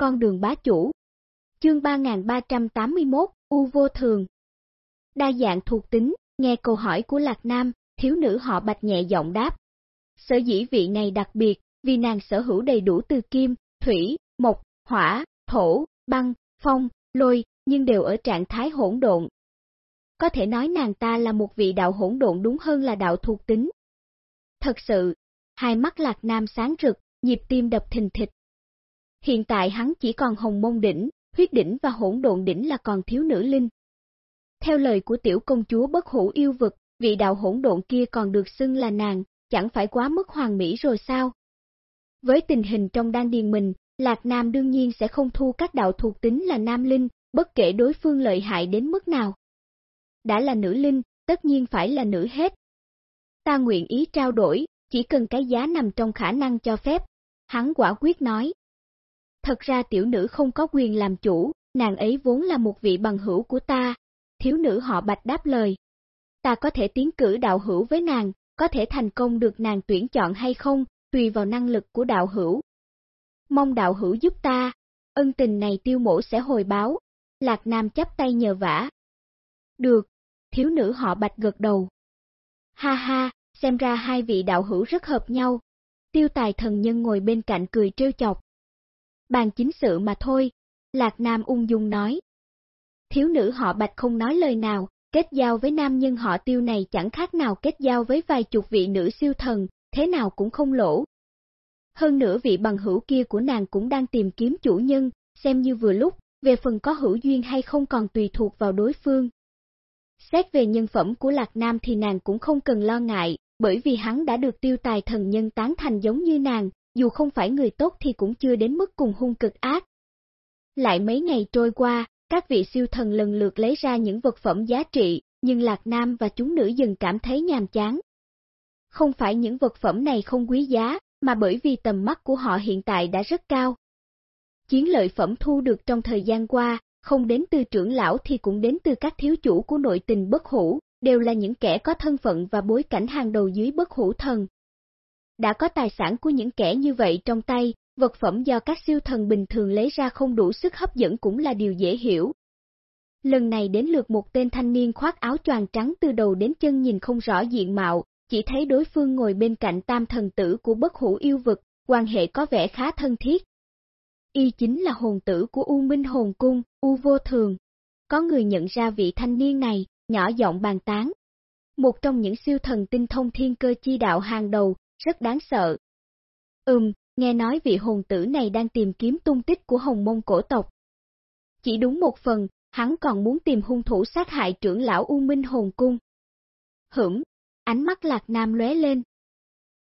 con đường bá chủ. Chương 3381, U vô thường. Đa dạng thuộc tính, nghe câu hỏi của Lạc Nam, thiếu nữ họ bạch nhẹ giọng đáp. Sở dĩ vị này đặc biệt, vì nàng sở hữu đầy đủ từ kim, thủy, mộc, hỏa, thổ, băng, phong, lôi, nhưng đều ở trạng thái hỗn độn. Có thể nói nàng ta là một vị đạo hỗn độn đúng hơn là đạo thuộc tính. Thật sự, hai mắt lạc nam sáng rực, nhịp tim đập thình thịch. Hiện tại hắn chỉ còn hồng mông đỉnh, huyết đỉnh và hỗn độn đỉnh là còn thiếu nữ linh. Theo lời của tiểu công chúa bất hủ yêu vực, vị đạo hỗn độn kia còn được xưng là nàng, chẳng phải quá mức hoàng mỹ rồi sao? Với tình hình trong đan điền mình, Lạc Nam đương nhiên sẽ không thu các đạo thuộc tính là nam linh, bất kể đối phương lợi hại đến mức nào. Đã là nữ linh, tất nhiên phải là nữ hết. Ta nguyện ý trao đổi, chỉ cần cái giá nằm trong khả năng cho phép. Hắn quả quyết nói. Thật ra tiểu nữ không có quyền làm chủ, nàng ấy vốn là một vị bằng hữu của ta. Thiếu nữ họ bạch đáp lời. Ta có thể tiến cử đạo hữu với nàng, có thể thành công được nàng tuyển chọn hay không, tùy vào năng lực của đạo hữu. Mong đạo hữu giúp ta, ân tình này tiêu mổ sẽ hồi báo. Lạc Nam chấp tay nhờ vả. Được, thiếu nữ họ bạch gật đầu. Ha ha, xem ra hai vị đạo hữu rất hợp nhau. Tiêu tài thần nhân ngồi bên cạnh cười trêu chọc. Bàn chính sự mà thôi, Lạc Nam ung dung nói. Thiếu nữ họ bạch không nói lời nào, kết giao với nam nhân họ tiêu này chẳng khác nào kết giao với vài chục vị nữ siêu thần, thế nào cũng không lỗ. Hơn nữa vị bằng hữu kia của nàng cũng đang tìm kiếm chủ nhân, xem như vừa lúc, về phần có hữu duyên hay không còn tùy thuộc vào đối phương. Xét về nhân phẩm của Lạc Nam thì nàng cũng không cần lo ngại, bởi vì hắn đã được tiêu tài thần nhân tán thành giống như nàng, dù không phải người tốt thì cũng chưa đến mức cùng hung cực ác. Lại mấy ngày trôi qua, các vị siêu thần lần lượt lấy ra những vật phẩm giá trị, nhưng Lạc Nam và chúng nữ dần cảm thấy nhàm chán. Không phải những vật phẩm này không quý giá, mà bởi vì tầm mắt của họ hiện tại đã rất cao. Chiến lợi phẩm thu được trong thời gian qua, không đến từ trưởng lão thì cũng đến từ các thiếu chủ của nội tình bất hủ, đều là những kẻ có thân phận và bối cảnh hàng đầu dưới bất hủ thần. Đã có tài sản của những kẻ như vậy trong tay, vật phẩm do các siêu thần bình thường lấy ra không đủ sức hấp dẫn cũng là điều dễ hiểu. Lần này đến lượt một tên thanh niên khoác áo choàng trắng từ đầu đến chân nhìn không rõ diện mạo, chỉ thấy đối phương ngồi bên cạnh tam thần tử của bất hủ yêu vực, quan hệ có vẻ khá thân thiết. Y chính là hồn tử của U Minh Hồn Cung, U Vô Thường. Có người nhận ra vị thanh niên này, nhỏ giọng bàn tán. Một trong những siêu thần tinh thông thiên cơ chi đạo hàng đầu, rất đáng sợ. Ừm, nghe nói vị hồn tử này đang tìm kiếm tung tích của hồng mông cổ tộc. Chỉ đúng một phần, hắn còn muốn tìm hung thủ sát hại trưởng lão U Minh Hồn Cung. Hửm, ánh mắt lạc nam lóe lên.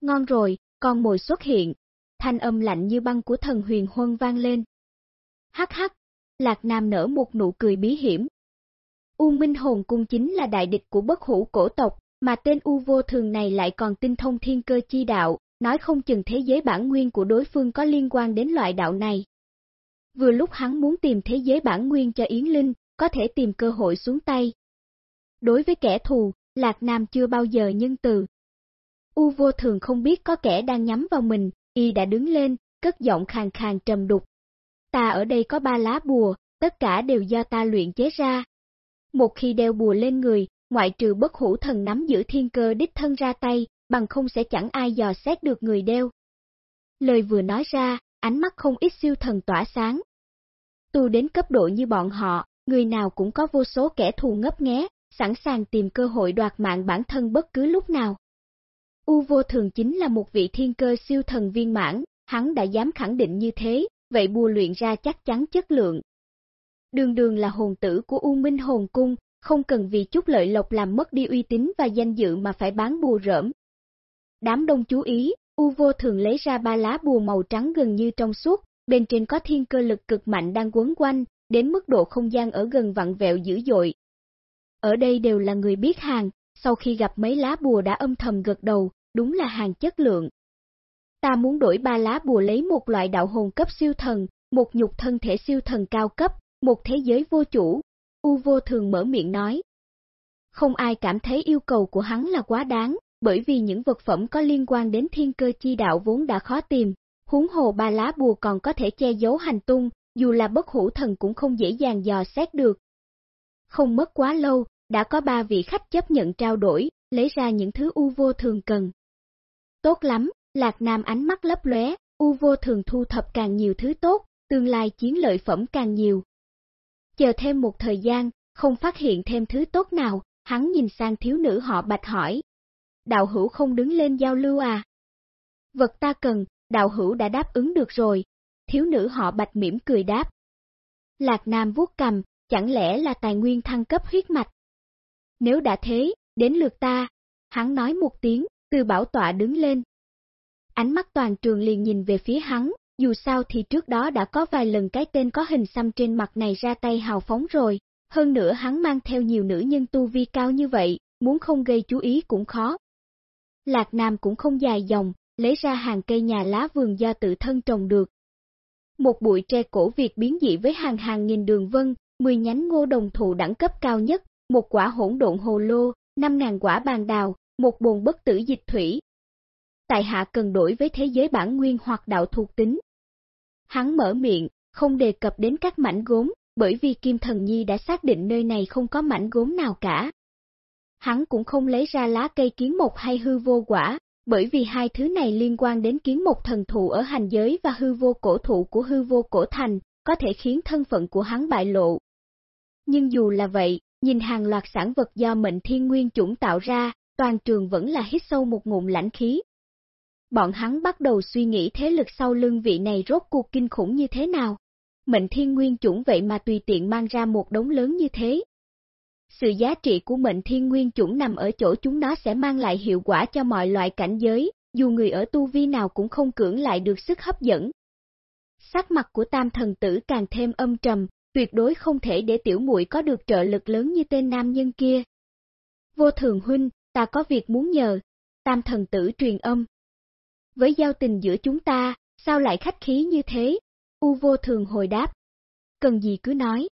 Ngon rồi, con mồi xuất hiện, thanh âm lạnh như băng của thần huyền huân vang lên. Hắc hắc, lạc nam nở một nụ cười bí hiểm. U Minh Hồn Cung chính là đại địch của bất hủ cổ tộc, mà tên U vô thường này lại còn tinh thông thiên cơ chi đạo, nói không chừng thế giới bản nguyên của đối phương có liên quan đến loại đạo này. Vừa lúc hắn muốn tìm thế giới bản nguyên cho Yến Linh, có thể tìm cơ hội xuống tay. Đối với kẻ thù, Lạc Nam chưa bao giờ nhân từ. U vô thường không biết có kẻ đang nhắm vào mình, y đã đứng lên, cất giọng khàn khàn trầm đục. Ta ở đây có ba lá bùa, tất cả đều do ta luyện chế ra. Một khi đeo bùa lên người, ngoại trừ bất hủ thần nắm giữ thiên cơ đích thân ra tay, bằng không sẽ chẳng ai dò xét được người đeo. Lời vừa nói ra, ánh mắt không ít siêu thần tỏa sáng. Tu đến cấp độ như bọn họ, người nào cũng có vô số kẻ thù ngấp nghé, sẵn sàng tìm cơ hội đoạt mạng bản thân bất cứ lúc nào. U vô thường chính là một vị thiên cơ siêu thần viên mãn, hắn đã dám khẳng định như thế, vậy bùa luyện ra chắc chắn chất lượng. Đường đường là hồn tử của U Minh Hồn Cung, không cần vì chút lợi lộc làm mất đi uy tín và danh dự mà phải bán bùa rỡm. Đám đông chú ý, U vô thường lấy ra ba lá bùa màu trắng gần như trong suốt, bên trên có thiên cơ lực cực mạnh đang quấn quanh, đến mức độ không gian ở gần vặn vẹo dữ dội, ở đây đều là người biết hàng, sau khi gặp mấy lá bùa đã âm thầm gật đầu, đúng là hàng chất lượng. Ta muốn đổi ba lá bùa lấy một loại đạo hồn cấp siêu thần, một nhục thân thể siêu thần cao cấp, một thế giới vô chủ. U vô thường mở miệng nói. Không ai cảm thấy yêu cầu của hắn là quá đáng, bởi vì những vật phẩm có liên quan đến thiên cơ chi đạo vốn đã khó tìm, huống hồ ba lá bùa còn có thể che giấu hành tung, dù là bất hủ thần cũng không dễ dàng dò xét được. Không mất quá lâu, đã có ba vị khách chấp nhận trao đổi, lấy ra những thứ u vô thường cần. Tốt lắm, Lạc Nam ánh mắt lấp lóe, u vô thường thu thập càng nhiều thứ tốt, tương lai chiến lợi phẩm càng nhiều. Chờ thêm một thời gian, không phát hiện thêm thứ tốt nào, hắn nhìn sang thiếu nữ họ bạch hỏi. Đạo hữu không đứng lên giao lưu à? Vật ta cần, đạo hữu đã đáp ứng được rồi. Thiếu nữ họ bạch mỉm cười đáp. Lạc Nam vuốt cầm, chẳng lẽ là tài nguyên thăng cấp huyết mạch? Nếu đã thế, đến lượt ta. Hắn nói một tiếng, từ bảo tọa đứng lên. Ánh mắt toàn trường liền nhìn về phía hắn, dù sao thì trước đó đã có vài lần cái tên có hình xăm trên mặt này ra tay hào phóng rồi, hơn nữa hắn mang theo nhiều nữ nhân tu vi cao như vậy, muốn không gây chú ý cũng khó. Lạc Nam cũng không dài dòng, lấy ra hàng cây nhà lá vườn do tự thân trồng được. Một bụi tre cổ Việt biến dị với hàng hàng nghìn đường vân, 10 nhánh ngô đồng thụ đẳng cấp cao nhất, một quả hỗn độn hồ lô, 5.000 quả bàn đào, một bồn bất tử dịch thủy. Tại hạ cần đổi với thế giới bản nguyên hoặc đạo thuộc tính. Hắn mở miệng, không đề cập đến các mảnh gốm, bởi vì Kim Thần Nhi đã xác định nơi này không có mảnh gốm nào cả. Hắn cũng không lấy ra lá cây kiến mộc hay hư vô quả, bởi vì hai thứ này liên quan đến kiến mộc thần thụ ở hành giới và hư vô cổ thụ của hư vô cổ thành, có thể khiến thân phận của hắn bại lộ. Nhưng dù là vậy, nhìn hàng loạt sản vật do mệnh thiên nguyên chủng tạo ra, toàn trường vẫn là hít sâu một ngụm lãnh khí. Bọn hắn bắt đầu suy nghĩ thế lực sau lưng vị này rốt cuộc kinh khủng như thế nào mệnh thiên nguyên chủng vậy mà tùy tiện mang ra một đống lớn như thế. Sự giá trị của mệnh thiên nguyên chủng nằm ở chỗ chúng nó sẽ mang lại hiệu quả cho mọi loại cảnh giới, dù người ở tu vi nào cũng không cưỡng lại được sức hấp dẫn. Sắc mặt của tam thần tử càng thêm âm trầm, tuyệt đối không thể để tiểu muội có được trợ lực lớn như tên nam nhân kia. Vô thường huynh, ta có việc muốn nhờ, tam thần tử truyền âm. Với giao tình giữa chúng ta, sao lại khách khí như thế, U vô thường hồi đáp. Cần gì cứ nói.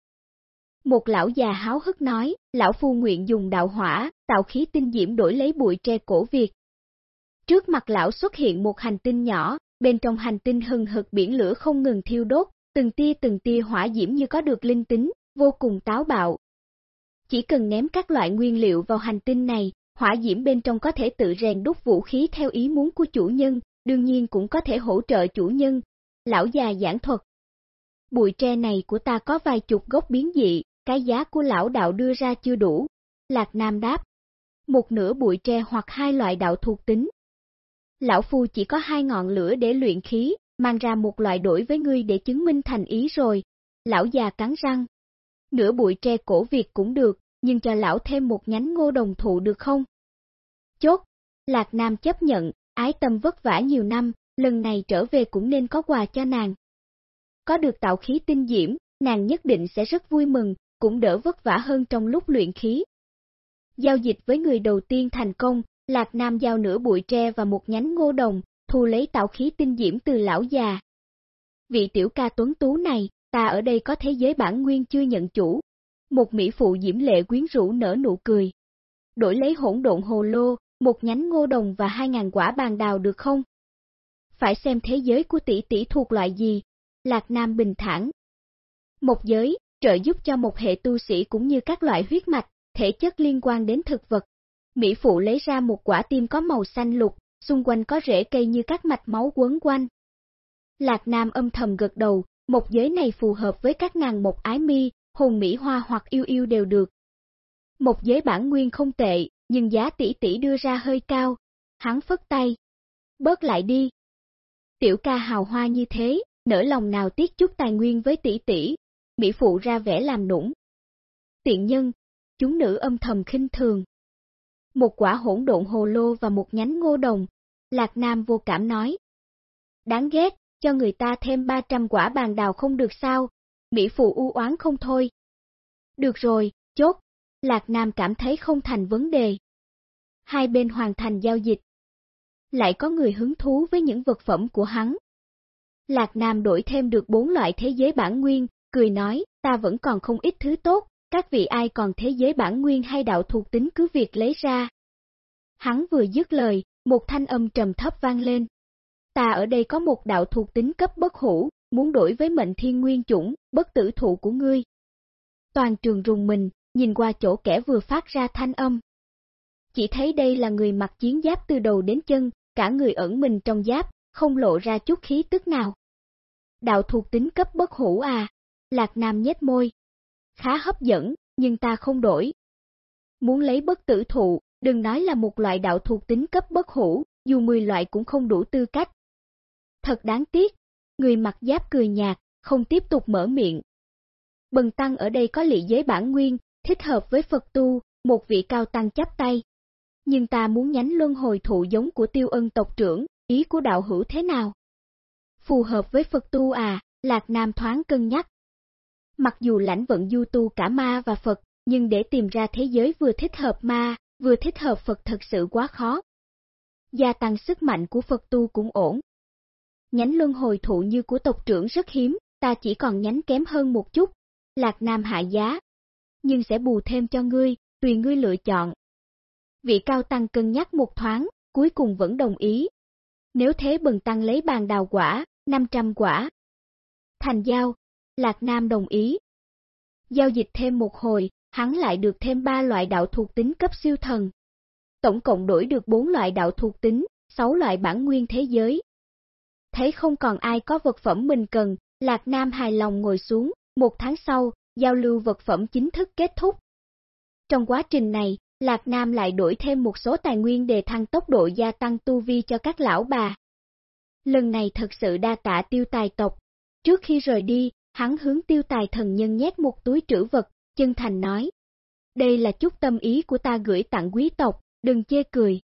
Một lão già háo hức nói, lão phu nguyện dùng đạo hỏa, tạo khí tinh diễm đổi lấy bụi tre cổ Việt. Trước mặt lão xuất hiện một hành tinh nhỏ, bên trong hành tinh hừng hực biển lửa không ngừng thiêu đốt, từng tia từng tia hỏa diễm như có được linh tính, vô cùng táo bạo. Chỉ cần ném các loại nguyên liệu vào hành tinh này, hỏa diễm bên trong có thể tự rèn đúc vũ khí theo ý muốn của chủ nhân, đương nhiên cũng có thể hỗ trợ chủ nhân, Lão già giảng thuật. Bụi tre này của ta có vài chục gốc biến dị, cái giá của lão đạo đưa ra chưa đủ. Lạc Nam đáp. Một nửa bụi tre hoặc hai loại đạo thuộc tính. Lão Phu chỉ có hai ngọn lửa để luyện khí, mang ra một loại đổi với ngươi để chứng minh thành ý rồi. Lão già cắn răng. Nửa bụi tre cổ Việt cũng được, nhưng cho lão thêm một nhánh ngô đồng thụ được không? Chốt, Lạc Nam chấp nhận, ái tâm vất vả nhiều năm, lần này trở về cũng nên có quà cho nàng. Có được tạo khí tinh diễm, nàng nhất định sẽ rất vui mừng, cũng đỡ vất vả hơn trong lúc luyện khí. Giao dịch với người đầu tiên thành công, Lạc Nam giao nửa bụi tre và một nhánh ngô đồng, thu lấy tạo khí tinh diễm từ lão già. Vị tiểu ca tuấn tú này, ta ở đây có thế giới bản nguyên chưa nhận chủ. Một mỹ phụ diễm lệ quyến rũ nở nụ cười. Đổi lấy hỗn độn hồ lô, một nhánh ngô đồng và hai ngàn quả bàn đào được không? phải xem thế giới của tỷ tỷ thuộc loại gì. Lạc Nam bình thản. Một giới, trợ giúp cho một hệ tu sĩ cũng như các loại huyết mạch, thể chất liên quan đến thực vật. Mỹ Phụ lấy ra một quả tim có màu xanh lục, xung quanh có rễ cây như các mạch máu quấn quanh. Lạc Nam âm thầm gật đầu, một giới này phù hợp với các ngàn một ái mi, hồn mỹ hoa hoặc yêu yêu đều được. Một giới bản nguyên không tệ, nhưng giá tỷ tỷ đưa ra hơi cao. Hắn phất tay. Bớt lại đi, Tiểu ca hào hoa như thế, nỡ lòng nào tiết chút tài nguyên với tỷ tỷ, Mỹ phụ ra vẻ làm nũng. Tiện nhân, chúng nữ âm thầm khinh thường. Một quả hỗn độn hồ lô và một nhánh ngô đồng, Lạc Nam vô cảm nói. Đáng ghét, cho người ta thêm 300 quả bàn đào không được sao, Mỹ phụ u oán không thôi. Được rồi, chốt, Lạc Nam cảm thấy không thành vấn đề. Hai bên hoàn thành giao dịch, lại có người hứng thú với những vật phẩm của hắn. Lạc Nam đổi thêm được bốn loại thế giới bản nguyên, cười nói, ta vẫn còn không ít thứ tốt, các vị ai còn thế giới bản nguyên hay đạo thuộc tính cứ việc lấy ra. Hắn vừa dứt lời, một thanh âm trầm thấp vang lên. Ta ở đây có một đạo thuộc tính cấp bất hủ, muốn đổi với mệnh thiên nguyên chủng, bất tử thụ của ngươi. Toàn trường rùng mình, nhìn qua chỗ kẻ vừa phát ra thanh âm. Chỉ thấy đây là người mặc chiến giáp từ đầu đến chân, cả người ẩn mình trong giáp, không lộ ra chút khí tức nào. Đạo thuộc tính cấp bất hủ à, Lạc Nam nhếch môi. Khá hấp dẫn, nhưng ta không đổi. Muốn lấy bất tử thụ, đừng nói là một loại đạo thuộc tính cấp bất hủ, dù 10 loại cũng không đủ tư cách. Thật đáng tiếc, người mặc giáp cười nhạt, không tiếp tục mở miệng. Bần tăng ở đây có lị giới bản nguyên, thích hợp với Phật tu, một vị cao tăng chắp tay. Nhưng ta muốn nhánh luân hồi thụ giống của tiêu ân tộc trưởng, ý của đạo hữu thế nào? Phù hợp với Phật tu à, Lạc Nam thoáng cân nhắc. Mặc dù lãnh vận du tu cả ma và Phật, nhưng để tìm ra thế giới vừa thích hợp ma, vừa thích hợp Phật thật sự quá khó. Gia tăng sức mạnh của Phật tu cũng ổn. Nhánh luân hồi thụ như của tộc trưởng rất hiếm, ta chỉ còn nhánh kém hơn một chút. Lạc Nam hạ giá. Nhưng sẽ bù thêm cho ngươi, tùy ngươi lựa chọn. Vị cao tăng cân nhắc một thoáng, cuối cùng vẫn đồng ý. Nếu thế bần tăng lấy bàn đào quả, 500 quả. Thành giao, Lạc Nam đồng ý. Giao dịch thêm một hồi, hắn lại được thêm 3 loại đạo thuộc tính cấp siêu thần. Tổng cộng đổi được 4 loại đạo thuộc tính, 6 loại bản nguyên thế giới. Thấy không còn ai có vật phẩm mình cần, Lạc Nam hài lòng ngồi xuống, một tháng sau, giao lưu vật phẩm chính thức kết thúc. Trong quá trình này, Lạc Nam lại đổi thêm một số tài nguyên để thăng tốc độ gia tăng tu vi cho các lão bà. Lần này thật sự đa tạ tiêu tài tộc. Trước khi rời đi, hắn hướng tiêu tài thần nhân nhét một túi trữ vật, chân thành nói. Đây là chút tâm ý của ta gửi tặng quý tộc, đừng chê cười.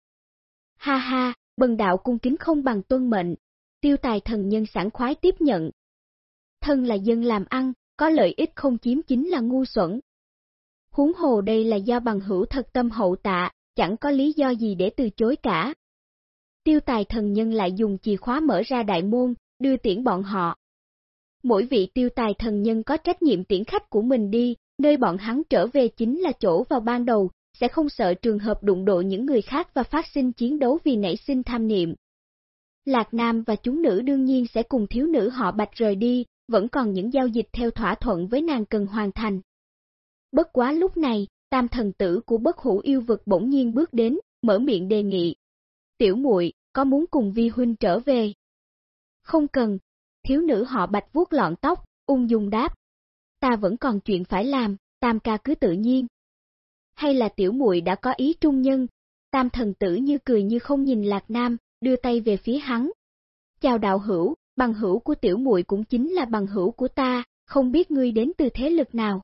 Ha ha, bần đạo cung kính không bằng tuân mệnh, tiêu tài thần nhân sẵn khoái tiếp nhận. Thân là dân làm ăn, có lợi ích không chiếm chính là ngu xuẩn. Huống hồ đây là do bằng hữu thật tâm hậu tạ, chẳng có lý do gì để từ chối cả. Tiêu tài thần nhân lại dùng chìa khóa mở ra đại môn, đưa tiễn bọn họ. Mỗi vị tiêu tài thần nhân có trách nhiệm tiễn khách của mình đi, nơi bọn hắn trở về chính là chỗ vào ban đầu, sẽ không sợ trường hợp đụng độ những người khác và phát sinh chiến đấu vì nảy sinh tham niệm. Lạc Nam và chúng nữ đương nhiên sẽ cùng thiếu nữ họ bạch rời đi, vẫn còn những giao dịch theo thỏa thuận với nàng cần hoàn thành. Bất quá lúc này, tam thần tử của bất hủ yêu vực bỗng nhiên bước đến, mở miệng đề nghị. Tiểu muội có muốn cùng vi huynh trở về? Không cần, thiếu nữ họ bạch vuốt lọn tóc, ung dung đáp. Ta vẫn còn chuyện phải làm, tam ca cứ tự nhiên. Hay là tiểu muội đã có ý trung nhân? Tam thần tử như cười như không nhìn lạc nam, đưa tay về phía hắn. Chào đạo hữu, bằng hữu của tiểu muội cũng chính là bằng hữu của ta, không biết ngươi đến từ thế lực nào.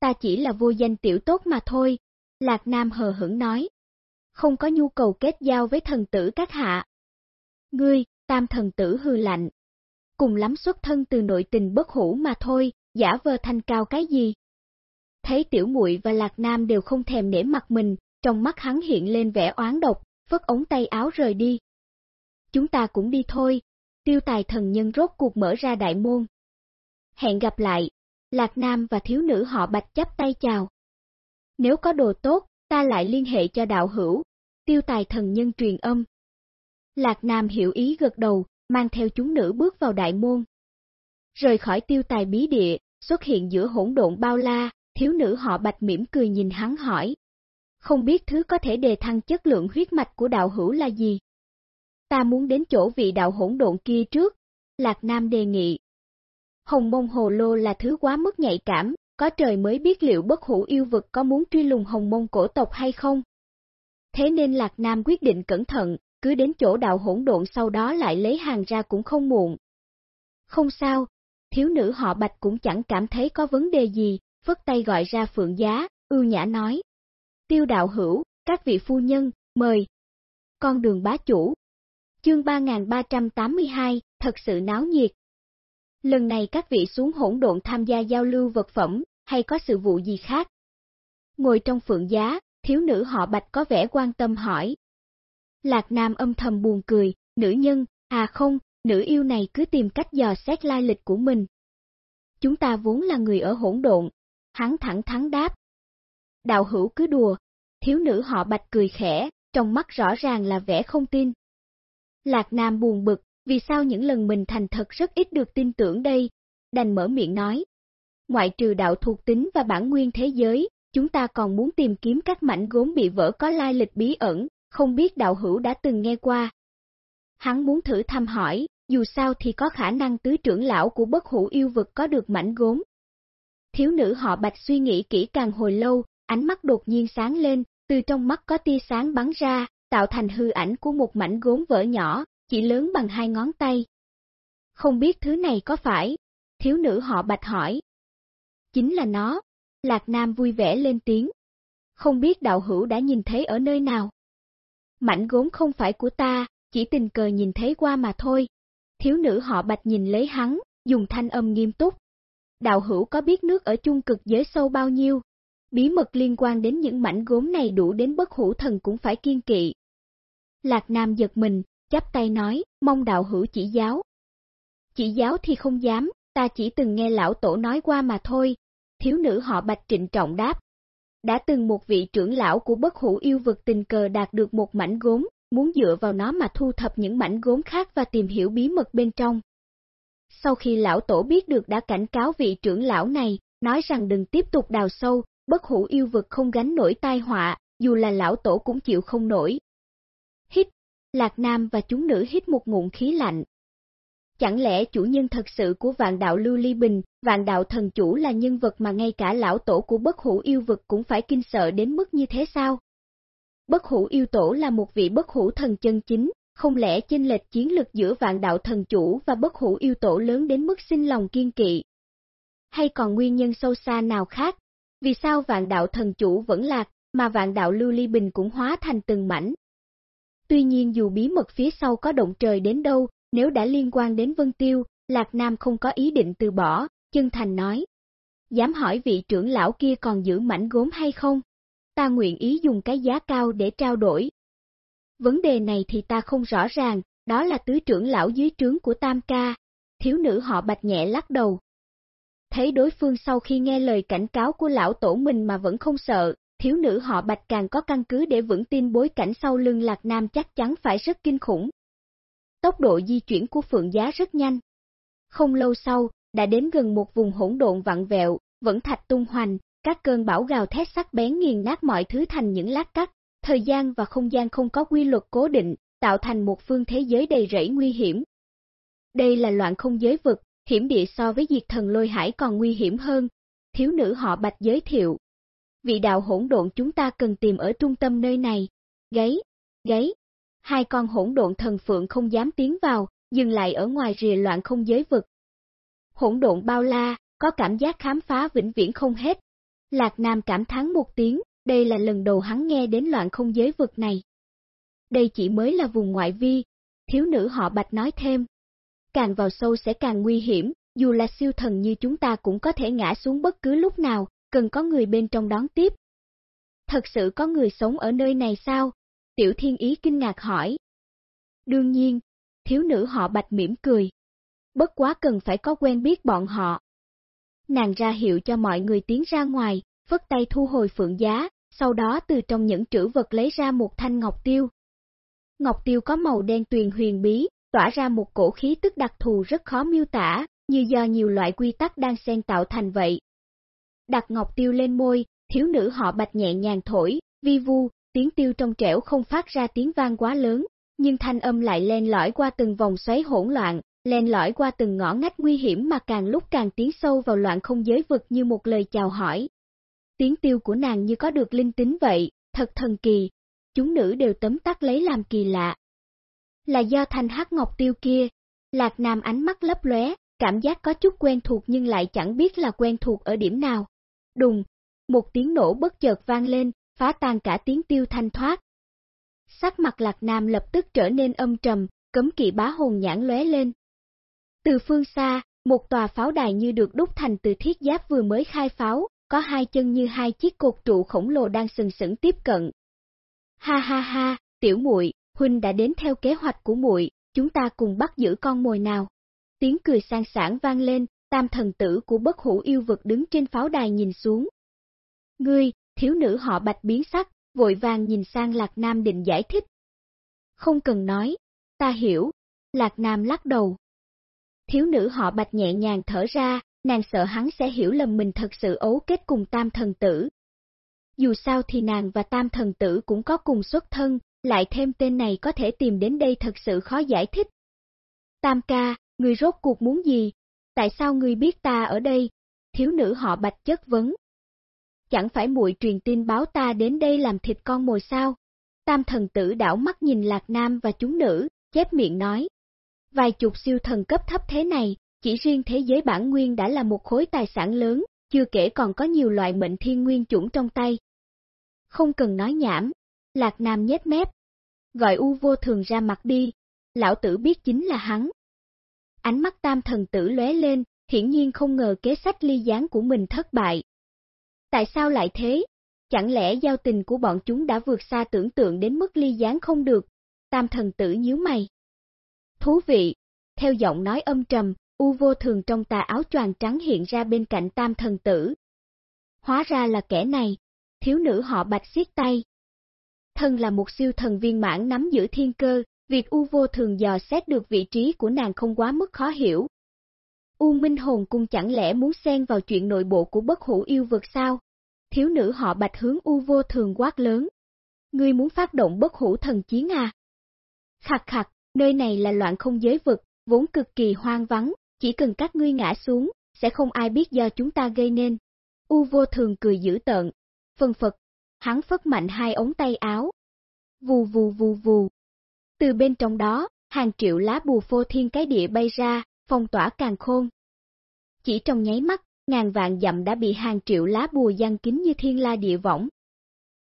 Ta chỉ là vô danh tiểu tốt mà thôi, Lạc Nam hờ hững nói. Không có nhu cầu kết giao với thần tử các hạ. Ngươi, tam thần tử hư lạnh. Cùng lắm xuất thân từ nội tình bất hủ mà thôi, giả vờ thanh cao cái gì. Thấy tiểu muội và Lạc Nam đều không thèm nể mặt mình, trong mắt hắn hiện lên vẻ oán độc, vất ống tay áo rời đi. Chúng ta cũng đi thôi, tiêu tài thần nhân rốt cuộc mở ra đại môn. Hẹn gặp lại, Lạc Nam và thiếu nữ họ bạch chấp tay chào. Nếu có đồ tốt, ta lại liên hệ cho đạo hữu, tiêu tài thần nhân truyền âm. Lạc Nam hiểu ý gật đầu, mang theo chúng nữ bước vào đại môn. Rời khỏi tiêu tài bí địa, xuất hiện giữa hỗn độn bao la, thiếu nữ họ bạch mỉm cười nhìn hắn hỏi. Không biết thứ có thể đề thăng chất lượng huyết mạch của đạo hữu là gì? Ta muốn đến chỗ vị đạo hỗn độn kia trước, Lạc Nam đề nghị. Hồng mông hồ lô là thứ quá mức nhạy cảm, có trời mới biết liệu bất hủ yêu vực có muốn truy lùng hồng mông cổ tộc hay không. Thế nên Lạc Nam quyết định cẩn thận, cứ đến chỗ đạo hỗn độn sau đó lại lấy hàng ra cũng không muộn. Không sao, thiếu nữ họ bạch cũng chẳng cảm thấy có vấn đề gì, vất tay gọi ra phượng giá, ưu nhã nói. Tiêu đạo hữu, các vị phu nhân, mời. Con đường bá chủ. Chương 3382, thật sự náo nhiệt. Lần này các vị xuống hỗn độn tham gia giao lưu vật phẩm, hay có sự vụ gì khác? Ngồi trong phượng giá, thiếu nữ họ bạch có vẻ quan tâm hỏi. Lạc Nam âm thầm buồn cười, nữ nhân, à không, nữ yêu này cứ tìm cách dò xét lai lịch của mình. Chúng ta vốn là người ở hỗn độn, hắn thẳng thắn đáp. Đạo hữu cứ đùa, thiếu nữ họ bạch cười khẽ, trong mắt rõ ràng là vẻ không tin. Lạc Nam buồn bực, vì sao những lần mình thành thật rất ít được tin tưởng đây? Đành mở miệng nói. Ngoại trừ đạo thuộc tính và bản nguyên thế giới, chúng ta còn muốn tìm kiếm các mảnh gốm bị vỡ có lai lịch bí ẩn, không biết đạo hữu đã từng nghe qua. Hắn muốn thử thăm hỏi, dù sao thì có khả năng tứ trưởng lão của bất hủ yêu vực có được mảnh gốm. Thiếu nữ họ bạch suy nghĩ kỹ càng hồi lâu, ánh mắt đột nhiên sáng lên, từ trong mắt có tia sáng bắn ra, tạo thành hư ảnh của một mảnh gốm vỡ nhỏ, chỉ lớn bằng hai ngón tay. Không biết thứ này có phải? Thiếu nữ họ bạch hỏi. Chính là nó. Lạc Nam vui vẻ lên tiếng. Không biết đạo hữu đã nhìn thấy ở nơi nào? Mảnh gốm không phải của ta, chỉ tình cờ nhìn thấy qua mà thôi. Thiếu nữ họ bạch nhìn lấy hắn, dùng thanh âm nghiêm túc. Đạo hữu có biết nước ở chung cực giới sâu bao nhiêu? Bí mật liên quan đến những mảnh gốm này đủ đến bất hủ thần cũng phải kiên kỵ. Lạc Nam giật mình, chắp tay nói, mong đạo hữu chỉ giáo. Chỉ giáo thì không dám, ta chỉ từng nghe lão tổ nói qua mà thôi. Thiếu nữ họ bạch trịnh trọng đáp. Đã từng một vị trưởng lão của bất hủ yêu vực tình cờ đạt được một mảnh gốm, muốn dựa vào nó mà thu thập những mảnh gốm khác và tìm hiểu bí mật bên trong. Sau khi lão tổ biết được đã cảnh cáo vị trưởng lão này, nói rằng đừng tiếp tục đào sâu, bất hủ yêu vực không gánh nổi tai họa, dù là lão tổ cũng chịu không nổi. Hít, Lạc Nam và chúng nữ hít một ngụm khí lạnh. Chẳng lẽ chủ nhân thật sự của vạn đạo Lưu Ly Bình, vạn đạo thần chủ là nhân vật mà ngay cả lão tổ của bất hủ yêu vực cũng phải kinh sợ đến mức như thế sao? Bất hủ yêu tổ là một vị bất hủ thần chân chính, không lẽ chênh lệch chiến lực giữa vạn đạo thần chủ và bất hủ yêu tổ lớn đến mức sinh lòng kiên kỵ? Hay còn nguyên nhân sâu xa nào khác? Vì sao vạn đạo thần chủ vẫn lạc, mà vạn đạo lưu ly bình cũng hóa thành từng mảnh? Tuy nhiên dù bí mật phía sau có động trời đến đâu, nếu đã liên quan đến Vân Tiêu, Lạc Nam không có ý định từ bỏ, chân thành nói. Dám hỏi vị trưởng lão kia còn giữ mảnh gốm hay không? Ta nguyện ý dùng cái giá cao để trao đổi. Vấn đề này thì ta không rõ ràng, đó là tứ trưởng lão dưới trướng của Tam Ca. Thiếu nữ họ bạch nhẹ lắc đầu. Thấy đối phương sau khi nghe lời cảnh cáo của lão tổ mình mà vẫn không sợ, thiếu nữ họ bạch càng có căn cứ để vững tin bối cảnh sau lưng Lạc Nam chắc chắn phải rất kinh khủng. Tốc độ di chuyển của Phượng Giá rất nhanh. Không lâu sau, đã đến gần một vùng hỗn độn vặn vẹo, vẫn thạch tung hoành, các cơn bão gào thét sắc bén nghiền nát mọi thứ thành những lát cắt, thời gian và không gian không có quy luật cố định, tạo thành một phương thế giới đầy rẫy nguy hiểm. Đây là loạn không giới vực, hiểm địa so với diệt thần lôi hải còn nguy hiểm hơn. Thiếu nữ họ bạch giới thiệu. Vị đạo hỗn độn chúng ta cần tìm ở trung tâm nơi này. Gáy, gáy. Hai con hỗn độn thần phượng không dám tiến vào, dừng lại ở ngoài rìa loạn không giới vực. Hỗn độn bao la, có cảm giác khám phá vĩnh viễn không hết. Lạc Nam cảm thán một tiếng, đây là lần đầu hắn nghe đến loạn không giới vực này. Đây chỉ mới là vùng ngoại vi, thiếu nữ họ bạch nói thêm. Càng vào sâu sẽ càng nguy hiểm, dù là siêu thần như chúng ta cũng có thể ngã xuống bất cứ lúc nào, cần có người bên trong đón tiếp. Thật sự có người sống ở nơi này sao? Tiểu thiên ý kinh ngạc hỏi. Đương nhiên, thiếu nữ họ bạch mỉm cười. Bất quá cần phải có quen biết bọn họ. Nàng ra hiệu cho mọi người tiến ra ngoài, vất tay thu hồi phượng giá, sau đó từ trong những trữ vật lấy ra một thanh ngọc tiêu. Ngọc tiêu có màu đen tuyền huyền bí, tỏa ra một cổ khí tức đặc thù rất khó miêu tả, như do nhiều loại quy tắc đang xen tạo thành vậy. Đặt ngọc tiêu lên môi, thiếu nữ họ bạch nhẹ nhàng thổi, vi vu, tiếng tiêu trong trẻo không phát ra tiếng vang quá lớn, nhưng thanh âm lại len lỏi qua từng vòng xoáy hỗn loạn, len lỏi qua từng ngõ ngách nguy hiểm mà càng lúc càng tiến sâu vào loạn không giới vực như một lời chào hỏi. Tiếng tiêu của nàng như có được linh tính vậy, thật thần kỳ, chúng nữ đều tấm tắc lấy làm kỳ lạ. Là do thanh hát ngọc tiêu kia, Lạc Nam ánh mắt lấp lóe, cảm giác có chút quen thuộc nhưng lại chẳng biết là quen thuộc ở điểm nào. Đùng, một tiếng nổ bất chợt vang lên, phá tan cả tiếng tiêu thanh thoát. Sắc mặt Lạc Nam lập tức trở nên âm trầm, cấm kỵ bá hồn nhãn lóe lên. Từ phương xa, một tòa pháo đài như được đúc thành từ thiết giáp vừa mới khai pháo, có hai chân như hai chiếc cột trụ khổng lồ đang sừng sững tiếp cận. Ha ha ha, tiểu muội, huynh đã đến theo kế hoạch của muội, chúng ta cùng bắt giữ con mồi nào. Tiếng cười sang sảng vang lên, tam thần tử của bất hủ yêu vực đứng trên pháo đài nhìn xuống. Ngươi, thiếu nữ họ bạch biến sắc, vội vàng nhìn sang Lạc Nam định giải thích. Không cần nói, ta hiểu, Lạc Nam lắc đầu. Thiếu nữ họ bạch nhẹ nhàng thở ra, nàng sợ hắn sẽ hiểu lầm mình thật sự ấu kết cùng tam thần tử. Dù sao thì nàng và tam thần tử cũng có cùng xuất thân, lại thêm tên này có thể tìm đến đây thật sự khó giải thích. Tam ca, người rốt cuộc muốn gì? Tại sao người biết ta ở đây? Thiếu nữ họ bạch chất vấn. Chẳng phải muội truyền tin báo ta đến đây làm thịt con mồi sao? Tam thần tử đảo mắt nhìn lạc nam và chúng nữ, chép miệng nói. Vài chục siêu thần cấp thấp thế này, chỉ riêng thế giới bản nguyên đã là một khối tài sản lớn, chưa kể còn có nhiều loại mệnh thiên nguyên chủng trong tay. Không cần nói nhảm, Lạc Nam nhét mép. Gọi U vô thường ra mặt đi, lão tử biết chính là hắn. Ánh mắt tam thần tử lóe lên, hiển nhiên không ngờ kế sách ly gián của mình thất bại. Tại sao lại thế? Chẳng lẽ giao tình của bọn chúng đã vượt xa tưởng tượng đến mức ly gián không được? Tam thần tử nhíu mày. Thú vị, theo giọng nói âm trầm, U vô thường trong tà áo choàng trắng hiện ra bên cạnh tam thần tử. Hóa ra là kẻ này, thiếu nữ họ bạch xiết tay. Thân là một siêu thần viên mãn nắm giữ thiên cơ, việc U vô thường dò xét được vị trí của nàng không quá mức khó hiểu. U Minh Hồn Cung chẳng lẽ muốn xen vào chuyện nội bộ của bất hủ yêu vực sao? Thiếu nữ họ bạch hướng U vô thường quát lớn. Ngươi muốn phát động bất hủ thần chiến à? Khặt khặt, nơi này là loạn không giới vực, vốn cực kỳ hoang vắng, chỉ cần các ngươi ngã xuống, sẽ không ai biết do chúng ta gây nên. U vô thường cười dữ tợn, Phần phật, hắn phất mạnh hai ống tay áo. Vù vù vù vù. Từ bên trong đó, hàng triệu lá bù phô thiên cái địa bay ra, phong tỏa càng khôn. Chỉ trong nháy mắt, ngàn vạn dặm đã bị hàng triệu lá bùa giăng kín như thiên la địa võng.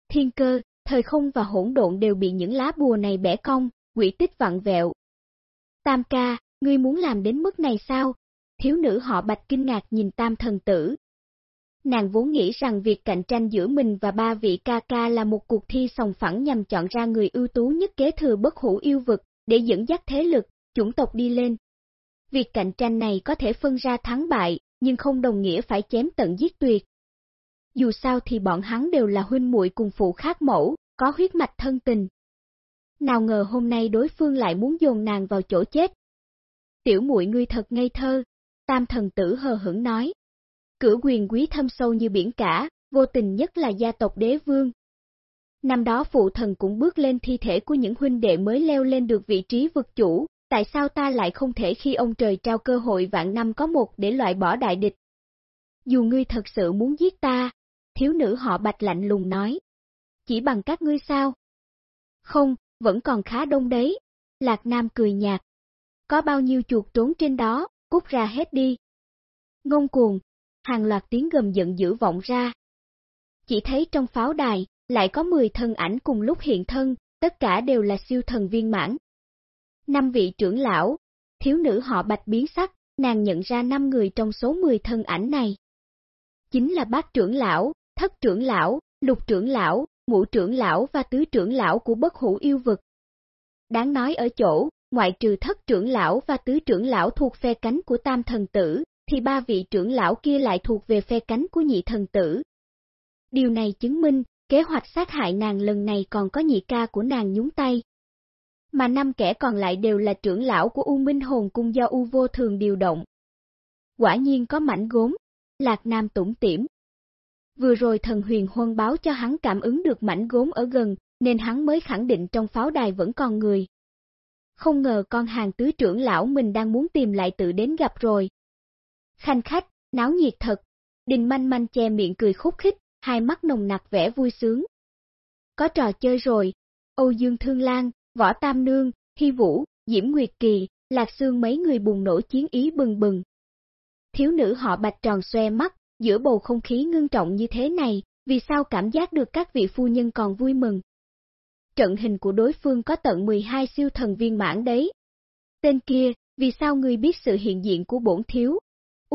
Thiên cơ, thời không và hỗn độn đều bị những lá bùa này bẻ cong, quỷ tích vặn vẹo. Tam ca, ngươi muốn làm đến mức này sao? Thiếu nữ họ bạch kinh ngạc nhìn tam thần tử. Nàng vốn nghĩ rằng việc cạnh tranh giữa mình và ba vị ca ca là một cuộc thi sòng phẳng nhằm chọn ra người ưu tú nhất kế thừa bất hủ yêu vực, để dẫn dắt thế lực, chủng tộc đi lên. Việc cạnh tranh này có thể phân ra thắng bại, nhưng không đồng nghĩa phải chém tận giết tuyệt. Dù sao thì bọn hắn đều là huynh muội cùng phụ khác mẫu, có huyết mạch thân tình. Nào ngờ hôm nay đối phương lại muốn dồn nàng vào chỗ chết, tiểu muội ngươi thật ngây thơ, tam thần tử hờ hững nói cửa quyền quý thâm sâu như biển cả, vô tình nhất là gia tộc đế vương. Năm đó phụ thần cũng bước lên thi thể của những huynh đệ mới leo lên được vị trí vực chủ, tại sao ta lại không thể khi ông trời trao cơ hội vạn năm có một để loại bỏ đại địch? Dù ngươi thật sự muốn giết ta, thiếu nữ họ bạch lạnh lùng nói. Chỉ bằng các ngươi sao? Không, vẫn còn khá đông đấy. Lạc Nam cười nhạt, có bao nhiêu chuột trốn trên đó, cút ra hết đi. Ngông cuồng, hàng loạt tiếng gầm giận dữ vọng ra. Chỉ thấy trong pháo đài, lại có 10 thân ảnh cùng lúc hiện thân, tất cả đều là siêu thần viên mãn. Năm vị trưởng lão, thiếu nữ họ bạch biến sắc, nàng nhận ra 5 người trong số 10 thân ảnh này. Chính là bác trưởng lão, thất trưởng lão, lục trưởng lão, ngũ trưởng lão và tứ trưởng lão của bất hủ yêu vực. Đáng nói ở chỗ, ngoại trừ thất trưởng lão và tứ trưởng lão thuộc phe cánh của tam thần tử, thì ba vị trưởng lão kia lại thuộc về phe cánh của nhị thần tử. Điều này chứng minh, kế hoạch sát hại nàng lần này còn có nhị ca của nàng nhúng tay. Mà năm kẻ còn lại đều là trưởng lão của U Minh Hồn Cung do U Vô Thường điều động. Quả nhiên có mảnh gốm, Lạc Nam tủng tiểm. Vừa rồi thần huyền huân báo cho hắn cảm ứng được mảnh gốm ở gần, nên hắn mới khẳng định trong pháo đài vẫn còn người không ngờ con hàng tứ trưởng lão mình đang muốn tìm lại tự đến gặp rồi. Khanh khách, náo nhiệt thật, đình manh manh che miệng cười khúc khích, hai mắt nồng nặc vẻ vui sướng. Có trò chơi rồi, Âu Dương Thương Lan, Võ Tam Nương, Hy Vũ, Diễm Nguyệt Kỳ, Lạc Sương mấy người bùng nổ chiến ý bừng bừng. Thiếu nữ họ bạch tròn xoe mắt, giữa bầu không khí ngưng trọng như thế này, vì sao cảm giác được các vị phu nhân còn vui mừng trận hình của đối phương có tận 12 siêu thần viên mãn đấy. Tên kia, vì sao người biết sự hiện diện của bổn thiếu?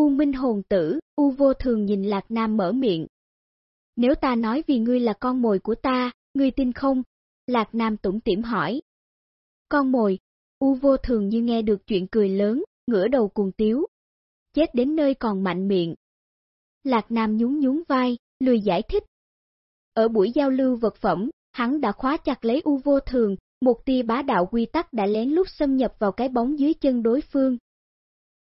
U Minh hồn tử, U vô thường nhìn Lạc Nam mở miệng. Nếu ta nói vì ngươi là con mồi của ta, ngươi tin không? Lạc Nam tủm tỉm hỏi. Con mồi, U vô thường như nghe được chuyện cười lớn, ngửa đầu cuồng tiếu. Chết đến nơi còn mạnh miệng. Lạc Nam nhún nhún vai, lười giải thích. Ở buổi giao lưu vật phẩm, hắn đã khóa chặt lấy U vô thường, một tia bá đạo quy tắc đã lén lút xâm nhập vào cái bóng dưới chân đối phương.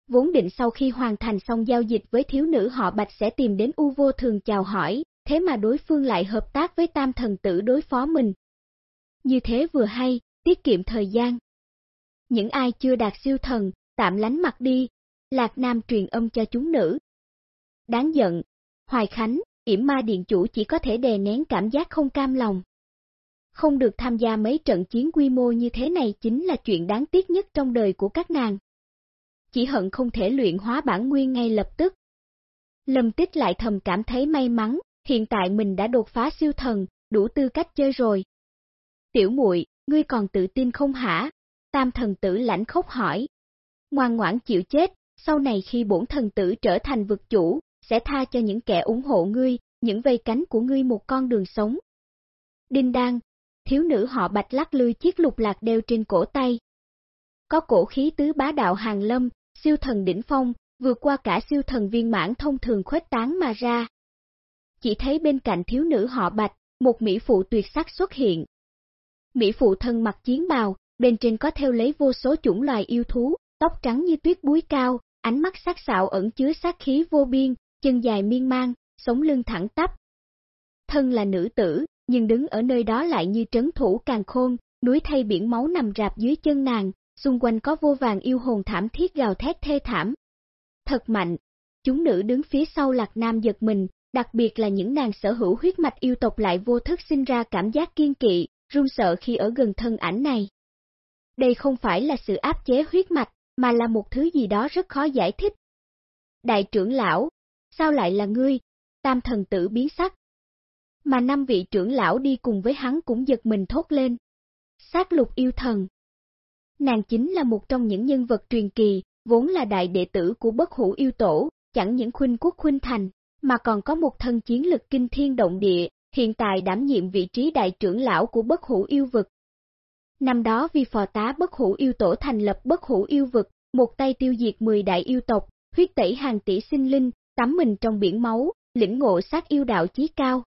Vốn định sau khi hoàn thành xong giao dịch với thiếu nữ họ Bạch sẽ tìm đến U vô thường chào hỏi, thế mà đối phương lại hợp tác với tam thần tử đối phó mình. Như thế vừa hay, tiết kiệm thời gian. Những ai chưa đạt siêu thần, tạm lánh mặt đi, Lạc Nam truyền âm cho chúng nữ. Đáng giận, Hoài Khánh, yểm ma điện chủ chỉ có thể đè nén cảm giác không cam lòng. Không được tham gia mấy trận chiến quy mô như thế này chính là chuyện đáng tiếc nhất trong đời của các nàng. Chỉ hận không thể luyện hóa bản nguyên ngay lập tức. Lâm Tích lại thầm cảm thấy may mắn, hiện tại mình đã đột phá siêu thần, đủ tư cách chơi rồi. Tiểu muội, ngươi còn tự tin không hả? Tam thần tử lãnh khốc hỏi. Ngoan ngoãn chịu chết, sau này khi bổn thần tử trở thành vực chủ, sẽ tha cho những kẻ ủng hộ ngươi, những vây cánh của ngươi một con đường sống. Đinh đan, thiếu nữ họ bạch lắc lư chiếc lục lạc đeo trên cổ tay. Có cổ khí tứ bá đạo hàng lâm, siêu thần đỉnh phong, vượt qua cả siêu thần viên mãn thông thường khuếch tán mà ra. Chỉ thấy bên cạnh thiếu nữ họ bạch, một mỹ phụ tuyệt sắc xuất hiện. Mỹ phụ thân mặc chiến bào, bên trên có theo lấy vô số chủng loài yêu thú, tóc trắng như tuyết búi cao, ánh mắt sắc sảo ẩn chứa sát khí vô biên, chân dài miên man, sống lưng thẳng tắp. Thân là nữ tử, nhưng đứng ở nơi đó lại như trấn thủ càng khôn, núi thay biển máu nằm rạp dưới chân nàng, xung quanh có vô vàng yêu hồn thảm thiết gào thét thê thảm. Thật mạnh, chúng nữ đứng phía sau lạc nam giật mình, đặc biệt là những nàng sở hữu huyết mạch yêu tộc lại vô thức sinh ra cảm giác kiên kỵ, run sợ khi ở gần thân ảnh này. Đây không phải là sự áp chế huyết mạch, mà là một thứ gì đó rất khó giải thích. Đại trưởng lão, sao lại là ngươi? Tam thần tử biến sắc. Mà năm vị trưởng lão đi cùng với hắn cũng giật mình thốt lên. Sát lục yêu thần. Nàng chính là một trong những nhân vật truyền kỳ, vốn là đại đệ tử của bất hủ yêu tổ, chẳng những khuynh quốc khuynh thành, mà còn có một thân chiến lực kinh thiên động địa, hiện tại đảm nhiệm vị trí đại trưởng lão của bất hủ yêu vực. Năm đó vì phò tá bất hủ yêu tổ thành lập bất hủ yêu vực, một tay tiêu diệt 10 đại yêu tộc, huyết tẩy hàng tỷ sinh linh, tắm mình trong biển máu, lĩnh ngộ sát yêu đạo chí cao.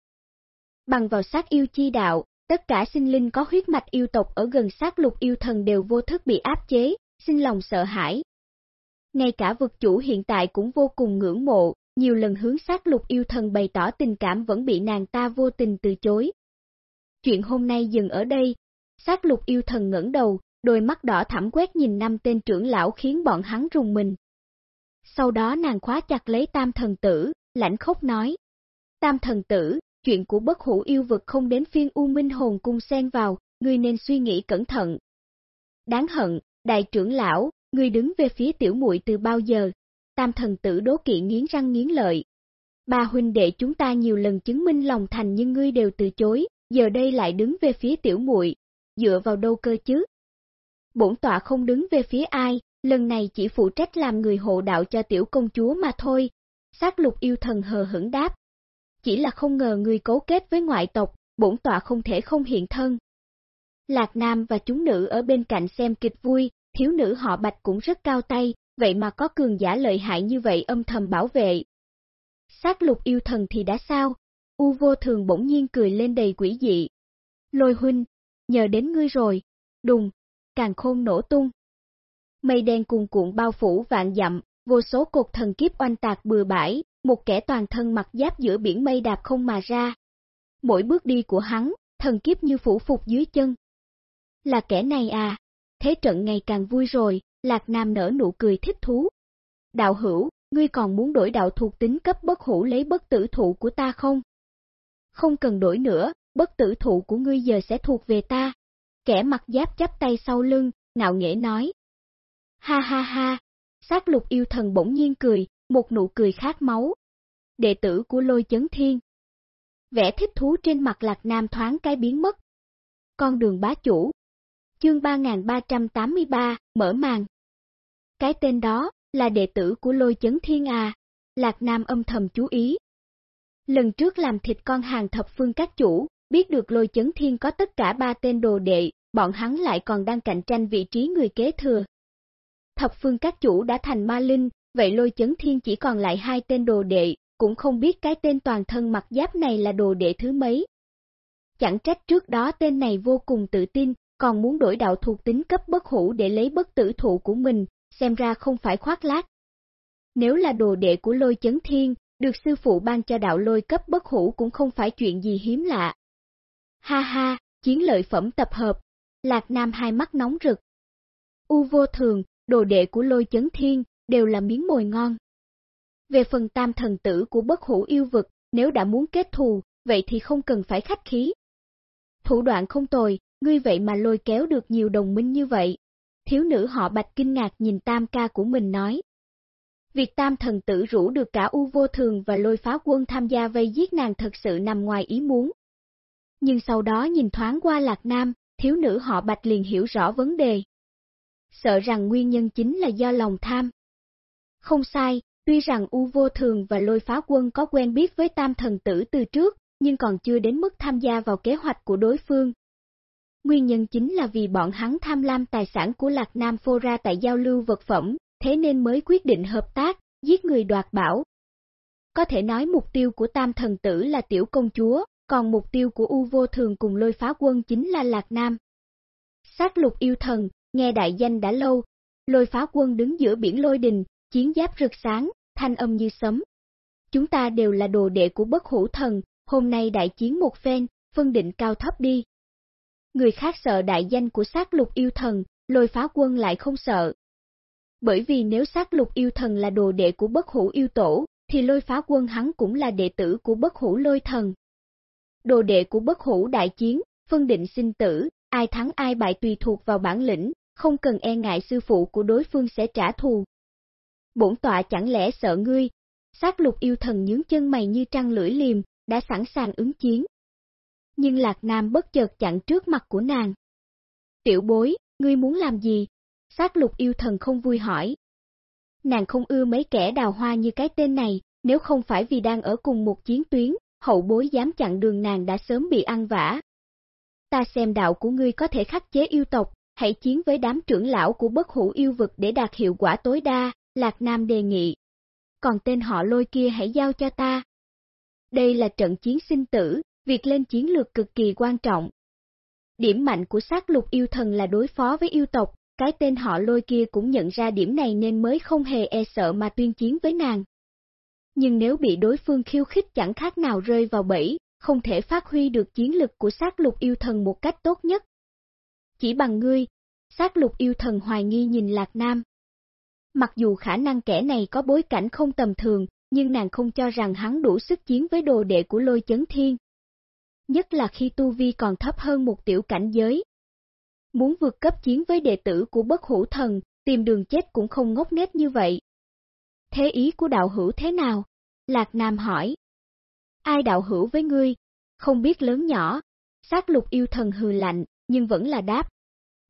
Bằng vào sát yêu chi đạo, tất cả sinh linh có huyết mạch yêu tộc ở gần sát lục yêu thần đều vô thức bị áp chế, sinh lòng sợ hãi. Ngay cả vực chủ hiện tại cũng vô cùng ngưỡng mộ, nhiều lần hướng sát lục yêu thần bày tỏ tình cảm vẫn bị nàng ta vô tình từ chối. Chuyện hôm nay dừng ở đây, sát lục yêu thần ngẩng đầu, đôi mắt đỏ thẳm quét nhìn năm tên trưởng lão khiến bọn hắn rùng mình. Sau đó nàng khóa chặt lấy tam thần tử, lãnh khốc nói. Tam thần tử, chuyện của bất hủ yêu vực không đến phiên U Minh Hồn cung xen vào, ngươi nên suy nghĩ cẩn thận. Đáng hận, đại trưởng lão, ngươi đứng về phía tiểu muội từ bao giờ? Tam thần tử đố kỵ nghiến răng nghiến lợi. Ba huynh đệ chúng ta nhiều lần chứng minh lòng thành nhưng ngươi đều từ chối, giờ đây lại đứng về phía tiểu muội, dựa vào đâu cơ chứ? Bổn tọa không đứng về phía ai, lần này chỉ phụ trách làm người hộ đạo cho tiểu công chúa mà thôi. Sát lục yêu thần hờ hững đáp. Chỉ là không ngờ người cấu kết với ngoại tộc, bổn tọa không thể không hiện thân. Lạc Nam và chúng nữ ở bên cạnh xem kịch vui, thiếu nữ họ bạch cũng rất cao tay, vậy mà có cường giả lợi hại như vậy âm thầm bảo vệ. Sát lục yêu thần thì đã sao? U vô thường bỗng nhiên cười lên đầy quỷ dị. Lôi huynh, nhờ đến ngươi rồi. Đùng, càng khôn nổ tung. Mây đen cuồn cuộn bao phủ vạn dặm, vô số cột thần kiếp oanh tạc bừa bãi, một kẻ toàn thân mặc giáp giữa biển mây đạp không mà ra. Mỗi bước đi của hắn, thần kiếp như phủ phục dưới chân. Là kẻ này à, thế trận ngày càng vui rồi, Lạc Nam nở nụ cười thích thú. Đạo hữu, ngươi còn muốn đổi đạo thuộc tính cấp bất hủ lấy bất tử thụ của ta không? Không cần đổi nữa, bất tử thụ của ngươi giờ sẽ thuộc về ta. Kẻ mặc giáp chắp tay sau lưng, ngạo nghễ nói. Ha ha ha, sát lục yêu thần bỗng nhiên cười, một nụ cười khát máu. Đệ tử của lôi chấn thiên. Vẻ thích thú trên mặt lạc nam thoáng cái biến mất. Con đường bá chủ. Chương 3383, mở màn. Cái tên đó, là đệ tử của lôi chấn thiên à. Lạc Nam âm thầm chú ý. Lần trước làm thịt con hàng thập phương các chủ, biết được lôi chấn thiên có tất cả ba tên đồ đệ, bọn hắn lại còn đang cạnh tranh vị trí người kế thừa. Thập phương các chủ đã thành ma linh, vậy lôi chấn thiên chỉ còn lại hai tên đồ đệ, cũng không biết cái tên toàn thân mặc giáp này là đồ đệ thứ mấy. Chẳng trách trước đó tên này vô cùng tự tin, còn muốn đổi đạo thuộc tính cấp bất hủ để lấy bất tử thụ của mình, xem ra không phải khoác lác. Nếu là đồ đệ của lôi chấn thiên, được sư phụ ban cho đạo lôi cấp bất hủ cũng không phải chuyện gì hiếm lạ. Ha ha, chiến lợi phẩm tập hợp, Lạc Nam hai mắt nóng rực. U vô thường, đồ đệ của lôi chấn thiên, đều là miếng mồi ngon. Về phần tam thần tử của bất hủ yêu vực, nếu đã muốn kết thù, vậy thì không cần phải khách khí. Thủ đoạn không tồi, ngươi vậy mà lôi kéo được nhiều đồng minh như vậy. Thiếu nữ họ bạch kinh ngạc nhìn tam ca của mình nói. Việc tam thần tử rủ được cả U vô thường và lôi phá quân tham gia vây giết nàng thật sự nằm ngoài ý muốn. Nhưng sau đó nhìn thoáng qua Lạc Nam, thiếu nữ họ bạch liền hiểu rõ vấn đề. Sợ rằng nguyên nhân chính là do lòng tham. Không sai, tuy rằng U vô thường và lôi phá quân có quen biết với tam thần tử từ trước, nhưng còn chưa đến mức tham gia vào kế hoạch của đối phương. Nguyên nhân chính là vì bọn hắn tham lam tài sản của Lạc Nam phô ra tại giao lưu vật phẩm, thế nên mới quyết định hợp tác, giết người đoạt bảo. Có thể nói mục tiêu của tam thần tử là tiểu công chúa, còn mục tiêu của U vô thường cùng lôi phá quân chính là Lạc Nam. Sát lục yêu thần, nghe đại danh đã lâu, lôi phá quân đứng giữa biển lôi đình, chiến giáp rực sáng, thanh âm như sấm. Chúng ta đều là đồ đệ của bất hủ thần, hôm nay đại chiến một phen, phân định cao thấp đi. Người khác sợ đại danh của sát lục yêu thần, lôi phá quân lại không sợ. Bởi vì nếu sát lục yêu thần là đồ đệ của bất hủ yêu tổ, thì lôi phá quân hắn cũng là đệ tử của bất hủ lôi thần. Đồ đệ của bất hủ đại chiến, phân định sinh tử, ai thắng ai bại tùy thuộc vào bản lĩnh, không cần e ngại sư phụ của đối phương sẽ trả thù. Bổn tọa chẳng lẽ sợ ngươi? Sát lục yêu thần nhướng chân mày như trăng lưỡi liềm, đã sẵn sàng ứng chiến. Nhưng Lạc Nam bất chợt chặn trước mặt của nàng. Tiểu bối, ngươi muốn làm gì? Sát lục yêu thần không vui hỏi. Nàng không ưa mấy kẻ đào hoa như cái tên này, nếu không phải vì đang ở cùng một chiến tuyến, hậu bối dám chặn đường nàng đã sớm bị ăn vả. Ta xem đạo của ngươi có thể khắc chế yêu tộc, hãy chiến với đám trưởng lão của bất hủ yêu vực để đạt hiệu quả tối đa, Lạc Nam đề nghị. Còn tên họ lôi kia hãy giao cho ta. Đây là trận chiến sinh tử, việc lên chiến lược cực kỳ quan trọng. Điểm mạnh của sát lục yêu thần là đối phó với yêu tộc, cái tên họ lôi kia cũng nhận ra điểm này nên mới không hề e sợ mà tuyên chiến với nàng. Nhưng nếu bị đối phương khiêu khích chẳng khác nào rơi vào bẫy, không thể phát huy được chiến lực của sát lục yêu thần một cách tốt nhất. Chỉ bằng ngươi, sát lục yêu thần hoài nghi nhìn Lạc Nam. Mặc dù khả năng kẻ này có bối cảnh không tầm thường, nhưng nàng không cho rằng hắn đủ sức chiến với đồ đệ của lôi chấn thiên. Nhất là khi tu vi còn thấp hơn một tiểu cảnh giới. Muốn vượt cấp chiến với đệ tử của bất hủ thần, tìm đường chết cũng không ngốc nghếch như vậy. Thế ý của đạo hữu thế nào? Lạc Nam hỏi. Ai đạo hữu với ngươi? Không biết lớn nhỏ. Sát lục yêu thần hừ lạnh, nhưng vẫn là đáp.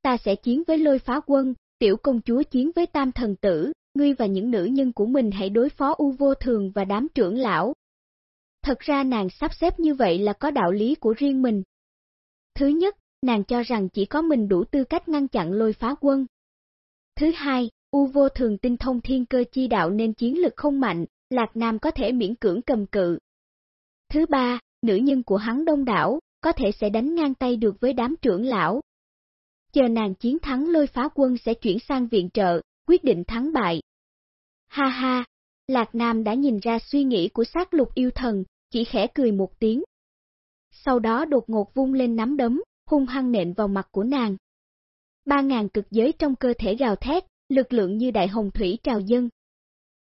Ta sẽ chiến với lôi phá quân, tiểu công chúa chiến với tam thần tử, ngươi và những nữ nhân của mình hãy đối phó u vô thường và đám trưởng lão. Thật ra nàng sắp xếp như vậy là có đạo lý của riêng mình. Thứ nhất, nàng cho rằng chỉ có mình đủ tư cách ngăn chặn lôi phá quân. Thứ hai, U vô thường tinh thông thiên cơ chi đạo nên chiến lực không mạnh, Lạc Nam có thể miễn cưỡng cầm cự. Thứ ba, nữ nhân của hắn đông đảo, có thể sẽ đánh ngang tay được với đám trưởng lão. Chờ nàng chiến thắng lôi phá quân sẽ chuyển sang viện trợ, quyết định thắng bại. Ha ha, Lạc Nam đã nhìn ra suy nghĩ của sát lục yêu thần, chỉ khẽ cười một tiếng. Sau đó đột ngột vung lên nắm đấm, hung hăng nện vào mặt của nàng. Ba ngàn cực giới trong cơ thể gào thét, lực lượng như đại hồng thủy trào dân.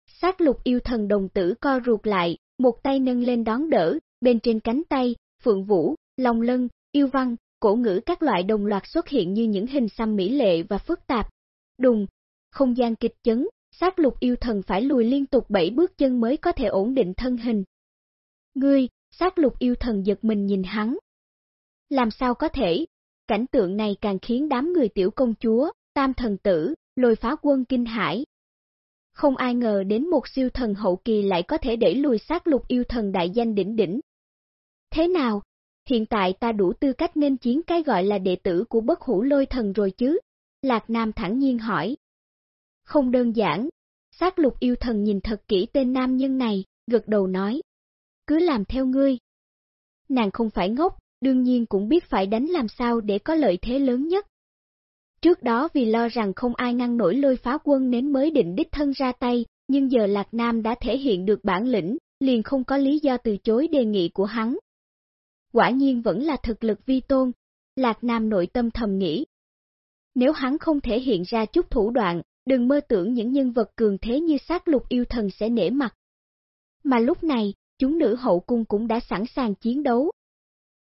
Sát lục yêu thần đồng tử co ruột lại, một tay nâng lên đón đỡ, bên trên cánh tay, phượng vũ, long lân, yêu văn, cổ ngữ các loại đồng loạt xuất hiện như những hình xăm mỹ lệ và phức tạp. Đùng, không gian kịch chấn, sát lục yêu thần phải lùi liên tục bảy bước chân mới có thể ổn định thân hình. Ngươi, sát lục yêu thần giật mình nhìn hắn. Làm sao có thể? Cảnh tượng này càng khiến đám người tiểu công chúa, tam thần tử, lôi phá quân kinh hải. Không ai ngờ đến một siêu thần hậu kỳ lại có thể đẩy lùi sát lục yêu thần đại danh đỉnh đỉnh. Thế nào? Hiện tại ta đủ tư cách nên chiến cái gọi là đệ tử của bất hủ lôi thần rồi chứ? Lạc Nam thẳng nhiên hỏi. Không đơn giản, sát lục yêu thần nhìn thật kỹ tên nam nhân này, gật đầu nói. Cứ làm theo ngươi. Nàng không phải ngốc, đương nhiên cũng biết phải đánh làm sao để có lợi thế lớn nhất, Trước đó vì lo rằng không ai ngăn nổi lôi phá quân nên mới định đích thân ra tay, nhưng giờ Lạc Nam đã thể hiện được bản lĩnh, liền không có lý do từ chối đề nghị của hắn. Quả nhiên vẫn là thực lực vi tôn, Lạc Nam nội tâm thầm nghĩ. Nếu hắn không thể hiện ra chút thủ đoạn, đừng mơ tưởng những nhân vật cường thế như sát lục yêu thần sẽ nể mặt. Mà lúc này, chúng nữ hậu cung cũng đã sẵn sàng chiến đấu.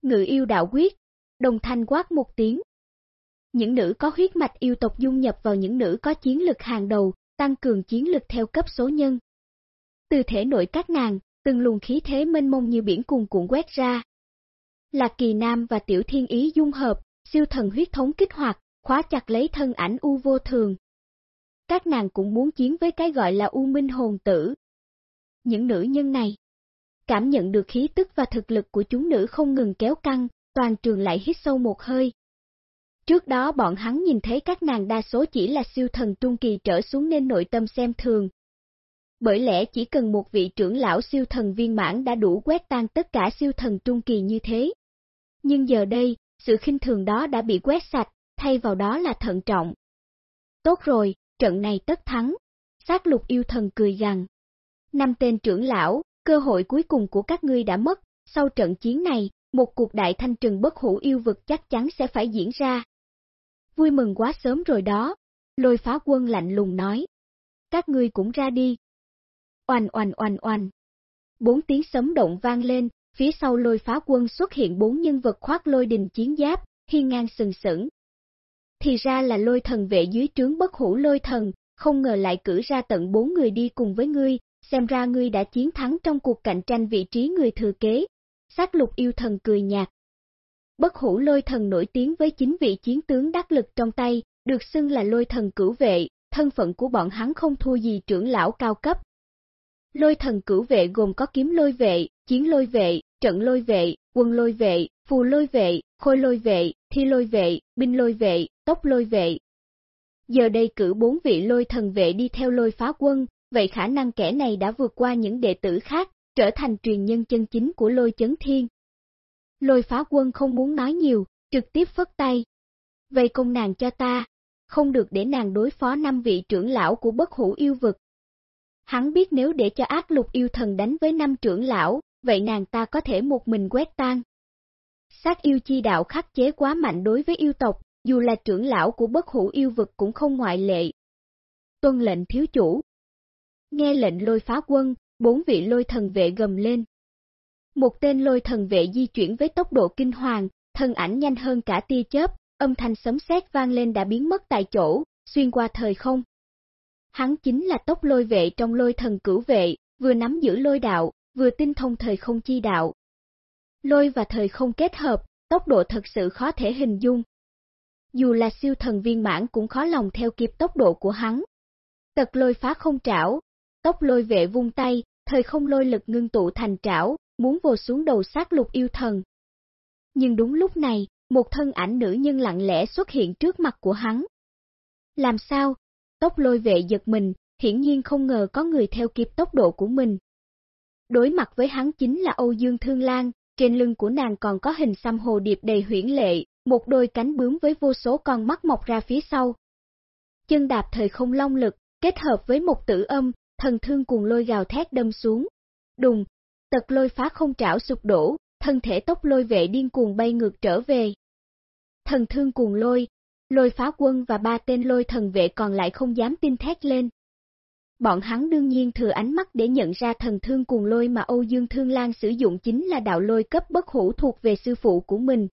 Ngự yêu đạo quyết, đồng thanh quát một tiếng. Những nữ có huyết mạch yêu tộc dung nhập vào những nữ có chiến lực hàng đầu, tăng cường chiến lực theo cấp số nhân. Từ thể nội các nàng, từng luồng khí thế mênh mông như biển cuồn cuộn quét ra là kỳ nam và tiểu thiên ý dung hợp, siêu thần huyết thống kích hoạt, khóa chặt lấy thân ảnh u vô thường. Các nàng cũng muốn chiến với cái gọi là u minh hồn tử. Những nữ nhân này, cảm nhận được khí tức và thực lực của chúng nữ không ngừng kéo căng, toàn trường lại hít sâu một hơi. Trước đó bọn hắn nhìn thấy các nàng đa số chỉ là siêu thần trung kỳ trở xuống nên nội tâm xem thường. Bởi lẽ chỉ cần một vị trưởng lão siêu thần viên mãn đã đủ quét tan tất cả siêu thần trung kỳ như thế. Nhưng giờ đây, sự khinh thường đó đã bị quét sạch, thay vào đó là thận trọng. Tốt rồi, trận này tất thắng. Sát lục yêu thần cười gằn. Năm tên trưởng lão, cơ hội cuối cùng của các ngươi đã mất, sau trận chiến này, một cuộc đại thanh trừng bất hủ yêu vực chắc chắn sẽ phải diễn ra. Vui mừng quá sớm rồi đó, lôi phá quân lạnh lùng nói. Các ngươi cũng ra đi. Oanh oanh oanh oanh. Bốn tiếng sấm động vang lên, phía sau lôi phá quân xuất hiện bốn nhân vật khoác lôi đình chiến giáp, hiên ngang sừng sững. Thì ra là lôi thần vệ dưới trướng bất hủ lôi thần, không ngờ lại cử ra tận bốn người đi cùng với ngươi, xem ra ngươi đã chiến thắng trong cuộc cạnh tranh vị trí người thừa kế. Sát lục yêu thần cười nhạt. Bất hủ lôi thần nổi tiếng với chính vị chiến tướng đắc lực trong tay, được xưng là lôi thần cửu vệ, thân phận của bọn hắn không thua gì trưởng lão cao cấp. Lôi thần cửu vệ gồm có kiếm lôi vệ, chiến lôi vệ, trận lôi vệ, quân lôi vệ, phù lôi vệ, khôi lôi vệ, thi lôi vệ, binh lôi vệ, tốc lôi vệ. Giờ đây cử bốn vị lôi thần vệ đi theo lôi phá quân, vậy khả năng kẻ này đã vượt qua những đệ tử khác, trở thành truyền nhân chân chính của lôi chấn thiên. Lôi phá quân không muốn nói nhiều, trực tiếp phất tay. Vậy công nàng cho ta, không được để nàng đối phó năm vị trưởng lão của bất hủ yêu vực. Hắn biết nếu để cho ác lục yêu thần đánh với năm trưởng lão, vậy nàng ta có thể một mình quét tan. Sát yêu chi đạo khắc chế quá mạnh đối với yêu tộc, dù là trưởng lão của bất hủ yêu vực cũng không ngoại lệ. Tuân lệnh thiếu chủ. Nghe lệnh lôi phá quân, bốn vị lôi thần vệ gầm lên. Một tên lôi thần vệ di chuyển với tốc độ kinh hoàng, thân ảnh nhanh hơn cả tia chớp, âm thanh sấm sét vang lên đã biến mất tại chỗ, xuyên qua thời không. Hắn chính là tốc lôi vệ trong lôi thần cửu vệ, vừa nắm giữ lôi đạo, vừa tinh thông thời không chi đạo. Lôi và thời không kết hợp, tốc độ thật sự khó thể hình dung. Dù là siêu thần viên mãn cũng khó lòng theo kịp tốc độ của hắn. Tật lôi phá không trảo, tốc lôi vệ vung tay, thời không lôi lực ngưng tụ thành trảo, muốn vồ xuống đầu sát lục yêu thần. Nhưng đúng lúc này, một thân ảnh nữ nhân lặng lẽ xuất hiện trước mặt của hắn. Làm sao? Tốc lôi vệ giật mình, hiển nhiên không ngờ có người theo kịp tốc độ của mình. Đối mặt với hắn chính là Âu Dương Thương Lan, trên lưng của nàng còn có hình xăm hồ điệp đầy huyển lệ, một đôi cánh bướm với vô số con mắt mọc ra phía sau. Chân đạp thời không long lực, kết hợp với một tử âm, thần thương cuồng lôi gào thét đâm xuống. Đùng, tật lôi phá không trảo sụp đổ, thân thể tốc lôi vệ điên cuồng bay ngược trở về. Thần thương cuồng lôi, lôi phá quân và ba tên lôi thần vệ còn lại không dám tin thét lên. Bọn hắn đương nhiên thừa ánh mắt để nhận ra thần thương cuồng lôi mà Âu Dương Thương Lan sử dụng chính là đạo lôi cấp bất hủ thuộc về sư phụ của mình.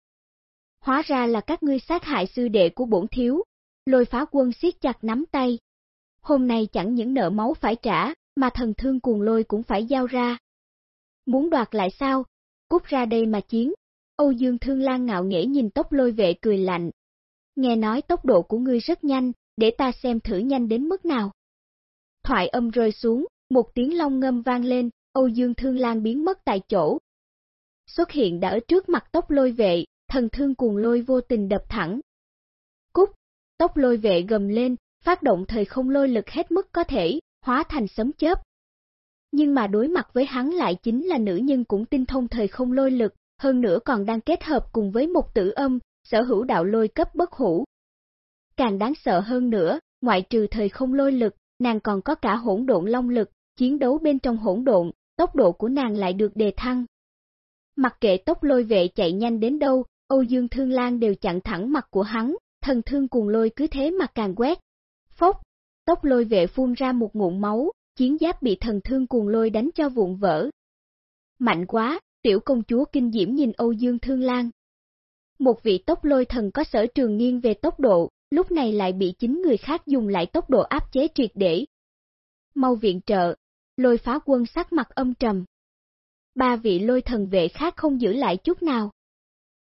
Hóa ra là các ngươi sát hại sư đệ của bổn thiếu. Lôi phá quân siết chặt nắm tay. Hôm nay chẳng những nợ máu phải trả, mà thần thương cuồng lôi cũng phải giao ra. Muốn đoạt lại sao? Cút ra đây mà chiến. Âu Dương Thương Lan ngạo nghễ nhìn tốc lôi vệ cười lạnh. Nghe nói tốc độ của ngươi rất nhanh, để ta xem thử nhanh đến mức nào. Thoại âm rơi xuống, một tiếng long ngâm vang lên, Âu Dương Thương Lan biến mất tại chỗ. Xuất hiện đã ở trước mặt tóc lôi vệ, thần thương cuồng lôi vô tình đập thẳng. Cúc, tóc lôi vệ gầm lên, phát động thời không lôi lực hết mức có thể, hóa thành sấm chớp. Nhưng mà đối mặt với hắn lại chính là nữ nhân cũng tinh thông thời không lôi lực, hơn nữa còn đang kết hợp cùng với một tử âm, sở hữu đạo lôi cấp bất hủ. càng đáng sợ hơn nữa, ngoại trừ thời không lôi lực, nàng còn có cả hỗn độn long lực, chiến đấu bên trong hỗn độn, tốc độ của nàng lại được đề thăng. Mặc kệ tốc lôi vệ chạy nhanh đến đâu, Âu Dương Thương Lan đều chặn thẳng mặt của hắn, thần thương cùng lôi cứ thế mà càng quét. Phốc, tốc lôi vệ phun ra một ngụm máu, chiến giáp bị thần thương cuồng lôi đánh cho vụn vỡ. Mạnh quá, tiểu công chúa kinh diễm nhìn Âu Dương Thương Lan. Một vị tốc lôi thần có sở trường nghiêng về tốc độ, lúc này lại bị chính người khác dùng lại tốc độ áp chế triệt để. Mau viện trợ, lôi phá quân sắc mặt âm trầm. Ba vị lôi thần vệ khác không giữ lại chút nào.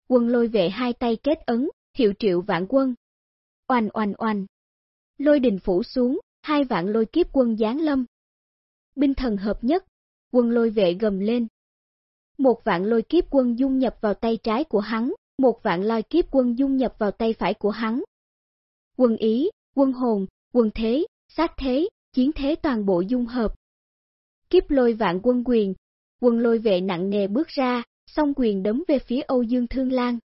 Quân lôi vệ hai tay kết ấn, hiệu triệu vạn quân. Oanh oanh oanh. Lôi đình phủ xuống, hai vạn lôi kiếp quân giáng lâm. Binh thần hợp nhất, quân lôi vệ gầm lên. Một vạn lôi kiếp quân dung nhập vào tay trái của hắn, một vạn lôi kiếp quân dung nhập vào tay phải của hắn. Quân ý, quân hồn, quân thế, sát thế, chiến thế toàn bộ dung hợp. Kiếp lôi vạn quân quyền, quân lôi vệ nặng nề bước ra, song quyền đấm về phía Âu Dương Thương Lan.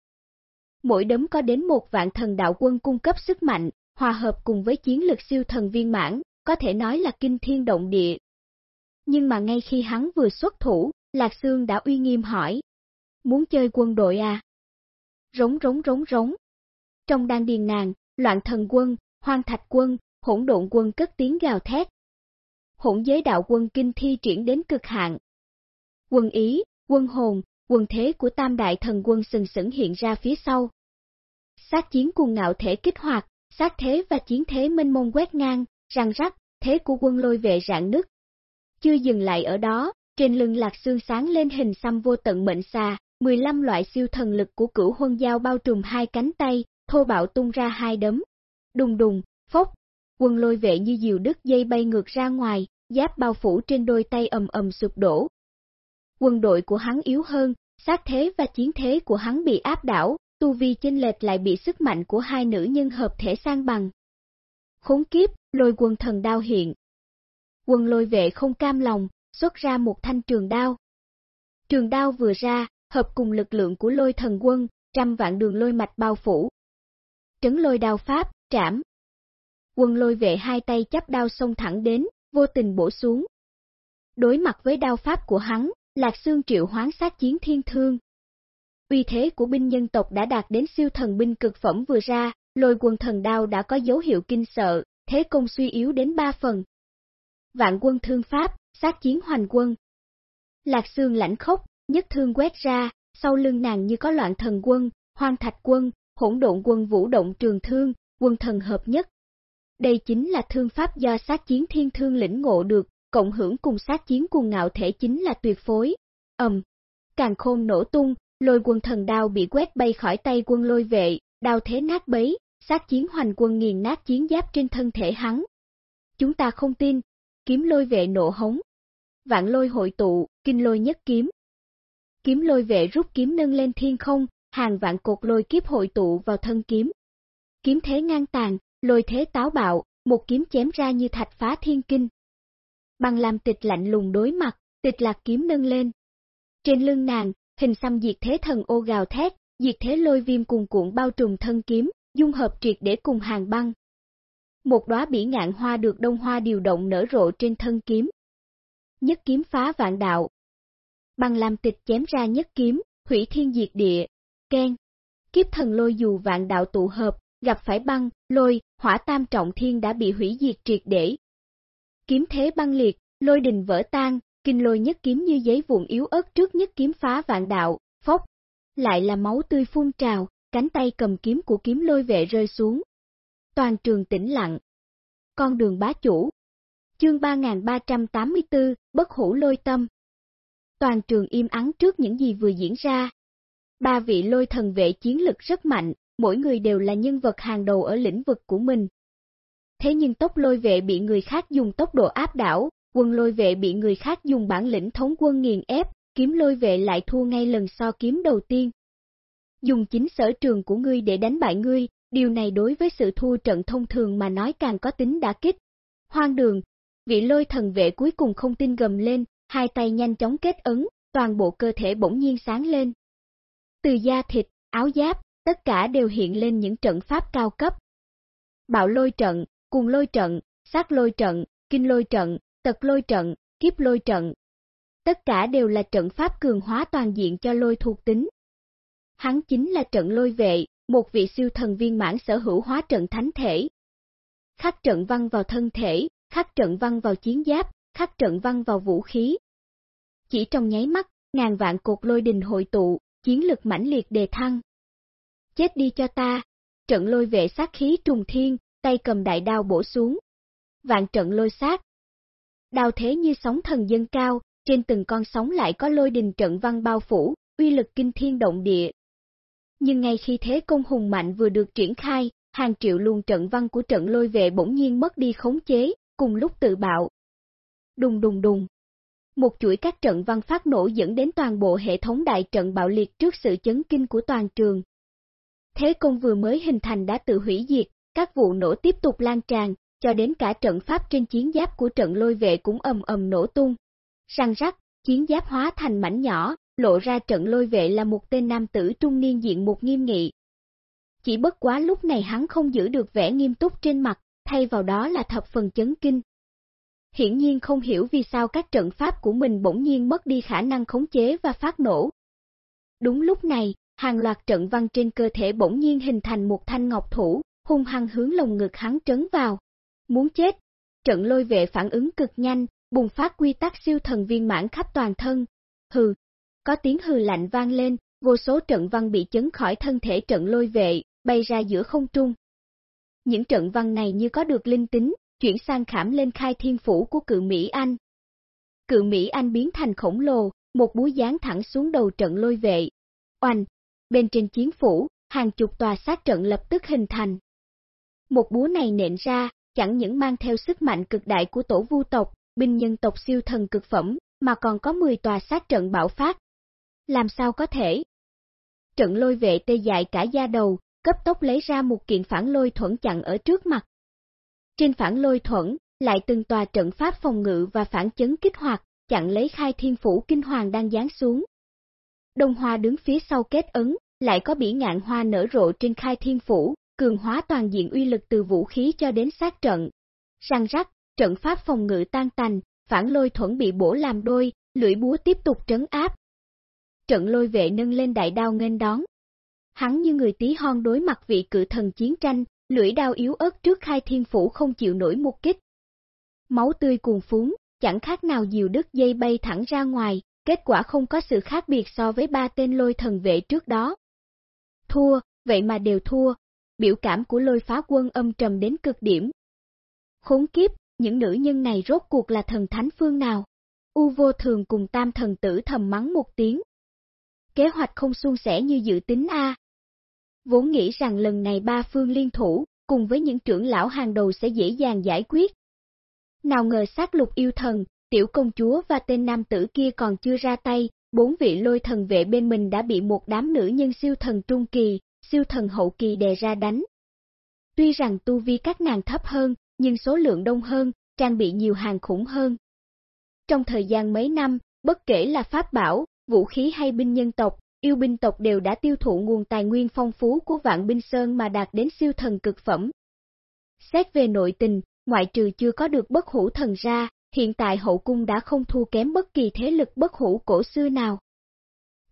Mỗi đấm có đến một vạn thần đạo quân cung cấp sức mạnh, hòa hợp cùng với chiến lực siêu thần viên mãn, có thể nói là kinh thiên động địa. Nhưng mà ngay khi hắn vừa xuất thủ, Lạc Sương đã uy nghiêm hỏi. Muốn chơi quân đội à? Rống rống rống rống. Trong đan điền nàng, loạn thần quân, hoang thạch quân, hỗn độn quân cất tiếng gào thét. Hỗn giới đạo quân kinh thi triển đến cực hạn. Quân ý, quân hồn, quân thế của tam đại thần quân sừng sững hiện ra phía sau. Sát chiến cuồng ngạo thể kích hoạt, sát thế và chiến thế mênh mông quét ngang, răng rắc, thế của quân lôi vệ rạn nứt. Chưa dừng lại ở đó, trên lưng lạc xương sáng lên hình xăm vô tận mệnh xà, 15 loại siêu thần lực của cửu huân giao bao trùm hai cánh tay, thô bạo tung ra hai đấm. Đùng đùng, phốc, quân lôi vệ như diều đứt dây bay ngược ra ngoài, giáp bao phủ trên đôi tay ầm ầm sụp đổ. Quân đội của hắn yếu hơn, sát thế và chiến thế của hắn bị áp đảo, tu vi chênh lệch lại bị sức mạnh của hai nữ nhân hợp thể sang bằng. Khốn kiếp, lôi quân thần đao hiện. Quân lôi vệ không cam lòng, xuất ra một thanh trường đao. Trường đao vừa ra, hợp cùng lực lượng của lôi thần quân, trăm vạn đường lôi mạch bao phủ. Trấn lôi đao pháp, trảm. Quân lôi vệ hai tay chấp đao xông thẳng đến, vô tình bổ xuống. Đối mặt với đao pháp của hắn, Lạc Xương triệu hoán sát chiến thiên thương. Uy thế của binh nhân tộc đã đạt đến siêu thần binh cực phẩm vừa ra, lôi quân thần đao đã có dấu hiệu kinh sợ, thế công suy yếu đến ba phần. Vạn quân thương pháp, sát chiến hoành quân. Lạc Sương lãnh khốc, nhất thương quét ra, sau lưng nàng như có loạn thần quân, hoang thạch quân, hỗn độn quân vũ động trường thương, quân thần hợp nhất. Đây chính là thương pháp do sát chiến thiên thương lĩnh ngộ được, cộng hưởng cùng sát chiến cuồng ngạo thể chính là tuyệt phối. Ầm, càng khôn nổ tung, lôi quân thần đao bị quét bay khỏi tay quân lôi vệ, đao thế nát bấy, sát chiến hoành quân nghiền nát chiến giáp trên thân thể hắn. Chúng ta không tin, kiếm lôi vệ nộ hống. Vạn lôi hội tụ, kinh lôi nhất kiếm. Kiếm lôi vệ rút kiếm nâng lên thiên không, hàng vạn cột lôi kiếp hội tụ vào thân kiếm. Kiếm thế ngang tàn, lôi thế táo bạo, một kiếm chém ra như thạch phá thiên kinh. Bằng làm tịch lạnh lùng đối mặt, tịch lạc kiếm nâng lên. Trên lưng nàng, hình xăm diệt thế thần ô gào thét, diệt thế lôi viêm cùng cuộn bao trùm thân kiếm, dung hợp triệt để cùng hàng băng. Một đóa bỉ ngạn hoa được đông hoa điều động nở rộ trên thân kiếm. Nhất kiếm phá vạn đạo. Bằng làm tịch chém ra nhất kiếm, hủy thiên diệt địa, Ken. Kiếp thần lôi dù vạn đạo tụ hợp, gặp phải băng, lôi, hỏa tam trọng thiên đã bị hủy diệt triệt để. Kiếm thế băng liệt, lôi đình vỡ tan, kinh lôi nhất kiếm như giấy vụn yếu ớt trước nhất kiếm phá vạn đạo, phốc. Lại là máu tươi phun trào, cánh tay cầm kiếm của kiếm lôi vệ rơi xuống. Toàn trường tĩnh lặng. Con đường bá chủ. Chương 3384, bất hủ lôi tâm. Toàn trường im ắng trước những gì vừa diễn ra. Ba vị lôi thần vệ chiến lực rất mạnh, mỗi người đều là nhân vật hàng đầu ở lĩnh vực của mình. Thế nhưng tốc lôi vệ bị người khác dùng tốc độ áp đảo, quân lôi vệ bị người khác dùng bản lĩnh thống quân nghiền ép, kiếm lôi vệ lại thua ngay lần so kiếm đầu tiên. Dùng chính sở trường của ngươi để đánh bại ngươi, điều này đối với sự thua trận thông thường mà nói càng có tính đả kích. Hoang đường, vị lôi thần vệ cuối cùng không tin gầm lên, hai tay nhanh chóng kết ấn, toàn bộ cơ thể bỗng nhiên sáng lên. Từ da thịt, áo giáp, tất cả đều hiện lên những trận pháp cao cấp. bạo lôi trận, cùng lôi trận, sát lôi trận, kinh lôi trận, tật lôi trận, kiếp lôi trận. Tất cả đều là trận pháp cường hóa toàn diện cho lôi thuộc tính. Hắn chính là trận lôi vệ, một vị siêu thần viên mãn sở hữu hóa trận thánh thể. Khắc trận văn vào thân thể, khắc trận văn vào chiến giáp, khắc trận văn vào vũ khí. Chỉ trong nháy mắt, ngàn vạn cột lôi đình hội tụ, chiến lực mãnh liệt đề thăng. Chết đi cho ta, trận lôi vệ sát khí trùng thiên, tay cầm đại đao bổ xuống. Vạn trận lôi sát. Đao thế như sóng thần dân cao, trên từng con sóng lại có lôi đình trận văn bao phủ, uy lực kinh thiên động địa. Nhưng ngay khi thế công hùng mạnh vừa được triển khai, hàng triệu luồng trận văn của trận lôi vệ bỗng nhiên mất đi khống chế, cùng lúc tự bạo. Đùng đùng đùng. Một chuỗi các trận văn phát nổ dẫn đến toàn bộ hệ thống đại trận bạo liệt trước sự chấn kinh của toàn trường. Thế công vừa mới hình thành đã tự hủy diệt, các vụ nổ tiếp tục lan tràn, cho đến cả trận pháp trên chiến giáp của trận lôi vệ cũng ầm ầm nổ tung. Răng rắc, chiến giáp hóa thành mảnh nhỏ, lộ ra trận lôi vệ là một tên nam tử trung niên diện một nghiêm nghị. Chỉ bất quá lúc này hắn không giữ được vẻ nghiêm túc trên mặt, thay vào đó là thập phần chấn kinh. Hiển nhiên không hiểu vì sao các trận pháp của mình bỗng nhiên mất đi khả năng khống chế và phát nổ. Đúng lúc này, hàng loạt trận văn trên cơ thể bỗng nhiên hình thành một thanh ngọc thủ, hung hăng hướng lồng ngực hắn trấn vào. Muốn chết, trận lôi vệ phản ứng cực nhanh, bùng phát quy tắc siêu thần viên mãn khắp toàn thân. Hừ, có tiếng hừ lạnh vang lên, vô số trận văn bị chấn khỏi thân thể trận lôi vệ, bay ra giữa không trung. Những trận văn này như có được linh tính, chuyển sang khảm lên khai thiên phủ của cự Mỹ Anh. Cự Mỹ Anh biến thành khổng lồ, một búa giáng thẳng xuống đầu trận lôi vệ. Oanh! Bên trên chiến phủ, hàng chục tòa sát trận lập tức hình thành. Một búa này nện ra, chẳng những mang theo sức mạnh cực đại của tổ vu tộc, binh nhân tộc siêu thần cực phẩm, mà còn có 10 tòa sát trận bạo phát. Làm sao có thể? Trận lôi vệ tê dại cả da đầu, cấp tốc lấy ra một kiện phản lôi thuẫn chặn ở trước mặt. Trên phản lôi thuẫn, lại từng tòa trận pháp phòng ngự và phản chấn kích hoạt, chặn lấy khai thiên phủ kinh hoàng đang giáng xuống. Đông Hoa đứng phía sau kết ấn, lại có bỉ ngạn hoa nở rộ trên khai thiên phủ, cường hóa toàn diện uy lực từ vũ khí cho đến sát trận. Răng rắc, trận pháp phòng ngự tan tành, phản lôi thuẫn bị bổ làm đôi, lưỡi búa tiếp tục trấn áp. Trận lôi vệ nâng lên đại đao nghênh đón. Hắn như người tí hon đối mặt vị cự thần chiến tranh, lưỡi đao yếu ớt trước khai thiên phủ không chịu nổi một kích. Máu tươi cuồn phúng, chẳng khác nào diều đứt dây bay thẳng ra ngoài, kết quả không có sự khác biệt so với ba tên lôi thần vệ trước đó. Thua, vậy mà đều thua, biểu cảm của lôi phá quân âm trầm đến cực điểm. Khốn kiếp, những nữ nhân này rốt cuộc là thần thánh phương nào? U vô thường cùng tam thần tử thầm mắng một tiếng. Kế hoạch không suôn sẻ như dự tính A. Vốn nghĩ rằng lần này ba phương liên thủ, cùng với những trưởng lão hàng đầu sẽ dễ dàng giải quyết. Nào ngờ sát lục yêu thần, tiểu công chúa và tên nam tử kia còn chưa ra tay, bốn vị lôi thần vệ bên mình đã bị một đám nữ nhân siêu thần trung kỳ, siêu thần hậu kỳ đè ra đánh. Tuy rằng tu vi các nàng thấp hơn, nhưng số lượng đông hơn, trang bị nhiều hàng khủng hơn. Trong thời gian mấy năm, bất kể là pháp bảo, vũ khí hay binh nhân tộc, yêu binh tộc đều đã tiêu thụ nguồn tài nguyên phong phú của vạn binh sơn mà đạt đến siêu thần cực phẩm. Xét về nội tình, ngoại trừ chưa có được bất hủ thần ra, hiện tại hậu cung đã không thua kém bất kỳ thế lực bất hủ cổ xưa nào.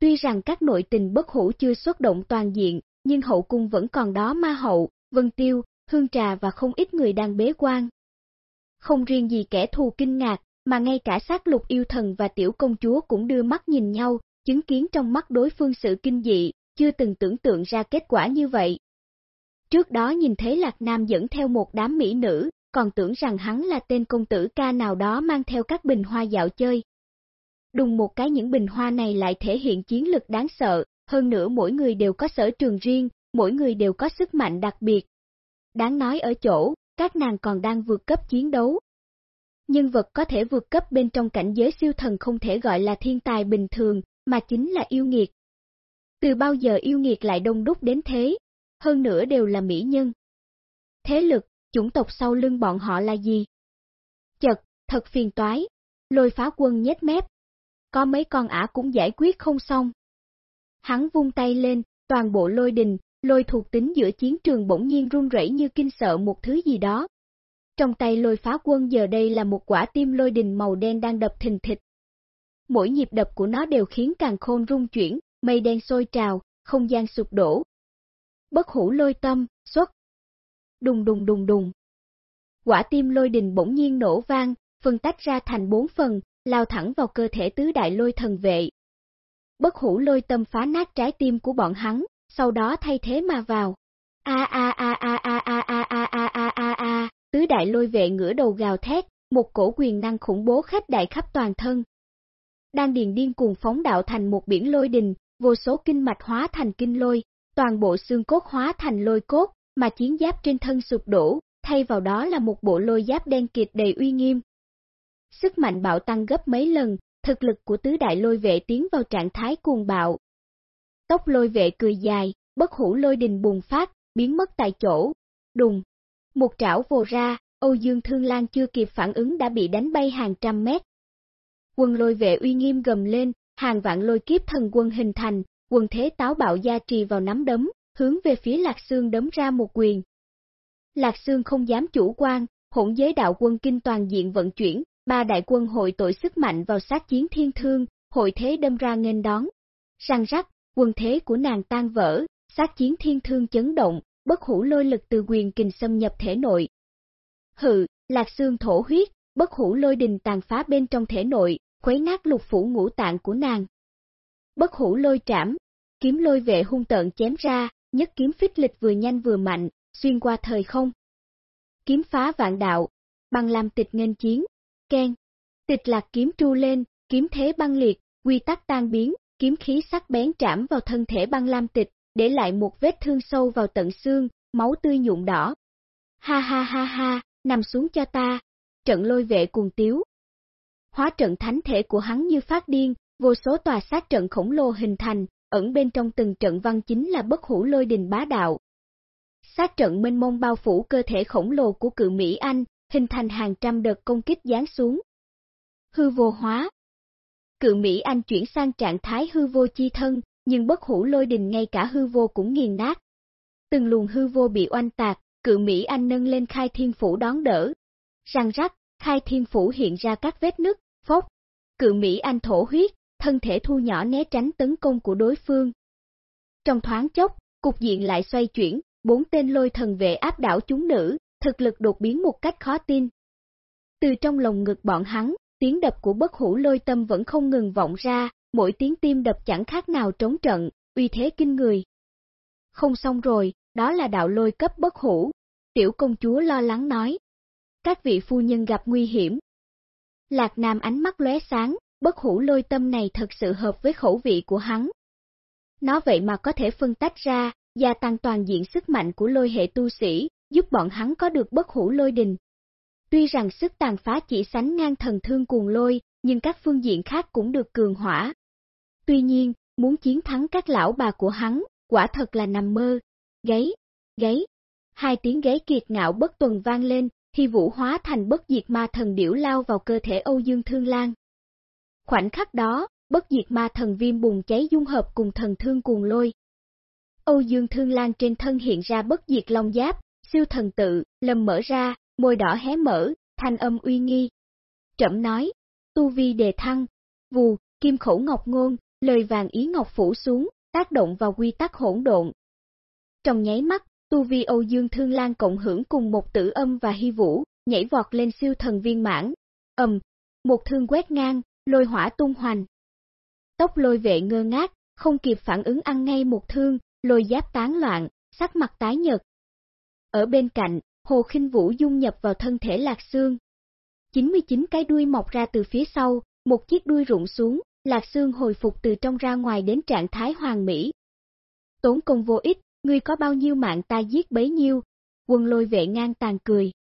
Tuy rằng các nội tình bất hủ chưa xuất động toàn diện, nhưng hậu cung vẫn còn đó ma hậu, vân tiêu, hương trà và không ít người đang bế quan. Không riêng gì kẻ thù kinh ngạc, mà ngay cả sát lục yêu thần và tiểu công chúa cũng đưa mắt nhìn nhau, chứng kiến trong mắt đối phương sự kinh dị, chưa từng tưởng tượng ra kết quả như vậy. Trước đó nhìn thấy Lạc Nam dẫn theo một đám mỹ nữ, còn tưởng rằng hắn là tên công tử ca nào đó mang theo các bình hoa dạo chơi. Đùng một cái những bình hoa này lại thể hiện chiến lực đáng sợ, hơn nữa mỗi người đều có sở trường riêng, mỗi người đều có sức mạnh đặc biệt. Đáng nói ở chỗ, các nàng còn đang vượt cấp chiến đấu. Nhân vật có thể vượt cấp bên trong cảnh giới siêu thần không thể gọi là thiên tài bình thường, mà chính là yêu nghiệt. Từ bao giờ yêu nghiệt lại đông đúc đến thế, hơn nữa đều là mỹ nhân. Thế lực, chủng tộc sau lưng bọn họ là gì? Chật, thật phiền toái, lôi phá quân nhét mép. Có mấy con ả cũng giải quyết không xong. Hắn vung tay lên, toàn bộ lôi đình, lôi thuộc tính giữa chiến trường bỗng nhiên run rẩy như kinh sợ một thứ gì đó. Trong tay lôi phá quân giờ đây là một quả tim lôi đình màu đen đang đập thình thịch. Mỗi nhịp đập của nó đều khiến càng khôn rung chuyển, mây đen sôi trào, không gian sụp đổ. Bất hủ lôi tâm, xuất. Đùng đùng đùng đùng. Quả tim lôi đình bỗng nhiên nổ vang, phân tách ra thành bốn phần, lao thẳng vào cơ thể tứ đại lôi thần vệ. Bất hủ lôi tâm phá nát trái tim của bọn hắn, sau đó thay thế mà vào. A a a a a a a a a a a a, tứ đại lôi vệ ngửa đầu gào thét, một cổ quyền năng khủng bố khét đại khắp toàn thân. Đang điền điên cuồng phóng đạo thành một biển lôi đình, vô số kinh mạch hóa thành kinh lôi, toàn bộ xương cốt hóa thành lôi cốt, mà chiến giáp trên thân sụp đổ, thay vào đó là một bộ lôi giáp đen kịt đầy uy nghiêm. Sức mạnh bạo tăng gấp mấy lần, thực lực của tứ đại lôi vệ tiến vào trạng thái cuồng bạo. Tốc lôi vệ cười dài, bất hủ lôi đình bùng phát, biến mất tại chỗ. Đùng! Một trảo vồ ra, Âu Dương Thương Lan chưa kịp phản ứng đã bị đánh bay hàng trăm mét. Quân lôi vệ uy nghiêm gầm lên, hàng vạn lôi kiếp thần quân hình thành, quân thế táo bạo gia trì vào nắm đấm, hướng về phía Lạc Sương đấm ra một quyền. Lạc Sương không dám chủ quan, hỗn giới đạo quân kinh toàn diện vận chuyển, ba đại quân hội tội sức mạnh vào sát chiến thiên thương, hội thế đâm ra nghênh đón. Răng rắc, quân thế của nàng tan vỡ, sát chiến thiên thương chấn động, bất hủ lôi lực từ quyền kình xâm nhập thể nội. Hự, lạc xương thổ huyết, bất hủ lôi đình tàn phá bên trong thể nội, khuấy nát lục phủ ngũ tạng của nàng. Bất hủ lôi trảm, kiếm lôi vệ hung tợn chém ra, nhất kiếm phích lịch vừa nhanh vừa mạnh, xuyên qua thời không. Kiếm phá vạn đạo, bằng làm tịch nghênh chiến, khen. Tịch lạc kiếm tru lên, kiếm thế băng liệt, quy tắc tan biến, kiếm khí sắc bén trảm vào thân thể băng lam tịch, để lại một vết thương sâu vào tận xương, máu tươi nhuộm đỏ. Ha ha ha ha, nằm xuống cho ta. Trận lôi vệ cuồng tiếu. Hóa trận thánh thể của hắn như phát điên, vô số tòa sát trận khổng lồ hình thành, ẩn bên trong từng trận văn chính là bất hủ lôi đình bá đạo. Sát trận mênh mông bao phủ cơ thể khổng lồ của cự Mỹ Anh, hình thành hàng trăm đợt công kích giáng xuống. Hư vô hóa Cự Mỹ Anh chuyển sang trạng thái hư vô chi thân, nhưng bất hủ lôi đình ngay cả hư vô cũng nghiền nát. Từng luồng hư vô bị oanh tạc, cự Mỹ Anh nâng lên khai thiên phủ đón đỡ. Răng rắc, khai thiên phủ hiện ra các vết nứt. Cự Mỹ Anh thổ huyết, thân thể thu nhỏ né tránh tấn công của đối phương. Trong thoáng chốc, cục diện lại xoay chuyển, bốn tên lôi thần vệ áp đảo chúng nữ, thực lực đột biến một cách khó tin. Từ trong lồng ngực bọn hắn, tiếng đập của bất hủ lôi tâm vẫn không ngừng vọng ra, mỗi tiếng tim đập chẳng khác nào trống trận, uy thế kinh người. Không xong rồi, đó là đạo lôi cấp bất hủ. Tiểu công chúa lo lắng nói. Các vị phu nhân gặp nguy hiểm. Lạc Nam ánh mắt lóe sáng, bất hủ lôi tâm này thật sự hợp với khẩu vị của hắn. Nó vậy mà có thể phân tách ra, gia tăng toàn diện sức mạnh của lôi hệ tu sĩ, giúp bọn hắn có được bất hủ lôi đình. Tuy rằng sức tàn phá chỉ sánh ngang thần thương cuồng lôi, nhưng các phương diện khác cũng được cường hỏa. Tuy nhiên, muốn chiến thắng các lão bà của hắn, quả thật là nằm mơ. Gáy, gáy, hai tiếng gáy kiệt ngạo bất tuần vang lên, khi vũ hóa thành bất diệt ma thần điểu lao vào cơ thể Âu Dương Thương Lan. Khoảnh khắc đó, bất diệt ma thần viêm bùng cháy dung hợp cùng thần thương cuồng lôi. Âu Dương Thương Lan trên thân hiện ra bất diệt long giáp, siêu thần tự, lầm mở ra, môi đỏ hé mở, thanh âm uy nghi. Trẩm nói, tu vi đề thăng, vù, kim khẩu ngọc ngôn, lời vàng ý ngọc phủ xuống, tác động vào quy tắc hỗn độn. Trong nháy mắt, tu vi Âu Dương Thương Lan cộng hưởng cùng một tử âm và hy vũ, nhảy vọt lên siêu thần viên mãn. Ầm, một thương quét ngang, lôi hỏa tung hoành. Tốc lôi vệ ngơ ngác, không kịp phản ứng ăn ngay một thương, lôi giáp tán loạn, sắc mặt tái nhợt, ở bên cạnh, Hồ Khinh Vũ dung nhập vào thân thể Lạc Xương. 99 cái đuôi mọc ra từ phía sau, một chiếc đuôi rụng xuống, Lạc xương hồi phục từ trong ra ngoài đến trạng thái hoàng mỹ. Tốn công vô ích, ngươi có bao nhiêu mạng ta giết bấy nhiêu, quân lôi vệ ngang tàn cười.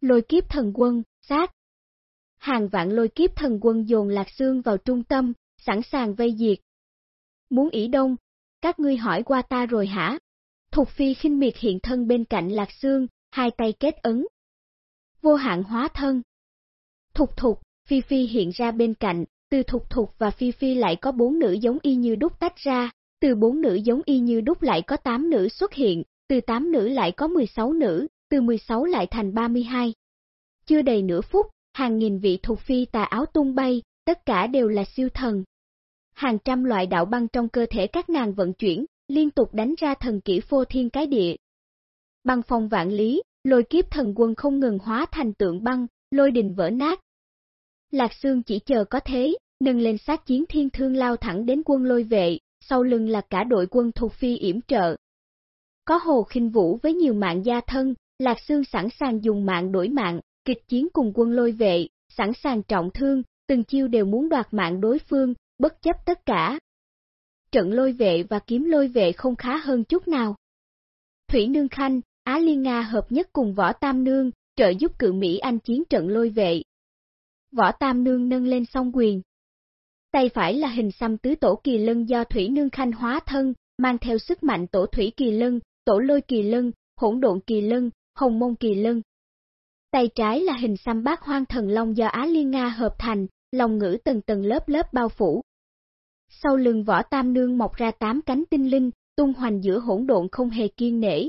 Lôi kiếp thần quân, sát. Hàng vạn lôi kiếp thần quân dồn Lạc xương vào trung tâm, sẵn sàng vây diệt. Muốn ỉ đông, các ngươi hỏi qua ta rồi hả? Thục Phi khinh miệt hiện thân bên cạnh Lạc xương, hai tay kết ấn. Vô hạn hóa thân. Thục Thục, Phi Phi hiện ra bên cạnh, từ Thục Thục và Phi Phi lại có bốn nữ giống y như đúc tách ra, từ bốn nữ giống y như đúc lại có 8 nữ xuất hiện, từ 8 nữ lại có 16 nữ, từ 16 lại thành 32. Chưa đầy nửa phút, hàng nghìn vị thuộc phi tà áo tung bay, tất cả đều là siêu thần. Hàng trăm loại đạo băng trong cơ thể các nàng vận chuyển, liên tục đánh ra thần kỹ phô thiên cái địa. Băng phong vạn lý, lôi kiếp thần quân không ngừng hóa thành tượng băng, lôi đình vỡ nát. Lạc Sương chỉ chờ có thế, nâng lên sát chiến thiên thương lao thẳng đến quân lôi vệ, sau lưng là cả đội quân thuộc phi yểm trợ. Có hồ khinh vũ với nhiều mạng gia thân, Lạc Sương sẵn sàng dùng mạng đổi mạng, kịch chiến cùng quân lôi vệ, sẵn sàng trọng thương, từng chiêu đều muốn đoạt mạng đối phương, bất chấp tất cả. Trận lôi vệ và kiếm lôi vệ không khá hơn chút nào. Thủy Nương Khanh, Á Liên Nga hợp nhất cùng Võ Tam Nương, trợ giúp cự Mỹ Anh chiến trận lôi vệ. Võ Tam Nương nâng lên song quyền. Tay phải là hình xăm tứ tổ kỳ lân do Thủy Nương Khanh hóa thân, mang theo sức mạnh tổ Thủy kỳ lân, tổ lôi kỳ lân, hỗn độn kỳ lân, hồng môn kỳ lân. Tay trái là hình xăm bát hoang thần long do Á Liên Nga hợp thành, lòng ngữ từng tầng lớp lớp bao phủ. Sau lưng võ tam nương mọc ra tám cánh tinh linh, tung hoành giữa hỗn độn không hề kiên nể.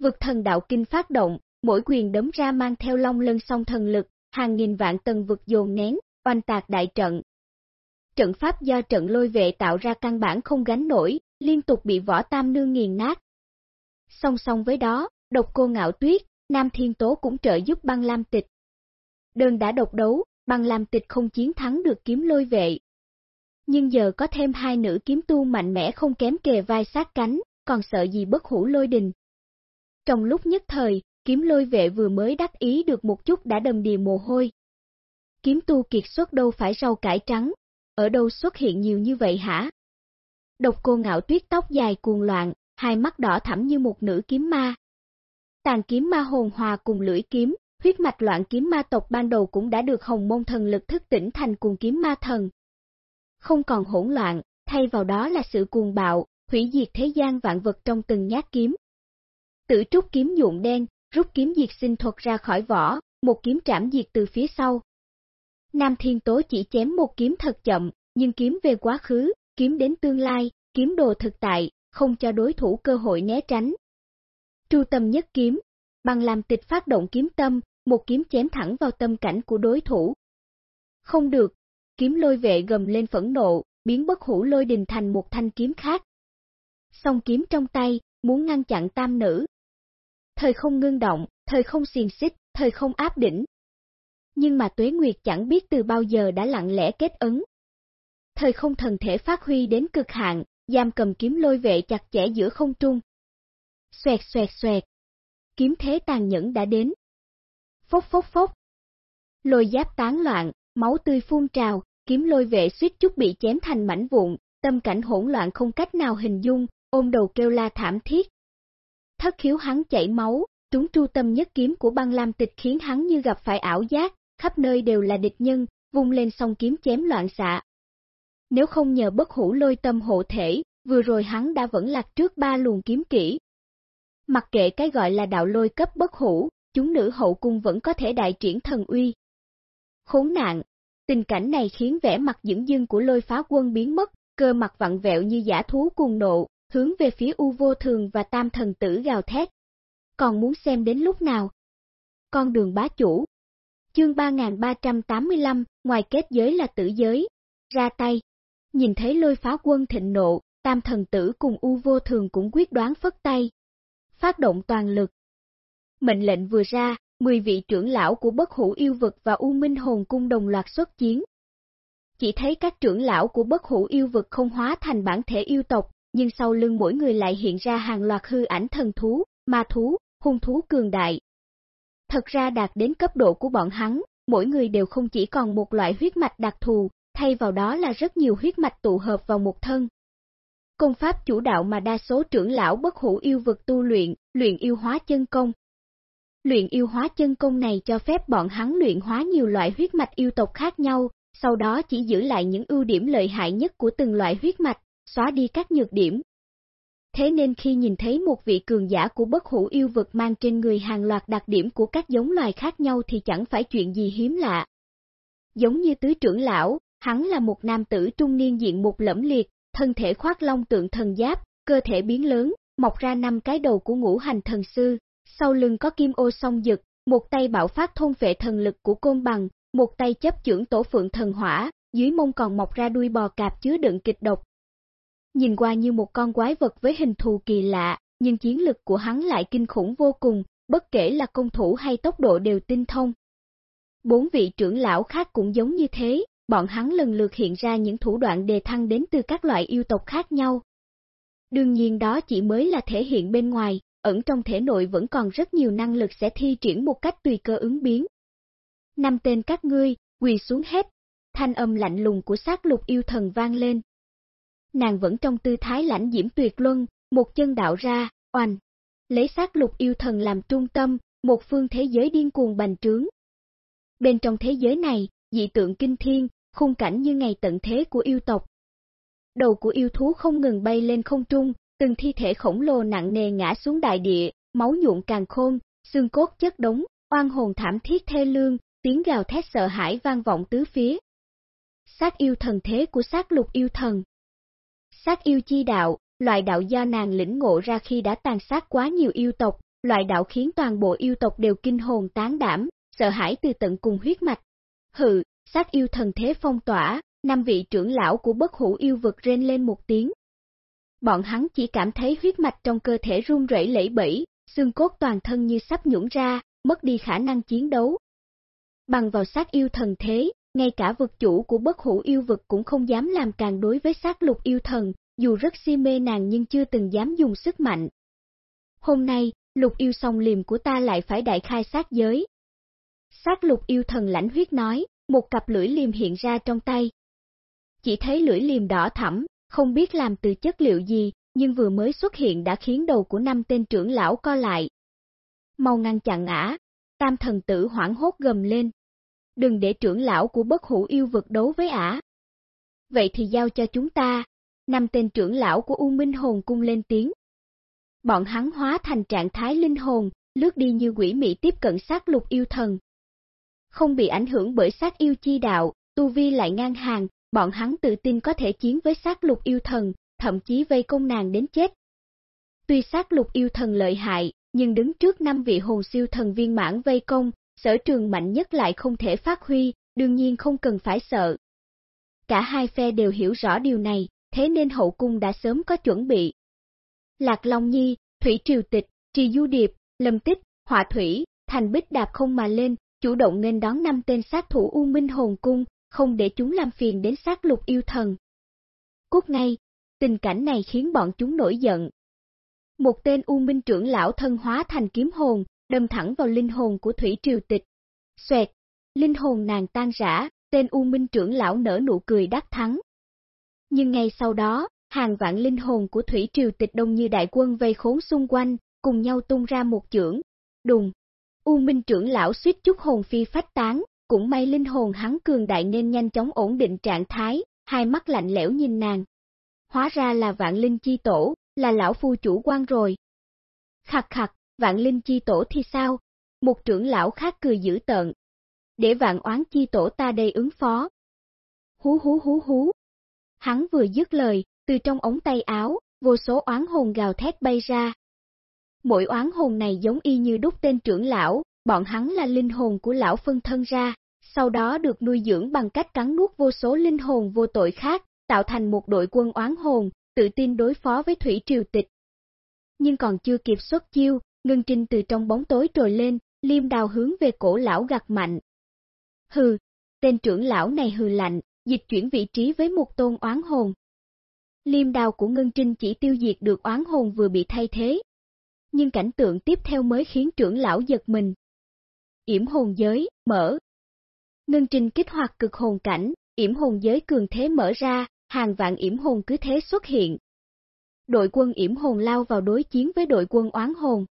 Vực thần đạo kinh phát động, mỗi quyền đấm ra mang theo long lân song thần lực, hàng nghìn vạn tầng vực dồn nén, oanh tạc đại trận. Trận pháp do trận lôi vệ tạo ra căn bản không gánh nổi, liên tục bị võ tam nương nghiền nát. Song song với đó, độc cô ngạo tuyết, Nam Thiên Tố cũng trợ giúp băng lam tịch. Đơn đã độc đấu, băng lam tịch không chiến thắng được kiếm lôi vệ. Nhưng giờ có thêm hai nữ kiếm tu mạnh mẽ không kém kề vai sát cánh, còn sợ gì bất hủ lôi đình. Trong lúc nhất thời, kiếm lôi vệ vừa mới đắc ý được một chút đã đầm đìa mồ hôi. Kiếm tu kiệt xuất đâu phải rau cải trắng, ở đâu xuất hiện nhiều như vậy hả? Độc cô ngạo tuyết tóc dài cuồng loạn, hai mắt đỏ thẳm như một nữ kiếm ma. Tàn kiếm ma hồn hòa cùng lưỡi kiếm, huyết mạch loạn kiếm ma tộc ban đầu cũng đã được hồng môn thần lực thức tỉnh thành cuồng kiếm ma thần. Không còn hỗn loạn, thay vào đó là sự cuồng bạo, hủy diệt thế gian vạn vật trong từng nhát kiếm. Tử trúc kiếm nhuộm đen, rút kiếm diệt sinh thuật ra khỏi vỏ, một kiếm trảm diệt từ phía sau. Nam Thiên Tố chỉ chém một kiếm thật chậm, nhưng kiếm về quá khứ, kiếm đến tương lai, kiếm đồ thực tại, không cho đối thủ cơ hội né tránh. Tru tâm nhất kiếm, bằng làm tịch phát động kiếm tâm, một kiếm chém thẳng vào tâm cảnh của đối thủ. Không được, kiếm lôi vệ gầm lên phẫn nộ, biến bất hủ lôi đình thành một thanh kiếm khác. Song kiếm trong tay, muốn ngăn chặn tam nữ. Thời không ngưng động, thời không xiềng xích, thời không áp đỉnh. Nhưng mà Tuế Nguyệt chẳng biết từ bao giờ đã lặng lẽ kết ấn. Thời không thần thể phát huy đến cực hạn, giam cầm kiếm lôi vệ chặt chẽ giữa không trung. Xoẹt xoẹt xoẹt. Kiếm thế tàn nhẫn đã đến. Phốc phốc phốc. Lôi giáp tán loạn, máu tươi phun trào, kiếm lôi vệ suýt chút bị chém thành mảnh vụn, tâm cảnh hỗn loạn không cách nào hình dung, ôm đầu kêu la thảm thiết. Thất khiếu hắn chảy máu, trúng tru tâm nhất kiếm của băng lam tịch khiến hắn như gặp phải ảo giác, khắp nơi đều là địch nhân, vung lên song kiếm chém loạn xạ. Nếu không nhờ bất hủ lôi tâm hộ thể, vừa rồi hắn đã vẫn lạc trước ba luồng kiếm kỹ. Mặc kệ cái gọi là đạo lôi cấp bất hủ, chúng nữ hậu cung vẫn có thể đại triển thần uy. Khốn nạn, tình cảnh này khiến vẻ mặt dưỡng dưng của lôi phá quân biến mất, cơ mặt vặn vẹo như giả thú cuồng nộ, hướng về phía U vô thường và tam thần tử gào thét. Còn muốn xem đến lúc nào? Con đường bá chủ Chương 3385, ngoài kết giới là tử giới, ra tay. Nhìn thấy lôi phá quân thịnh nộ, tam thần tử cùng U vô thường cũng quyết đoán phất tay. Phát động toàn lực. Mệnh lệnh vừa ra, 10 vị trưởng lão của bất hủ yêu vực và U Minh Hồn Cung đồng loạt xuất chiến. Chỉ thấy các trưởng lão của bất hủ yêu vực không hóa thành bản thể yêu tộc, nhưng sau lưng mỗi người lại hiện ra hàng loạt hư ảnh thần thú, ma thú, hung thú cường đại. Thật ra đạt đến cấp độ của bọn hắn, mỗi người đều không chỉ còn một loại huyết mạch đặc thù, thay vào đó là rất nhiều huyết mạch tụ hợp vào một thân. Công pháp chủ đạo mà đa số trưởng lão bất hủ yêu vực tu luyện, luyện yêu hóa chân công, Luyện yêu hóa chân công này cho phép bọn hắn luyện hóa nhiều loại huyết mạch yêu tộc khác nhau, sau đó chỉ giữ lại những ưu điểm lợi hại nhất của từng loại huyết mạch, xóa đi các nhược điểm. Thế nên khi nhìn thấy một vị cường giả của bất hủ yêu vực mang trên người hàng loạt đặc điểm của các giống loài khác nhau thì chẳng phải chuyện gì hiếm lạ. Giống như tứ trưởng lão, hắn là một nam tử trung niên diện một lẫm liệt, thân thể khoác long tượng thần giáp, cơ thể biến lớn, mọc ra năm cái đầu của ngũ hành thần sư, sau lưng có kim ô song dực, một tay bạo phát thôn vệ thần lực của côn bằng, một tay chấp trưởng tổ phượng thần hỏa, dưới mông còn mọc ra đuôi bò cạp chứa đựng kịch độc. Nhìn qua như một con quái vật với hình thù kỳ lạ, nhưng chiến lực của hắn lại kinh khủng vô cùng, bất kể là công thủ hay tốc độ đều tinh thông. Bốn vị trưởng lão khác cũng giống như thế, bọn hắn lần lượt hiện ra những thủ đoạn đề thăng đến từ các loại yêu tộc khác nhau. Đương nhiên đó chỉ mới là thể hiện bên ngoài, ẩn trong thể nội vẫn còn rất nhiều năng lực sẽ thi triển một cách tùy cơ ứng biến. Năm tên các ngươi, quỳ xuống hết, thanh âm lạnh lùng của sát lục yêu thần vang lên. Nàng vẫn trong tư thái lãnh diễm tuyệt luân, một chân đạo ra, oanh, lấy sát lục yêu thần làm trung tâm, một phương thế giới điên cuồng bành trướng. Bên trong thế giới này, dị tượng kinh thiên, khung cảnh như ngày tận thế của yêu tộc. Đầu của yêu thú không ngừng bay lên không trung, từng thi thể khổng lồ nặng nề ngã xuống đại địa, máu nhuộn càng khôn, xương cốt chất đống, oan hồn thảm thiết thê lương, tiếng gào thét sợ hãi vang vọng tứ phía. Sát yêu thần thế của sát lục yêu thần Sát yêu chi đạo, loại đạo do nàng lĩnh ngộ ra khi đã tàn sát quá nhiều yêu tộc, loại đạo khiến toàn bộ yêu tộc đều kinh hồn tán đảm, sợ hãi từ tận cùng huyết mạch. Hừ, sát yêu thần thế phong tỏa, năm vị trưởng lão của bất hủ yêu vực rên lên một tiếng. Bọn hắn chỉ cảm thấy huyết mạch trong cơ thể run rẩy lẫy bẫy, xương cốt toàn thân như sắp nhũn ra, mất đi khả năng chiến đấu. Bằng vào sát yêu thần thế, ngay cả vực chủ của bất hủ yêu vực cũng không dám làm càng đối với sát lục yêu thần, dù rất si mê nàng nhưng chưa từng dám dùng sức mạnh. Hôm nay, lục yêu song liềm của ta lại phải đại khai sát giới. Sát lục yêu thần lãnh huyết nói, một cặp lưỡi liềm hiện ra trong tay. Chỉ thấy lưỡi liềm đỏ thẳm, không biết làm từ chất liệu gì, nhưng vừa mới xuất hiện đã khiến đầu của năm tên trưởng lão co lại. Mau ngăn chặn ả, tam thần tử hoảng hốt gầm lên. Đừng để trưởng lão của bất hủ yêu vực đấu với ả. Vậy thì giao cho chúng ta, năm tên trưởng lão của U Minh Hồn cung lên tiếng. Bọn hắn hóa thành trạng thái linh hồn, lướt đi như quỷ mị tiếp cận sát lục yêu thần. Không bị ảnh hưởng bởi sát yêu chi đạo, tu vi lại ngang hàng, bọn hắn tự tin có thể chiến với sát lục yêu thần, thậm chí vây công nàng đến chết. Tuy sát lục yêu thần lợi hại, nhưng đứng trước năm vị hồn siêu thần viên mãn vây công, sở trường mạnh nhất lại không thể phát huy, đương nhiên không cần phải sợ. Cả hai phe đều hiểu rõ điều này, thế nên hậu cung đã sớm có chuẩn bị. Lạc Long Nhi, Thủy Triều Tịch, Trì Du Điệp, Lâm Tích, Họa Thủy, Thành Bích đạp không mà lên, chủ động nên đón năm tên sát thủ U Minh Hồn Cung, không để chúng làm phiền đến sát lục yêu thần. Cút ngay, tình cảnh này khiến bọn chúng nổi giận. Một tên U Minh trưởng lão thân hóa thành kiếm hồn, đâm thẳng vào linh hồn của Thủy Triều Tịch. Xoẹt, linh hồn nàng tan rã, tên U Minh trưởng lão nở nụ cười đắc thắng. Nhưng ngay sau đó, hàng vạn linh hồn của Thủy Triều Tịch đông như đại quân vây khốn xung quanh, cùng nhau tung ra một chưởng. Đùng, U Minh trưởng lão suýt chút hồn phi phách tán, cũng may linh hồn hắn cường đại nên nhanh chóng ổn định trạng thái, hai mắt lạnh lẽo nhìn nàng. Hóa ra là vạn linh chi tổ, là lão phu chủ quan rồi. Khặt khặt, vạn linh chi tổ thì sao? Một trưởng lão khác cười dữ tợn. Để vạn oán chi tổ ta đây ứng phó. Hú hú hú hú. Hắn vừa dứt lời, từ trong ống tay áo, vô số oán hồn gào thét bay ra. Mỗi oán hồn này giống y như đúc tên trưởng lão, bọn hắn là linh hồn của lão phân thân ra, sau đó được nuôi dưỡng bằng cách cắn nuốt vô số linh hồn vô tội khác, tạo thành một đội quân oán hồn, tự tin đối phó với thủy triều tịch. Nhưng còn chưa kịp xuất chiêu, ngân trinh từ trong bóng tối trồi lên, liêm đào hướng về cổ lão gặt mạnh. Hừ, tên trưởng lão này hừ lạnh, dịch chuyển vị trí với một tôn oán hồn. Liêm đào của Ngân Trinh chỉ tiêu diệt được oán hồn vừa bị thay thế. Nhưng cảnh tượng tiếp theo mới khiến trưởng lão giật mình, yểm hồn giới, mở. Ngân Trinh kích hoạt cực hồn cảnh, yểm hồn giới cường thế mở ra, hàng vạn yểm hồn cứ thế xuất hiện. Đội quân yểm hồn lao vào đối chiến với đội quân oán hồn.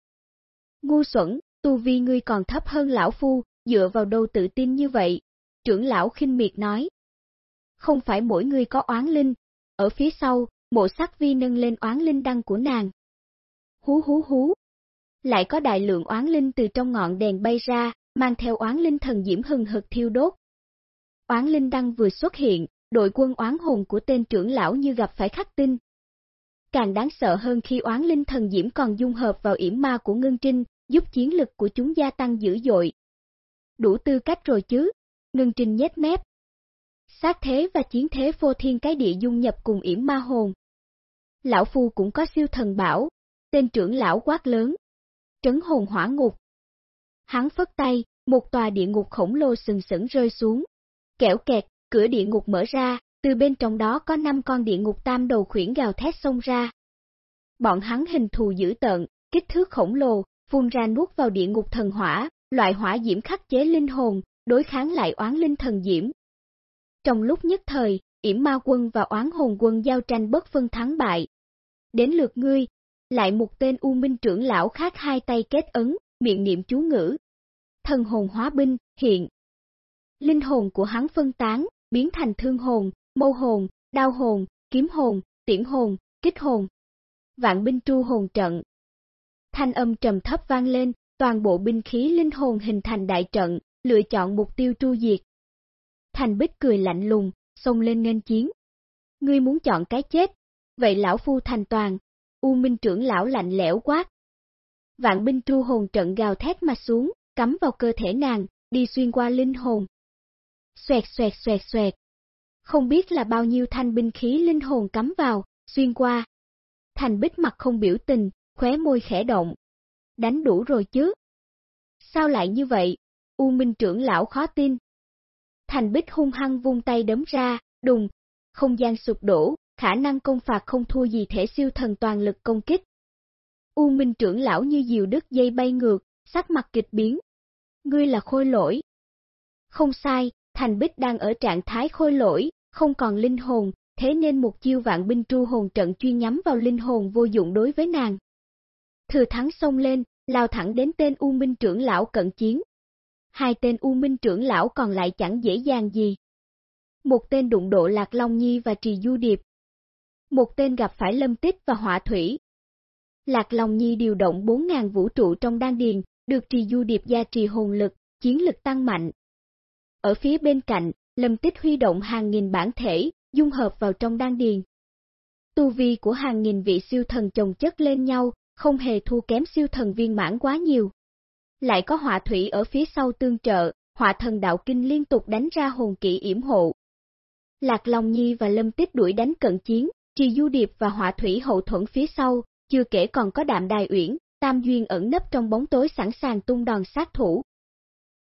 Ngu xuẩn, tu vi ngươi còn thấp hơn lão phu, dựa vào đâu tự tin như vậy? Trưởng lão khinh miệt nói. Không phải mỗi người có oán linh, ở phía sau, mộ sắc vi nâng lên oán linh đăng của nàng. Hú hú hú. Lại có đại lượng oán linh từ trong ngọn đèn bay ra, mang theo oán linh thần diễm hừng hực thiêu đốt. Oán linh đăng vừa xuất hiện, đội quân oán hồn của tên trưởng lão như gặp phải khắc tinh. Càng đáng sợ hơn khi oán linh thần diễm còn dung hợp vào yểm ma của ngưng trinh, giúp chiến lực của chúng gia tăng dữ dội. Đủ tư cách rồi chứ, Ngưng trình nhét mép. Sát thế và chiến thế vô thiên cái địa dung nhập cùng yểm ma hồn. Lão Phu cũng có siêu thần bảo, tên trưởng lão quát lớn. Trấn hồn hỏa ngục. Hắn phất tay, một tòa địa ngục khổng lồ sừng sững rơi xuống. Kẻo kẹt, cửa địa ngục mở ra, từ bên trong đó có năm con địa ngục tam đầu khuyển gào thét xông ra. Bọn hắn hình thù dữ tợn, kích thước khổng lồ, phun ra nuốt vào địa ngục thần hỏa, loại hỏa diễm khắc chế linh hồn, đối kháng lại oán linh thần diễm. Trong lúc nhất thời, yểm ma quân và oán hồn quân giao tranh bất phân thắng bại. Đến lượt ngươi, lại một tên U Minh trưởng lão khác hai tay kết ấn, miệng niệm chú ngữ. Thần hồn hóa binh, hiện. Linh hồn của hắn phân tán, biến thành thương hồn, mâu hồn, đao hồn, kiếm hồn, tiễn hồn, kích hồn. Vạn binh tru hồn trận. Thanh âm trầm thấp vang lên, toàn bộ binh khí linh hồn hình thành đại trận, lựa chọn mục tiêu tru diệt. Thành bích cười lạnh lùng, xông lên nghênh chiến. Ngươi muốn chọn cái chết, vậy lão phu thành toàn, U Minh trưởng lão lạnh lẽo quát. Vạn binh tru hồn trận gào thét mà xuống, cắm vào cơ thể nàng, đi xuyên qua linh hồn. Xoẹt xoẹt xoẹt xoẹt. Không biết là bao nhiêu thanh binh khí linh hồn cắm vào, xuyên qua. Thành bích mặt không biểu tình, khóe môi khẽ động. Đánh đủ rồi chứ? Sao lại như vậy? U Minh trưởng lão khó tin. Thành bích hung hăng vung tay đấm ra, đùng, không gian sụp đổ, khả năng công phạt không thua gì thể siêu thần toàn lực công kích. U Minh trưởng lão như diều đứt dây bay ngược, sắc mặt kịch biến. Ngươi là khôi lỗi. Không sai, Thành Bích đang ở trạng thái khôi lỗi, không còn linh hồn, thế nên một chiêu vạn binh tru hồn trận chuyên nhắm vào linh hồn vô dụng đối với nàng. Thừa thắng xông lên, lao thẳng đến tên U Minh trưởng lão cận chiến. Hai tên U Minh trưởng lão còn lại chẳng dễ dàng gì. Một tên đụng độ Lạc Long Nhi và Trì Du Điệp, một tên gặp phải lâm tích và hỏa thủy. Lạc Long Nhi điều động 4.000 vũ trụ trong đan điền, được trì du điệp gia trì hồn lực, chiến lực tăng mạnh. Ở phía bên cạnh, lâm tích huy động hàng nghìn bản thể, dung hợp vào trong đan điền. Tu vi của hàng nghìn vị siêu thần chồng chất lên nhau, không hề thua kém siêu thần viên mãn quá nhiều. Lại có hỏa thủy ở phía sau tương trợ, hỏa thần đạo kinh liên tục đánh ra hồn kỹ yểm hộ. Lạc Long Nhi và Lâm Tích đuổi đánh cận chiến, Trì Du Điệp và Hỏa Thủy hậu thuẫn phía sau, chưa kể còn có Đạm Đài Uyển, Tam Duyên ẩn nấp trong bóng tối sẵn sàng tung đòn sát thủ.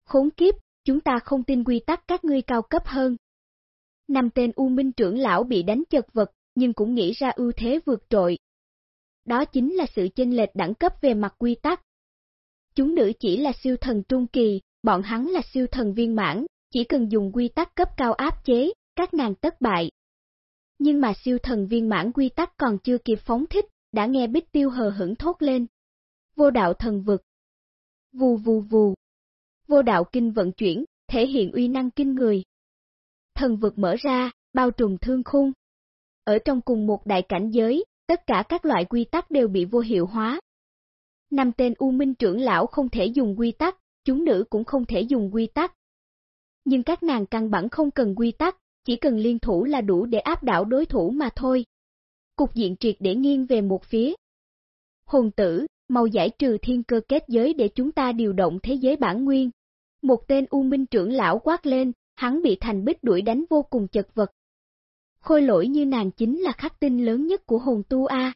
Khốn kiếp, chúng ta không tin quy tắc các ngươi cao cấp hơn. Năm tên U Minh trưởng lão bị đánh chật vật, nhưng cũng nghĩ ra ưu thế vượt trội. Đó chính là sự chênh lệch đẳng cấp về mặt quy tắc. Chúng nữ chỉ là siêu thần trung kỳ, bọn hắn là siêu thần viên mãn, chỉ cần dùng quy tắc cấp cao áp chế, các nàng tất bại nhưng mà siêu thần viên mãn quy tắc còn chưa kịp phóng thích, đã nghe Bích Tiêu hờ hững thốt lên. Vô đạo thần vực. Vù vù vù. Vô đạo kinh vận chuyển, thể hiện uy năng kinh người. Thần vực mở ra, bao trùm thương khung. Ở trong cùng một đại cảnh giới, tất cả các loại quy tắc đều bị vô hiệu hóa. Năm tên U Minh trưởng lão không thể dùng quy tắc, chúng nữ cũng không thể dùng quy tắc. Nhưng các nàng căn bản không cần quy tắc, chỉ cần liên thủ là đủ để áp đảo đối thủ mà thôi. Cục diện triệt để nghiêng về một phía. Hồn tử, mau giải trừ thiên cơ kết giới để chúng ta điều động thế giới bản nguyên. Một tên U Minh trưởng lão quát lên, hắn bị thành bích đuổi đánh vô cùng chật vật. Khôi lỗi như nàng chính là khắc tinh lớn nhất của hồn tu A.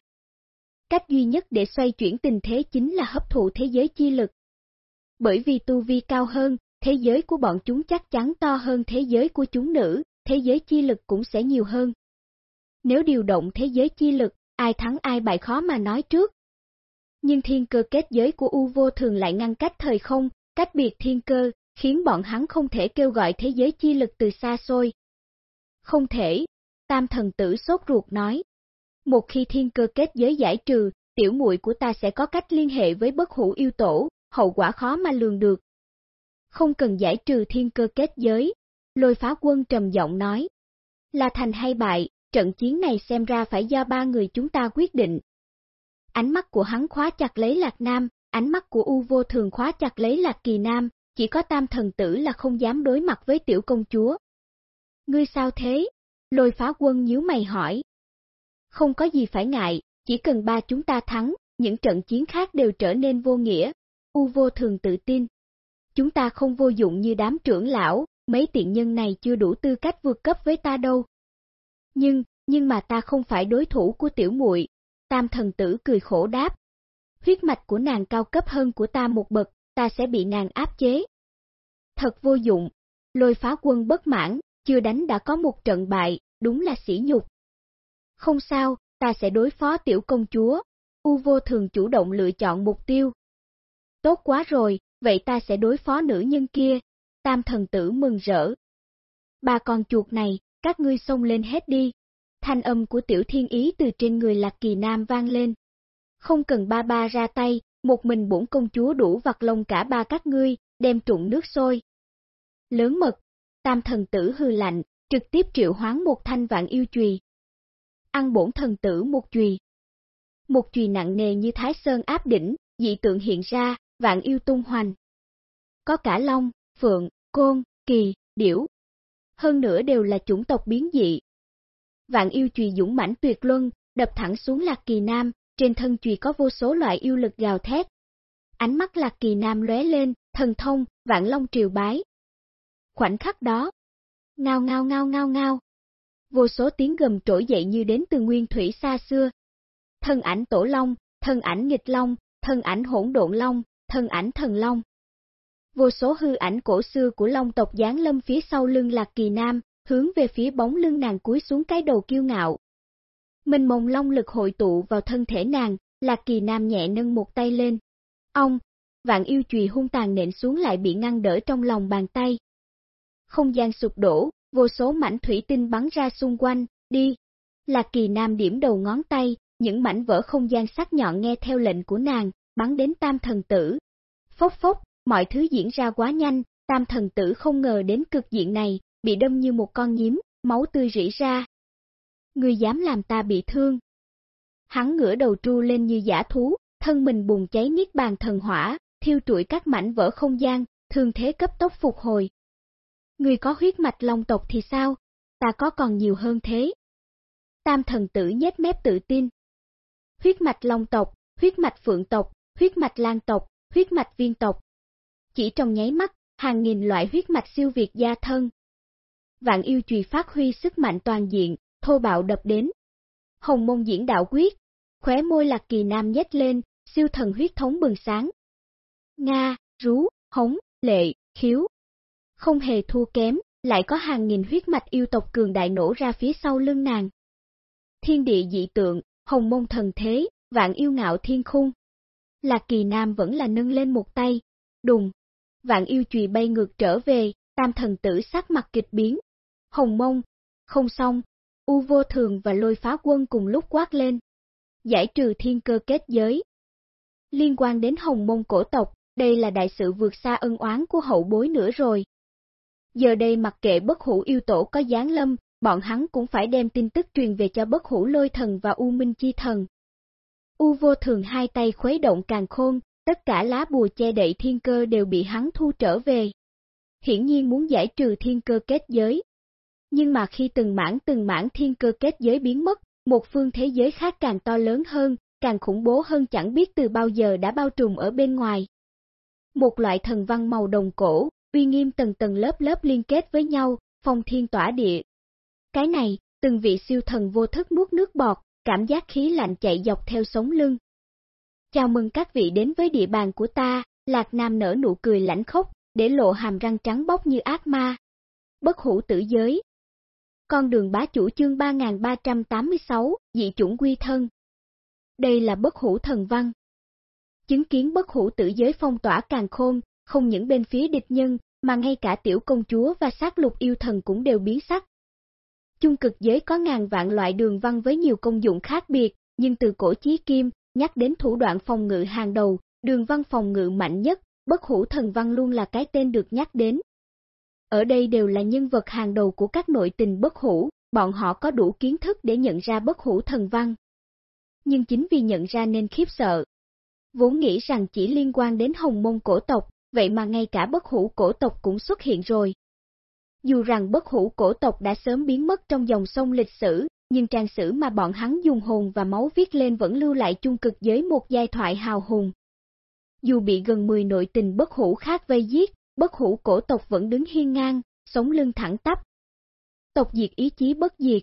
Cách duy nhất để xoay chuyển tình thế chính là hấp thụ thế giới chi lực. Bởi vì tu vi cao hơn, thế giới của bọn chúng chắc chắn to hơn thế giới của chúng nữ, thế giới chi lực cũng sẽ nhiều hơn. Nếu điều động thế giới chi lực, ai thắng ai bại khó mà nói trước. Nhưng thiên cơ kết giới của U vô thường lại ngăn cách thời không, cách biệt thiên cơ, khiến bọn hắn không thể kêu gọi thế giới chi lực từ xa xôi. Không thể, tam thần tử sốt ruột nói. Một khi thiên cơ kết giới giải trừ, tiểu muội của ta sẽ có cách liên hệ với bất hủ yêu tổ, hậu quả khó mà lường được. Không cần giải trừ thiên cơ kết giới, Lôi phá quân trầm giọng nói. Là thành hay bại, trận chiến này xem ra phải do ba người chúng ta quyết định. Ánh mắt của hắn khóa chặt lấy Lạc Nam, ánh mắt của U vô thường khóa chặt lấy Lạc Kỳ Nam, chỉ có tam thần tử là không dám đối mặt với tiểu công chúa. Ngươi sao thế? Lôi phá quân nhíu mày hỏi. Không có gì phải ngại, chỉ cần ba chúng ta thắng, những trận chiến khác đều trở nên vô nghĩa. U vô thường tự tin. Chúng ta không vô dụng như đám trưởng lão, mấy tiện nhân này chưa đủ tư cách vượt cấp với ta đâu. Nhưng, nhưng mà ta không phải đối thủ của tiểu muội. Tam thần tử cười khổ đáp. Huyết mạch của nàng cao cấp hơn của ta một bậc, ta sẽ bị nàng áp chế. Thật vô dụng, lôi phá quân bất mãn, chưa đánh đã có một trận bại, đúng là sỉ nhục. Không sao, ta sẽ đối phó tiểu công chúa. U vô thường chủ động lựa chọn mục tiêu. Tốt quá rồi, vậy ta sẽ đối phó nữ nhân kia. Tam thần tử mừng rỡ. Ba con chuột này, các ngươi xông lên hết đi. Thanh âm của tiểu thiên ý từ trên người lạc kỳ nam vang lên. Không cần ba ba ra tay, một mình bổn công chúa đủ vặt lông cả ba các ngươi, đem trụng nước sôi. Lớn mật, tam thần tử hư lạnh, trực tiếp triệu hoán một thanh vạn yêu chùy. Ăn bổn thần tử một chùy. Một chùy nặng nề như thái sơn áp đỉnh, dị tượng hiện ra, vạn yêu tung hoành. Có cả long, phượng, côn, kỳ, điểu. Hơn nữa đều là chủng tộc biến dị. Vạn yêu chùy dũng mãnh tuyệt luân, đập thẳng xuống lạc kỳ nam, trên thân chùy có vô số loại yêu lực gào thét. Ánh mắt lạc kỳ nam lóe lên, thần thông, vạn long triều bái. Khoảnh khắc đó, ngao ngao ngao ngao ngao, vô số tiếng gầm trỗi dậy như đến từ nguyên thủy xa xưa. Thân ảnh tổ long, thân ảnh nghịch long, thân ảnh hỗn độn long, thân ảnh thần long. Vô số hư ảnh cổ xưa của long tộc giáng lâm phía sau lưng lạc kỳ nam, hướng về phía bóng lưng nàng cúi xuống cái đầu kiêu ngạo. Mình mông long lực hội tụ vào thân thể nàng, lạc kỳ nam nhẹ nâng một tay lên. Ông, vạn yêu chùy hung tàn nện xuống lại bị ngăn đỡ trong lòng bàn tay. Không gian sụp đổ, vô số mảnh thủy tinh bắn ra xung quanh, đi. Lạc kỳ nam điểm đầu ngón tay, những mảnh vỡ không gian sắc nhọn nghe theo lệnh của nàng, bắn đến tam thần tử. Phốc phốc, mọi thứ diễn ra quá nhanh, tam thần tử không ngờ đến cực diện này, bị đâm như một con nhím, máu tươi rỉ ra. Ngươi dám làm ta bị thương. Hắn ngửa đầu tru lên như giả thú, thân mình bùng cháy niết bàn thần hỏa, thiêu trụi các mảnh vỡ không gian, thương thế cấp tốc phục hồi. Người có huyết mạch long tộc thì sao? Ta có còn nhiều hơn thế. Tam thần tử nhét mép tự tin. Huyết mạch long tộc, huyết mạch phượng tộc, huyết mạch lan tộc, huyết mạch viên tộc. Chỉ trong nháy mắt, hàng nghìn loại huyết mạch siêu việt gia thân. Vạn yêu chùy phát huy sức mạnh toàn diện, thô bạo đập đến. Hồng môn diễn đạo quyết, khóe môi lạc kỳ nam nhét lên, siêu thần huyết thống bừng sáng. Nga, rú, hống, lệ, khiếu. Không hề thua kém, lại có hàng nghìn huyết mạch yêu tộc cường đại nổ ra phía sau lưng nàng. Thiên địa dị tượng, hồng môn thần thế, vạn yêu ngạo thiên khung. Lạc kỳ nam vẫn là nâng lên một tay, đùng. Vạn yêu chùy bay ngược trở về, tam thần tử sắc mặt kịch biến. Hồng mông, không xong, u vô thường và lôi phá quân cùng lúc quát lên. Giải trừ thiên cơ kết giới. Liên quan đến hồng mông cổ tộc, đây là đại sự vượt xa ân oán của hậu bối nữa rồi. Giờ đây mặc kệ bất hủ yêu tổ có gián lâm, bọn hắn cũng phải đem tin tức truyền về cho bất hủ lôi thần và u minh chi thần. U vô thường hai tay khuấy động càng khôn, tất cả lá bùa che đậy thiên cơ đều bị hắn thu trở về. Hiển nhiên muốn giải trừ thiên cơ kết giới. Nhưng mà khi từng mảng từng mảng thiên cơ kết giới biến mất, một phương thế giới khác càng to lớn hơn, càng khủng bố hơn chẳng biết từ bao giờ đã bao trùm ở bên ngoài. Một loại thần văn màu đồng cổ, uy nghiêm tầng tầng lớp lớp liên kết với nhau, phong thiên tỏa địa. Cái này, từng vị siêu thần vô thức nuốt nước bọt, cảm giác khí lạnh chạy dọc theo sống lưng. Chào mừng các vị đến với địa bàn của ta, Lạc Nam nở nụ cười lãnh khốc, để lộ hàm răng trắng bóc như ác ma. Bất hủ tử giới Con đường bá chủ chương 3386, dị chủng quy thân. Đây là bất hủ thần văn. Chứng kiến bất hủ tử giới phong tỏa càng khôn, không những bên phía địch nhân, mà ngay cả tiểu công chúa và sát lục yêu thần cũng đều biến sắc. Chung cực giới có ngàn vạn loại đường văn với nhiều công dụng khác biệt, nhưng từ cổ chí kim, nhắc đến thủ đoạn phòng ngự hàng đầu, đường văn phòng ngự mạnh nhất, bất hủ thần văn luôn là cái tên được nhắc đến. Ở đây đều là nhân vật hàng đầu của các nội tình bất hủ, bọn họ có đủ kiến thức để nhận ra bất hủ thần văn. Nhưng chính vì nhận ra nên khiếp sợ. Vốn nghĩ rằng chỉ liên quan đến hồng môn cổ tộc, vậy mà ngay cả bất hủ cổ tộc cũng xuất hiện rồi. Dù rằng bất hủ cổ tộc đã sớm biến mất trong dòng sông lịch sử, nhưng trang sử mà bọn hắn dùng hồn và máu viết lên vẫn lưu lại chung cực giới một giai thoại hào hùng. Dù bị gần 10 nội tình bất hủ khác vây giết, bất hủ cổ tộc vẫn đứng hiên ngang, sống lưng thẳng tắp. Tộc diệt ý chí bất diệt.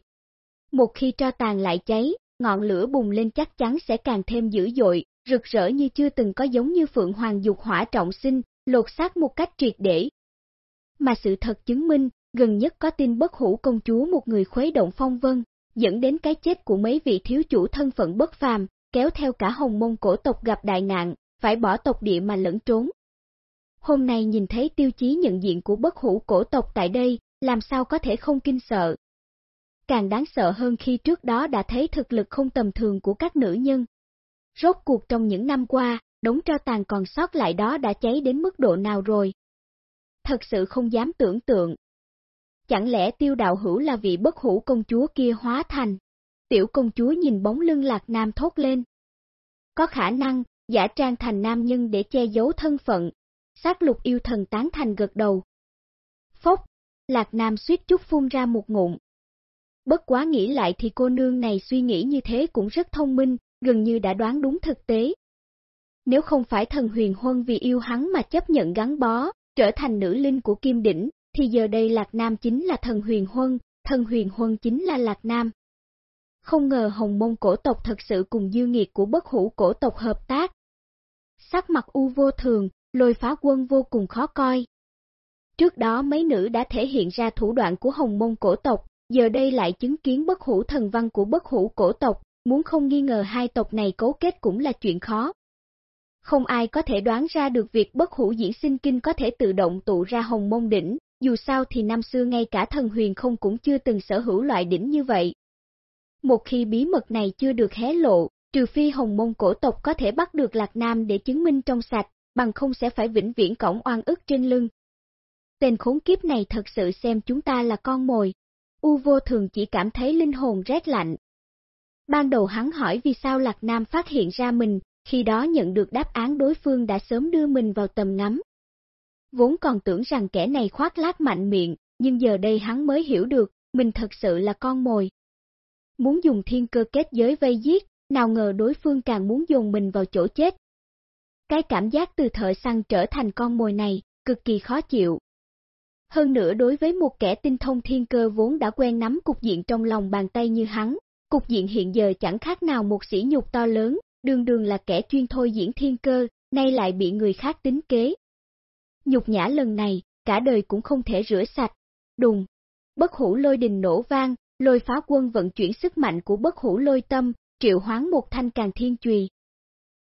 Một khi cho tàn lại cháy, ngọn lửa bùng lên chắc chắn sẽ càng thêm dữ dội, rực rỡ như chưa từng có giống như Phượng Hoàng dục hỏa trọng sinh, lột xác một cách triệt để. Mà sự thật chứng minh, gần nhất có tin bất hủ công chúa một người khuấy động phong vân, dẫn đến cái chết của mấy vị thiếu chủ thân phận bất phàm, kéo theo cả hồng mông cổ tộc gặp đại nạn, phải bỏ tộc địa mà lẫn trốn. Hôm nay nhìn thấy tiêu chí nhận diện của bất hủ cổ tộc tại đây, làm sao có thể không kinh sợ. Càng đáng sợ hơn khi trước đó đã thấy thực lực không tầm thường của các nữ nhân. Rốt cuộc trong những năm qua, đống tro tàn còn sót lại đó đã cháy đến mức độ nào rồi. Thật sự không dám tưởng tượng. Chẳng lẽ tiêu đạo hữu là vị bất hủ công chúa kia hóa thành? Tiểu công chúa nhìn bóng lưng lạc nam thốt lên. Có khả năng, giả trang thành nam nhân để che giấu thân phận. Sát lục yêu thần tán thành gật đầu. Phốc, lạc nam suýt chút phun ra một ngụm. Bất quá nghĩ lại thì cô nương này suy nghĩ như thế cũng rất thông minh, gần như đã đoán đúng thực tế. Nếu không phải thần huyền huân vì yêu hắn mà chấp nhận gắn bó, trở thành nữ linh của Kim Đỉnh, thì giờ đây Lạc Nam chính là thần huyền huân, thần huyền huân chính là Lạc Nam. Không ngờ hồng mông cổ tộc thật sự cùng dư nghiệt của bất hủ cổ tộc hợp tác. Sắc mặt u vô thường, lôi phá quân vô cùng khó coi. Trước đó mấy nữ đã thể hiện ra thủ đoạn của hồng mông cổ tộc, giờ đây lại chứng kiến bất hủ thần văn của bất hủ cổ tộc, muốn không nghi ngờ hai tộc này cấu kết cũng là chuyện khó. Không ai có thể đoán ra được việc bất hủ diễn sinh kinh có thể tự động tụ ra hồng mông đỉnh, dù sao thì năm xưa ngay cả thần huyền không cũng chưa từng sở hữu loại đỉnh như vậy. Một khi bí mật này chưa được hé lộ, trừ phi hồng mông cổ tộc có thể bắt được Lạc Nam để chứng minh trong sạch, bằng không sẽ phải vĩnh viễn cổng oan ức trên lưng. Tên khốn kiếp này thật sự xem chúng ta là con mồi. U vô thường chỉ cảm thấy linh hồn rét lạnh. Ban đầu hắn hỏi vì sao Lạc Nam phát hiện ra mình, khi đó nhận được đáp án đối phương đã sớm đưa mình vào tầm ngắm. Vốn còn tưởng rằng kẻ này khoác lác mạnh miệng, nhưng giờ đây hắn mới hiểu được, mình thật sự là con mồi. Muốn dùng thiên cơ kết giới vây giết, nào ngờ đối phương càng muốn dồn mình vào chỗ chết. Cái cảm giác từ thợ săn trở thành con mồi này, cực kỳ khó chịu. Hơn nữa đối với một kẻ tinh thông thiên cơ vốn đã quen nắm cục diện trong lòng bàn tay như hắn, cục diện hiện giờ chẳng khác nào một sỉ nhục to lớn, đường đường là kẻ chuyên thôi diễn thiên cơ, nay lại bị người khác tính kế. Nhục nhã lần này, cả đời cũng không thể rửa sạch. Đùng, bất hủ lôi đình nổ vang, lôi phá quân vận chuyển sức mạnh của bất hủ lôi tâm, triệu hoán một thanh càng thiên chùy.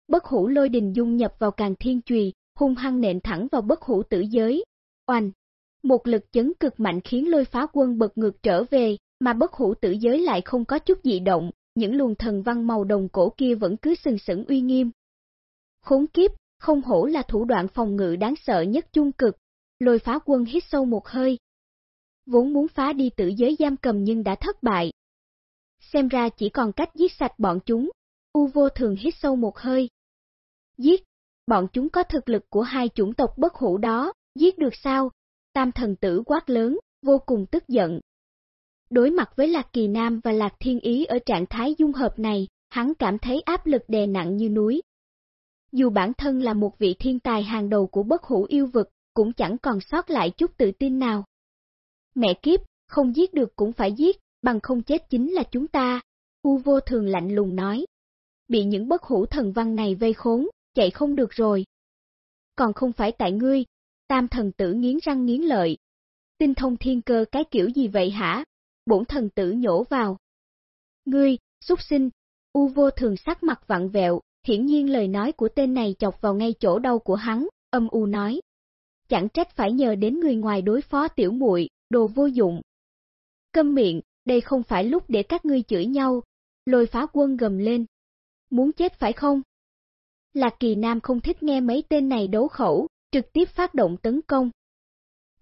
Bất hủ lôi đình dung nhập vào càng thiên chùy, hung hăng nện thẳng vào bất hủ tử giới. Oanh! Một lực chấn cực mạnh khiến lôi phá quân bật ngược trở về, mà bất hủ tử giới lại không có chút dị động, những luồng thần văn màu đồng cổ kia vẫn cứ sừng sững uy nghiêm. Khốn kiếp, không hổ là thủ đoạn phòng ngự đáng sợ nhất chung cực, lôi phá quân hít sâu một hơi. Vốn muốn phá đi tử giới giam cầm nhưng đã thất bại. Xem ra chỉ còn cách giết sạch bọn chúng, U vô thường hít sâu một hơi. Giết, bọn chúng có thực lực của hai chủng tộc bất hủ đó, giết được sao? Tam thần tử quát lớn, vô cùng tức giận. Đối mặt với Lạc Kỳ Nam và Lạc Thiên Ý ở trạng thái dung hợp này, hắn cảm thấy áp lực đè nặng như núi. Dù bản thân là một vị thiên tài hàng đầu của bất hủ yêu vực, cũng chẳng còn sót lại chút tự tin nào. Mẹ kiếp, không giết được cũng phải giết, bằng không chết chính là chúng ta. U vô thường lạnh lùng nói. Bị những bất hủ thần văn này vây khốn, chạy không được rồi. Còn không phải tại ngươi, tam thần tử nghiến răng nghiến lợi. Tinh thông thiên cơ cái kiểu gì vậy hả? Bổn thần tử nhổ vào. Ngươi, xuất sinh, u vô thường sắc mặt vặn vẹo, hiển nhiên lời nói của tên này chọc vào ngay chỗ đau của hắn, âm u nói. Chẳng trách phải nhờ đến người ngoài đối phó tiểu muội, đồ vô dụng. Câm miệng, đây không phải lúc để các ngươi chửi nhau, lôi phá quân gầm lên. Muốn chết phải không? Lạc kỳ nam không thích nghe mấy tên này đấu khẩu, trực tiếp phát động tấn công.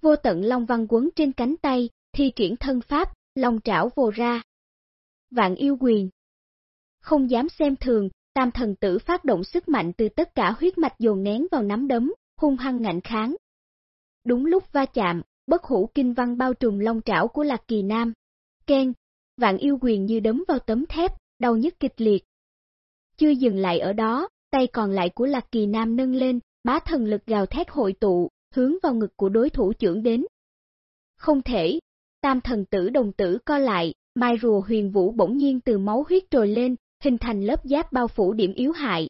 Vô tận long văn quấn trên cánh tay, thi triển thân pháp, long trảo vồ ra. Vạn yêu quyền Không dám xem thường, tam thần tử phát động sức mạnh từ tất cả huyết mạch dồn nén vào nắm đấm, hung hăng ngạnh kháng. Đúng lúc va chạm, bất hủ kinh văn bao trùm long trảo của Lạc Kỳ Nam. Ken, vạn yêu quyền như đấm vào tấm thép, đau nhức kịch liệt. Chưa dừng lại ở đó, tay còn lại của Lạc Kỳ Nam nâng lên, bá thần lực gào thét hội tụ, hướng vào ngực của đối thủ trưởng đến. Không thể, tam thần tử đồng tử co lại, mai rùa huyền vũ bỗng nhiên từ máu huyết trồi lên, hình thành lớp giáp bao phủ điểm yếu hại.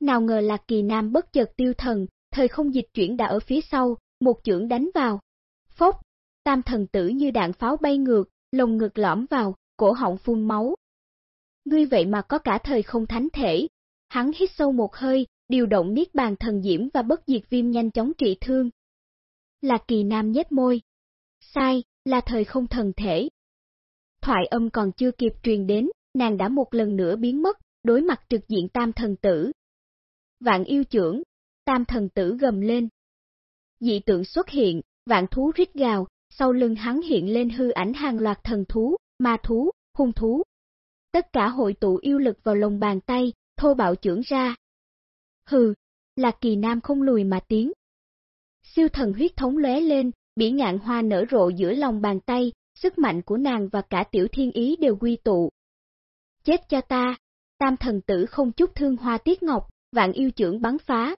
Nào ngờ Lạc Kỳ Nam bất chợt tiêu thần, thời không dịch chuyển đã ở phía sau, một chưởng đánh vào. Phốc, tam thần tử như đạn pháo bay ngược, lồng ngực lõm vào, cổ họng phun máu. Ngươi vậy mà có cả thời không thánh thể. Hắn hít sâu một hơi, điều động niết bàn thần diễm và bất diệt viêm nhanh chóng trị thương. Lạc kỳ nam nhếch môi. Sai, là thời không thần thể. Thoại âm còn chưa kịp truyền đến, nàng đã một lần nữa biến mất, đối mặt trực diện tam thần tử. Vạn yêu trưởng, tam thần tử gầm lên. Dị tượng xuất hiện, vạn thú rít gào, sau lưng hắn hiện lên hư ảnh hàng loạt thần thú, ma thú, hung thú. Tất cả hội tụ yêu lực vào lòng bàn tay, thô bạo trưởng ra. Hừ, Lạc Kỳ Nam không lùi mà tiến. Siêu thần huyết thống lóe lên, bỉ ngạn hoa nở rộ giữa lòng bàn tay, sức mạnh của nàng và cả tiểu thiên ý đều quy tụ. Chết cho ta, tam thần tử không chút thương hoa tiết ngọc, vạn yêu trưởng bắn phá.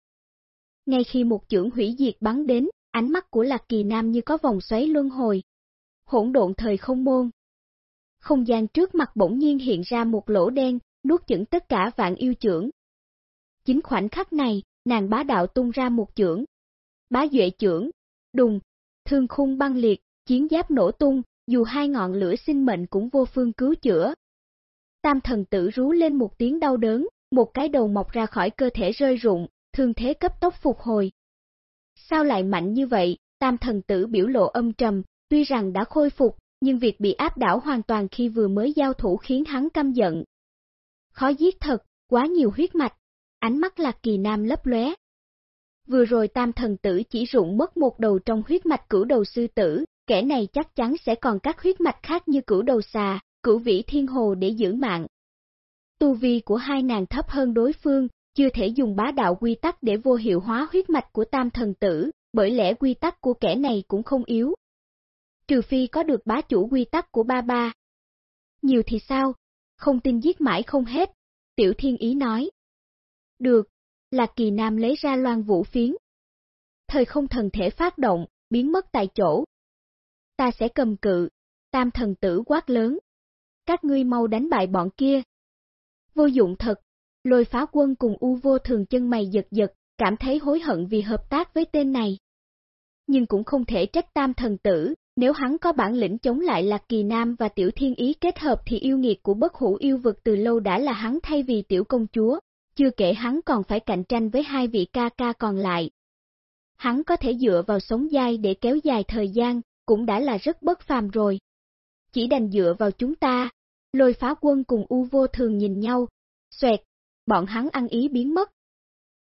Ngay khi một trưởng hủy diệt bắn đến, ánh mắt của Lạc Kỳ Nam như có vòng xoáy luân hồi. Hỗn độn thời không môn. Không gian trước mặt bỗng nhiên hiện ra một lỗ đen, nuốt chửng tất cả vạn yêu trưởng. Chính khoảnh khắc này, nàng bá đạo tung ra một trưởng. Bá duệ trưởng, đùng, thương khung băng liệt, chiến giáp nổ tung, dù hai ngọn lửa sinh mệnh cũng vô phương cứu chữa. Tam thần tử rú lên một tiếng đau đớn, một cái đầu mọc ra khỏi cơ thể rơi rụng, thương thế cấp tốc phục hồi. Sao lại mạnh như vậy? Tam thần tử biểu lộ âm trầm, tuy rằng đã khôi phục, nhưng việc bị áp đảo hoàn toàn khi vừa mới giao thủ khiến hắn căm giận. Khó giết thật, quá nhiều huyết mạch, ánh mắt lạc kỳ nam lấp lóe. Vừa rồi tam thần tử chỉ rụng mất một đầu trong huyết mạch cửu đầu sư tử, kẻ này chắc chắn sẽ còn các huyết mạch khác như cửu đầu xà, cửu vĩ thiên hồ để giữ mạng. Tu vi của hai nàng thấp hơn đối phương, chưa thể dùng bá đạo quy tắc để vô hiệu hóa huyết mạch của tam thần tử, bởi lẽ quy tắc của kẻ này cũng không yếu. Trừ phi có được bá chủ quy tắc của ba ba. Nhiều thì sao? Không tin giết mãi không hết, tiểu thiên ý nói. Được, Lạc kỳ nam lấy ra loan vũ phiến. Thời không thần thể phát động, biến mất tại chỗ. Ta sẽ cầm cự, tam thần tử quát lớn. Các ngươi mau đánh bại bọn kia. Vô dụng thật, Lôi phá quân cùng U vô thường chân mày giật giật, cảm thấy hối hận vì hợp tác với tên này. Nhưng cũng không thể trách tam thần tử, nếu hắn có bản lĩnh chống lại Lạc Kỳ Nam và Tiểu Thiên Ý kết hợp thì yêu nghiệt của bất hủ yêu vực từ lâu đã là hắn thay vì Tiểu Công Chúa, chưa kể hắn còn phải cạnh tranh với hai vị ca ca còn lại. Hắn có thể dựa vào sống dai để kéo dài thời gian, cũng đã là rất bất phàm rồi. Chỉ đành dựa vào chúng ta, lôi phá quân cùng U vô thường nhìn nhau, xoẹt, bọn hắn ăn ý biến mất.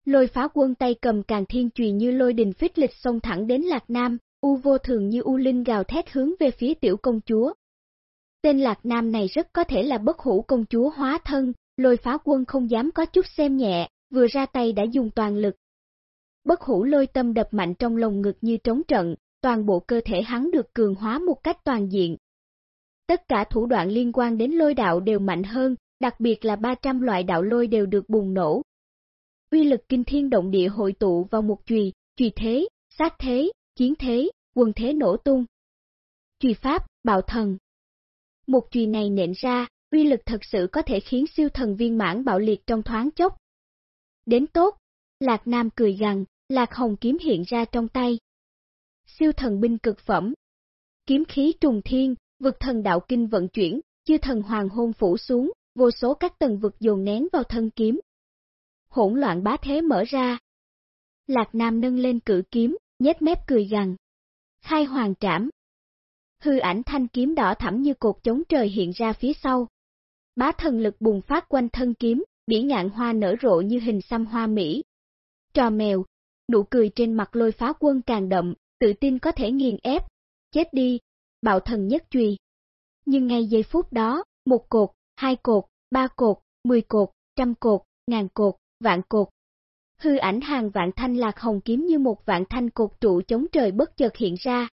Lôi phá quân tay cầm càng thiên chùy như lôi đình phích lịch xông thẳng đến Lạc Nam, u vô thường như u linh gào thét hướng về phía tiểu công chúa. Tên Lạc Nam này rất có thể là bất hủ công chúa hóa thân, lôi phá quân không dám có chút xem nhẹ, vừa ra tay đã dùng toàn lực. Bất hủ lôi tâm đập mạnh trong lồng ngực như trống trận, toàn bộ cơ thể hắn được cường hóa một cách toàn diện. Tất cả thủ đoạn liên quan đến lôi đạo đều mạnh hơn, đặc biệt là 300 loại đạo lôi đều được bùng nổ. Uy lực kinh thiên động địa hội tụ vào một chùy, chùy thế, sát thế, chiến thế, quần thế nổ tung. Chùy pháp, bạo thần. Một chùy này nện ra, uy lực thật sự có thể khiến siêu thần viên mãn bạo liệt trong thoáng chốc. Đến tốt, Lạc Nam cười gằn, Lạc Hồng kiếm hiện ra trong tay. Siêu thần binh cực phẩm. Kiếm khí trùng thiên, vực thần đạo kinh vận chuyển, chư thần hoàng hôn phủ xuống, vô số các tầng vực dồn nén vào thân kiếm. Hỗn loạn bá thế mở ra. Lạc Nam nâng lên cử kiếm, nhếch mép cười gằn. Khai hoàng trảm. Hư ảnh thanh kiếm đỏ thẳm như cột chống trời hiện ra phía sau. Bá thần lực bùng phát quanh thân kiếm, bỉ ngạn hoa nở rộ như hình xăm hoa mỹ. Trò mèo, nụ cười trên mặt lôi phá quân càng đậm, tự tin có thể nghiền ép. Chết đi, bạo thần nhất truy. Nhưng ngay giây phút đó, một cột, hai cột, ba cột, mười cột, trăm cột, ngàn cột, vạn cột. Hư ảnh hàng vạn thanh lạc hồng kiếm như một vạn thanh cột trụ chống trời bất chợt hiện ra,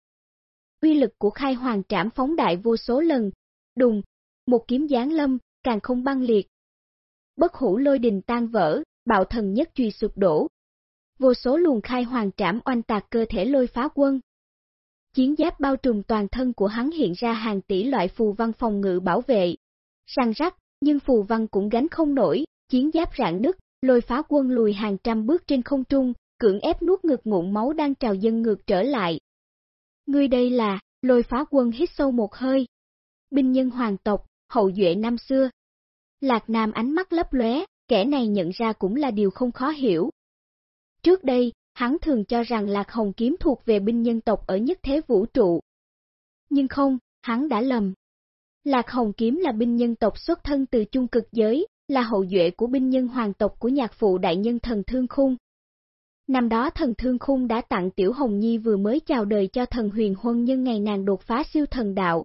uy lực của khai hoàng trảm phóng đại vô số lần. Đùng, một kiếm giáng lâm, càng không băng liệt. Bất hủ lôi đình tan vỡ, bạo thần nhất truy sụp đổ. Vô số luồng khai hoàng trảm oanh tạc cơ thể lôi phá quân. Chiến giáp bao trùm toàn thân của hắn hiện ra hàng tỷ loại phù văn phòng ngự bảo vệ. Sang rắc, nhưng phù văn cũng gánh không nổi, chiến giáp rạn nứt, lôi phá quân lùi hàng trăm bước trên không trung, cưỡng ép nuốt ngực ngụm máu đang trào dân ngược trở lại. Ngươi đây là, lôi phá quân hít sâu một hơi. Binh nhân hoàng tộc, hậu duệ năm xưa. Lạc Nam ánh mắt lấp lóe, kẻ này nhận ra cũng là điều không khó hiểu. Trước đây, hắn thường cho rằng Lạc Hồng Kiếm thuộc về binh nhân tộc ở nhất thế vũ trụ. Nhưng không, hắn đã lầm. Lạc Hồng Kiếm là binh nhân tộc xuất thân từ chung cực giới, là hậu duệ của binh nhân hoàng tộc của nhạc phụ đại nhân thần Thương Khung. Năm đó thần Thương Khung đã tặng Tiểu Hồng Nhi vừa mới chào đời cho thần huyền huân nhân ngày nàng đột phá siêu thần đạo.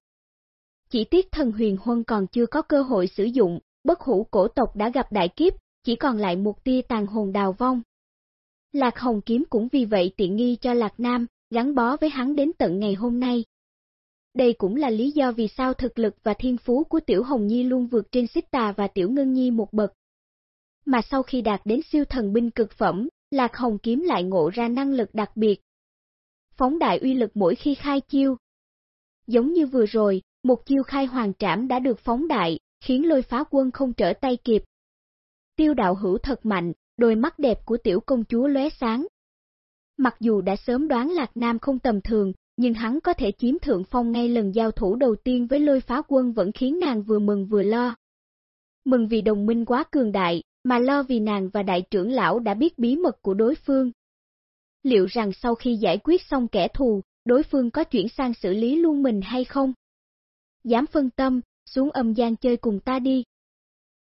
Chỉ tiếc thần huyền huân còn chưa có cơ hội sử dụng, bất hủ cổ tộc đã gặp đại kiếp, chỉ còn lại một tia tàn hồn đào vong. Lạc Hồng Kiếm cũng vì vậy tiện nghi cho Lạc Nam, gắn bó với hắn đến tận ngày hôm nay. Đây cũng là lý do vì sao thực lực và thiên phú của Tiểu Hồng Nhi luôn vượt trên Xích Tà và Tiểu Ngân Nhi một bậc. Mà sau khi đạt đến siêu thần binh cực phẩm, Lạc Hồng Kiếm lại ngộ ra năng lực đặc biệt. Phóng đại uy lực mỗi khi khai chiêu. Giống như vừa rồi, một chiêu khai hoàng trảm đã được phóng đại, khiến lôi phá quân không trở tay kịp. Tiêu đạo hữu thật mạnh, đôi mắt đẹp của tiểu công chúa lóe sáng. Mặc dù đã sớm đoán Lạc Nam không tầm thường, nhưng hắn có thể chiếm thượng phong ngay lần giao thủ đầu tiên với lôi phá quân vẫn khiến nàng vừa mừng vừa lo. Mừng vì đồng minh quá cường đại, mà lo vì nàng và đại trưởng lão đã biết bí mật của đối phương. Liệu rằng sau khi giải quyết xong kẻ thù, đối phương có chuyển sang xử lý luôn mình hay không? Dám phân tâm, xuống âm gian chơi cùng ta đi.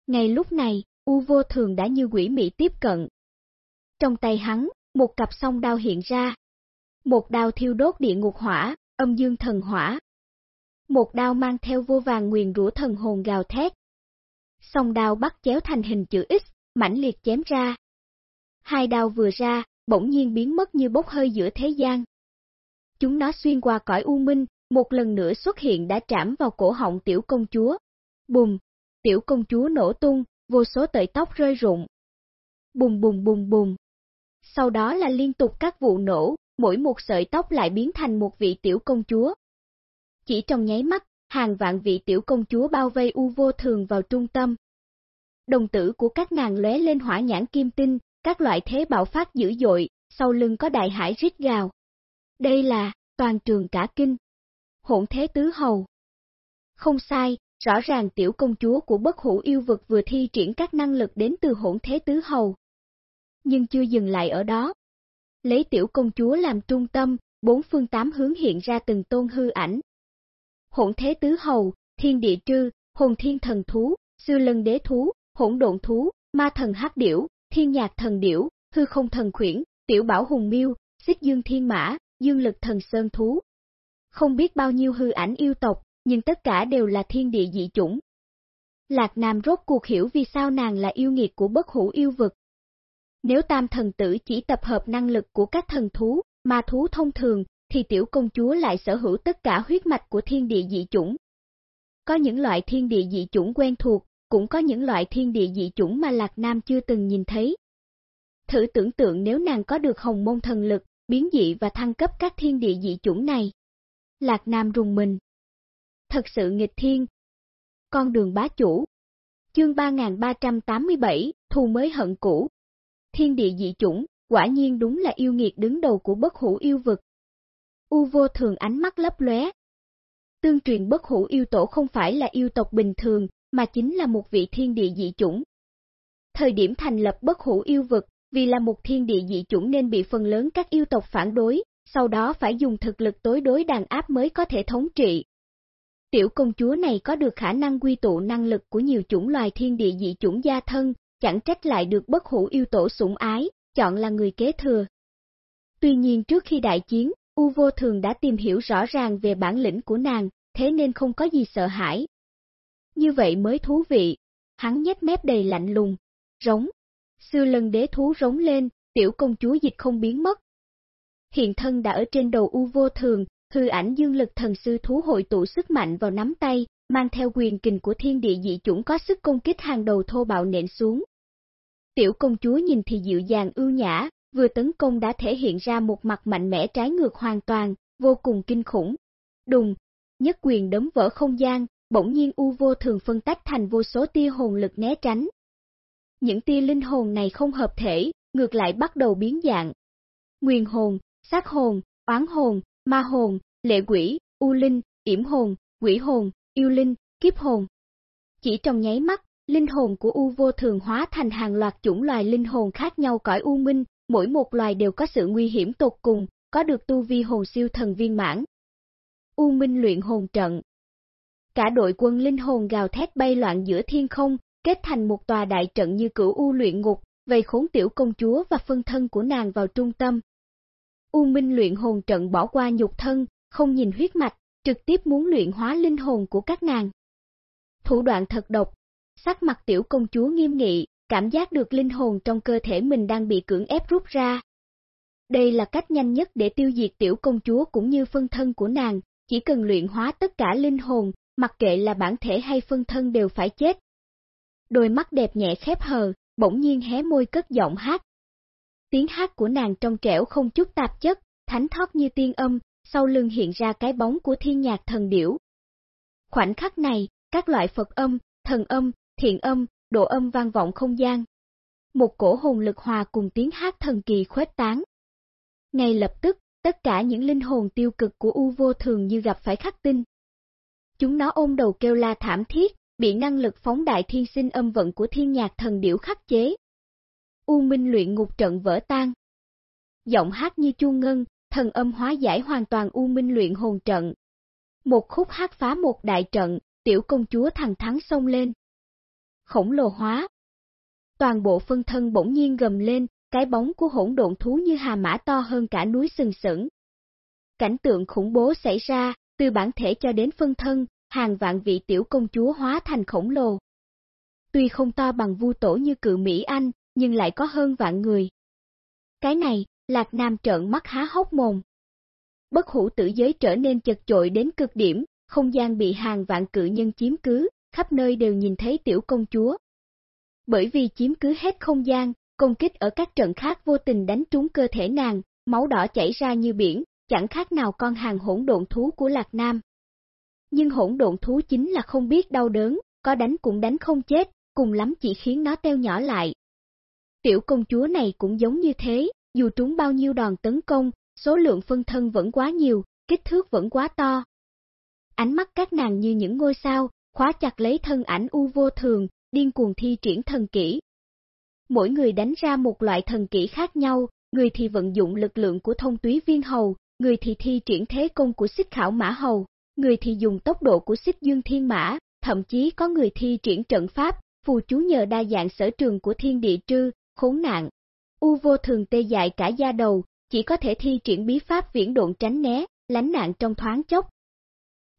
Ngay lúc này, U vô thường đã như quỷ mị tiếp cận. Trong tay hắn, một cặp song đao hiện ra. Một đao thiêu đốt địa ngục hỏa, âm dương thần hỏa. Một đao mang theo vô vàng nguyền rủa thần hồn gào thét. Song đao bắt chéo thành hình chữ X, mãnh liệt chém ra. Hai đao vừa ra, bỗng nhiên biến mất như bốc hơi giữa thế gian. Chúng nó xuyên qua cõi u minh, một lần nữa xuất hiện đã trảm vào cổ họng tiểu công chúa. Bùm, tiểu công chúa nổ tung, vô số tợi tóc rơi rụng. Bùng bùng bùng bùng. Sau đó là liên tục các vụ nổ, mỗi một sợi tóc lại biến thành một vị tiểu công chúa. Chỉ trong nháy mắt, hàng vạn vị tiểu công chúa bao vây u vô thường vào trung tâm. Đồng tử của các nàng lóe lên hỏa nhãn kim tinh, các loại thế bạo phát dữ dội, sau lưng có đại hải rít gào. Đây là, toàn trường cả kinh. Hỗn thế tứ hầu. Không sai, Rõ ràng tiểu công chúa của bất hủ yêu vực vừa thi triển các năng lực đến từ hỗn thế tứ hầu. Nhưng chưa dừng lại ở đó. Lấy tiểu công chúa làm trung tâm, bốn phương tám hướng hiện ra từng tôn hư ảnh. Hỗn thế tứ hầu, thiên địa trư, hồn thiên thần thú, sư lân đế thú, hỗn độn thú, ma thần hắc điểu, thiên nhạc thần điểu, hư không thần khuyển, tiểu bảo hùng miêu, xích dương thiên mã, dương lực thần sơn thú. Không biết bao nhiêu hư ảnh yêu tộc, nhưng tất cả đều là thiên địa dị chủng. Lạc Nam rốt cuộc hiểu vì sao nàng là yêu nghiệt của bất hủ yêu vực. Nếu tam thần tử chỉ tập hợp năng lực của các thần thú, ma thú thông thường, thì tiểu công chúa lại sở hữu tất cả huyết mạch của thiên địa dị chủng. Có những loại thiên địa dị chủng quen thuộc, cũng có những loại thiên địa dị chủng mà Lạc Nam chưa từng nhìn thấy. Thử tưởng tượng nếu nàng có được hồng môn thần lực, biến dị và thăng cấp các thiên địa dị chủng này. Lạc Nam rùng mình thật sự nghịch thiên. Con đường bá chủ Chương 3387, thù mới hận cũ Thiên địa dị chủng, quả nhiên đúng là yêu nghiệt đứng đầu của bất hủ yêu vực. U vô thường ánh mắt lấp lóe. Tương truyền bất hủ yêu tổ không phải là yêu tộc bình thường, mà chính là một vị thiên địa dị chủng. Thời điểm thành lập bất hủ yêu vực, vì là một thiên địa dị chủng nên bị phần lớn các yêu tộc phản đối, sau đó phải dùng thực lực tối đối đàn áp mới có thể thống trị, Tiểu công chúa này có được khả năng quy tụ năng lực của nhiều chủng loài thiên địa dị chủng gia thân, chẳng trách lại được bất hủ yêu tổ sủng ái, chọn là người kế thừa. Tuy nhiên trước khi đại chiến, U vô thường đã tìm hiểu rõ ràng về bản lĩnh của nàng, thế nên không có gì sợ hãi. Như vậy mới thú vị, hắn nhếch mép đầy lạnh lùng, rống. sư lần đế thú rống lên, tiểu công chúa dịch không biến mất. Hiện thân đã ở trên đầu U vô thường, hư ảnh dương lực thần sư thú hội tụ sức mạnh vào nắm tay, mang theo quyền kình của thiên địa dị chủng có sức công kích hàng đầu thô bạo nện xuống. Tiểu công chúa nhìn thì dịu dàng ưu nhã, vừa tấn công đã thể hiện ra một mặt mạnh mẽ trái ngược hoàn toàn, vô cùng kinh khủng. Đùng, nhất quyền đấm vỡ không gian, bỗng nhiên u vô thường phân tách thành vô số tia hồn lực né tránh. Những tia linh hồn này không hợp thể, ngược lại bắt đầu biến dạng. Nguyên hồn, sát hồn, oán hồn, ma hồn, lệ quỷ, u linh, yểm hồn, quỷ hồn, yêu linh, kiếp hồn. Chỉ trong nháy mắt, linh hồn của U vô thường hóa thành hàng loạt chủng loài linh hồn khác nhau cõi U minh, mỗi một loài đều có sự nguy hiểm tột cùng, có được tu vi hồn siêu thần viên mãn. U minh luyện hồn trận Cả đội quân linh hồn gào thét bay loạn giữa thiên không, kết thành một tòa đại trận như cửu U luyện ngục, vây khốn tiểu công chúa và phân thân của nàng vào trung tâm. U minh luyện hồn trận bỏ qua nhục thân, không nhìn huyết mạch, trực tiếp muốn luyện hóa linh hồn của các nàng. Thủ đoạn thật độc, sắc mặt tiểu công chúa nghiêm nghị, cảm giác được linh hồn trong cơ thể mình đang bị cưỡng ép rút ra. Đây là cách nhanh nhất để tiêu diệt tiểu công chúa cũng như phân thân của nàng, chỉ cần luyện hóa tất cả linh hồn, mặc kệ là bản thể hay phân thân đều phải chết. Đôi mắt đẹp nhẹ khép hờ, bỗng nhiên hé môi cất giọng hát. Tiếng hát của nàng trong trẻo không chút tạp chất, thánh thoát như tiên âm, sau lưng hiện ra cái bóng của thiên nhạc thần điểu. Khoảnh khắc này, các loại Phật âm, thần âm, thiện âm, độ âm vang vọng không gian. Một cổ hồn lực hòa cùng tiếng hát thần kỳ khuếch tán. Ngay lập tức, tất cả những linh hồn tiêu cực của U vô thường như gặp phải khắc tinh. Chúng nó ôm đầu kêu la thảm thiết, bị năng lực phóng đại thiên sinh âm vận của thiên nhạc thần điểu khắc chế. U minh luyện ngục trận vỡ tan. Giọng hát như chuông ngân, thần âm hóa giải hoàn toàn U minh luyện hồn trận. Một khúc hát phá một đại trận, tiểu công chúa thằng thắng xông lên. Khổng lồ hóa. Toàn bộ phân thân bỗng nhiên gầm lên, cái bóng của hỗn độn thú như hà mã to hơn cả núi sừng sững. Cảnh tượng khủng bố xảy ra, từ bản thể cho đến phân thân, hàng vạn vị tiểu công chúa hóa thành khổng lồ. Tuy không to bằng vu tổ như cự Mỹ Anh, nhưng lại có hơn vạn người. Cái này, Lạc Nam trợn mắt há hốc mồm. Bất hủ tử giới trở nên chật chội đến cực điểm, không gian bị hàng vạn cự nhân chiếm cứ, khắp nơi đều nhìn thấy tiểu công chúa. Bởi vì chiếm cứ hết không gian, công kích ở các trận khác vô tình đánh trúng cơ thể nàng, máu đỏ chảy ra như biển, chẳng khác nào con hàng hỗn độn thú của Lạc Nam. Nhưng hỗn độn thú chính là không biết đau đớn, có đánh cũng đánh không chết, cùng lắm chỉ khiến nó teo nhỏ lại. Tiểu công chúa này cũng giống như thế, dù trúng bao nhiêu đòn tấn công, số lượng phân thân vẫn quá nhiều, kích thước vẫn quá to. Ánh mắt các nàng như những ngôi sao, khóa chặt lấy thân ảnh u vô thường, điên cuồng thi triển thần kỹ. Mỗi người đánh ra một loại thần kỹ khác nhau, người thì vận dụng lực lượng của thông túy viên hầu, người thì thi triển thế công của xích khảo mã hầu, người thì dùng tốc độ của xích dương thiên mã, thậm chí có người thi triển trận pháp, phù chú nhờ đa dạng sở trường của thiên địa trư, khốn nạn. U vô thường tê dại cả da đầu, chỉ có thể thi triển bí pháp viễn độn tránh né, lánh nạn trong thoáng chốc.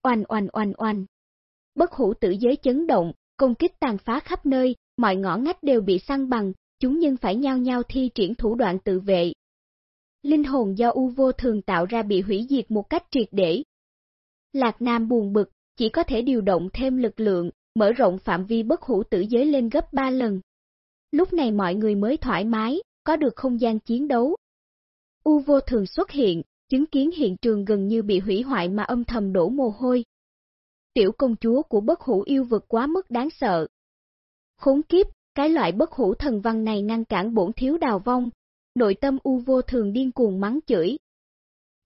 Oanh oanh oanh oanh. Bất hủ tử giới chấn động, công kích tàn phá khắp nơi, mọi ngõ ngách đều bị săn bằng, chúng nhân phải nhau nhau thi triển thủ đoạn tự vệ. Linh hồn do U vô thường tạo ra bị hủy diệt một cách triệt để. Lạc Nam buồn bực, chỉ có thể điều động thêm lực lượng, mở rộng phạm vi bất hủ tử giới lên gấp 3 lần. Lúc này mọi người mới thoải mái, có được không gian chiến đấu. U vô thường xuất hiện, chứng kiến hiện trường gần như bị hủy hoại mà âm thầm đổ mồ hôi. Tiểu công chúa của bất hủ yêu vực quá mức đáng sợ. Khốn kiếp, cái loại bất hủ thần văn này ngăn cản bổn thiếu đào vong, nội tâm u vô thường điên cuồng mắng chửi.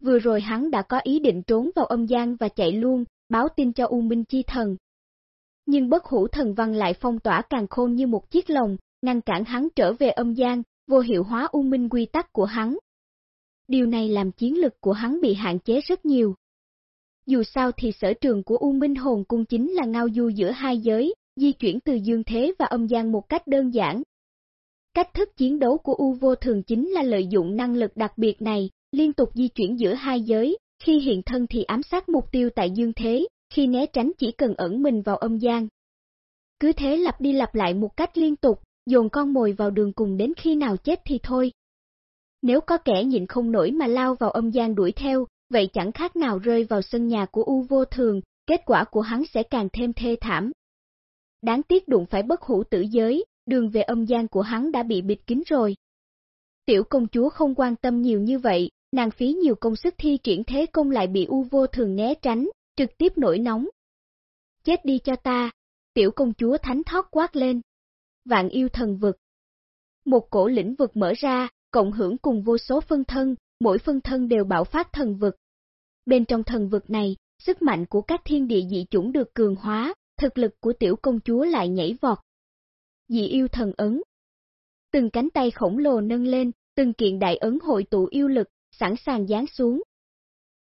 Vừa rồi hắn đã có ý định trốn vào âm gian và chạy luôn, báo tin cho U Minh Chi Thần. Nhưng bất hủ thần văn lại phong tỏa càng khôn như một chiếc lồng, ngăn cản hắn trở về âm gian, vô hiệu hóa U Minh quy tắc của hắn. Điều này làm chiến lực của hắn bị hạn chế rất nhiều. Dù sao thì sở trường của U Minh Hồn Cung chính là ngao du giữa hai giới, di chuyển từ dương thế và âm gian một cách đơn giản. Cách thức chiến đấu của U Vô Thường chính là lợi dụng năng lực đặc biệt này, liên tục di chuyển giữa hai giới, khi hiện thân thì ám sát mục tiêu tại dương thế, khi né tránh chỉ cần ẩn mình vào âm gian. Cứ thế lặp đi lặp lại một cách liên tục, dồn con mồi vào đường cùng đến khi nào chết thì thôi. Nếu có kẻ nhịn không nổi mà lao vào âm gian đuổi theo, vậy chẳng khác nào rơi vào sân nhà của U vô thường, kết quả của hắn sẽ càng thêm thê thảm. Đáng tiếc đụng phải bất hủ tử giới, đường về âm gian của hắn đã bị bịt kín rồi. Tiểu công chúa không quan tâm nhiều như vậy, nàng phí nhiều công sức thi triển thế công lại bị U vô thường né tránh, trực tiếp nổi nóng. Chết đi cho ta, tiểu công chúa thánh thoát quát lên. Vạn yêu thần vực. Một cổ lĩnh vực mở ra, cộng hưởng cùng vô số phân thân, mỗi phân thân đều bạo phát thần vực. Bên trong thần vực này, sức mạnh của các thiên địa dị chủng được cường hóa, thực lực của tiểu công chúa lại nhảy vọt. Dị yêu thần ấn. Từng cánh tay khổng lồ nâng lên, từng kiện đại ấn hội tụ yêu lực, sẵn sàng giáng xuống.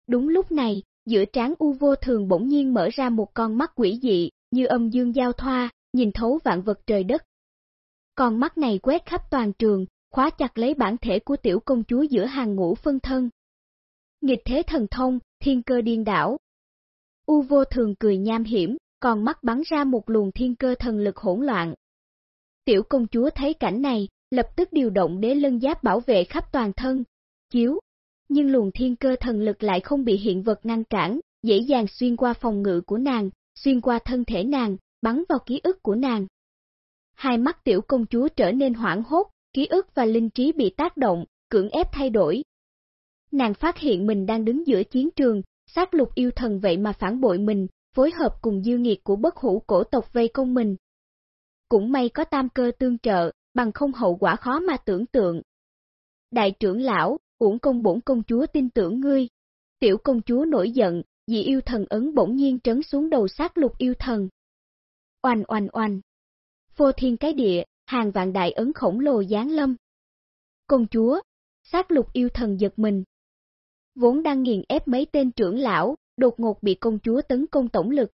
Đúng lúc này, giữa trán u vô thường bỗng nhiên mở ra một con mắt quỷ dị, như âm dương giao thoa, nhìn thấu vạn vật trời đất. Con mắt này quét khắp toàn trường, khóa chặt lấy bản thể của tiểu công chúa giữa hàng ngũ phân thân. Nghịch thế thần thông, thiên cơ điên đảo. U vô thường cười nham hiểm, còn mắt bắn ra một luồng thiên cơ thần lực hỗn loạn. Tiểu công chúa thấy cảnh này, lập tức điều động đế lân giáp bảo vệ khắp toàn thân, chiếu. Nhưng luồng thiên cơ thần lực lại không bị hiện vật ngăn cản, dễ dàng xuyên qua phòng ngự của nàng, xuyên qua thân thể nàng, bắn vào ký ức của nàng. Hai mắt tiểu công chúa trở nên hoảng hốt, ký ức và linh trí bị tác động, cưỡng ép thay đổi. Nàng phát hiện mình đang đứng giữa chiến trường, sát lục yêu thần vậy mà phản bội mình, phối hợp cùng dư nghiệt của bất hủ cổ tộc vây công mình. Cũng may có tam cơ tương trợ, bằng không hậu quả khó mà tưởng tượng. Đại trưởng lão, uổng công bổn công chúa tin tưởng ngươi. Tiểu công chúa nổi giận, dị yêu thần ấn bỗng nhiên trấn xuống đầu sát lục yêu thần. Oanh oanh oanh. Vô thiên cái địa, hàng vạn đại ấn khổng lồ giáng lâm. Công chúa, sát lục yêu thần giật mình. Vốn đang nghiền ép mấy tên trưởng lão, đột ngột bị công chúa tấn công tổng lực.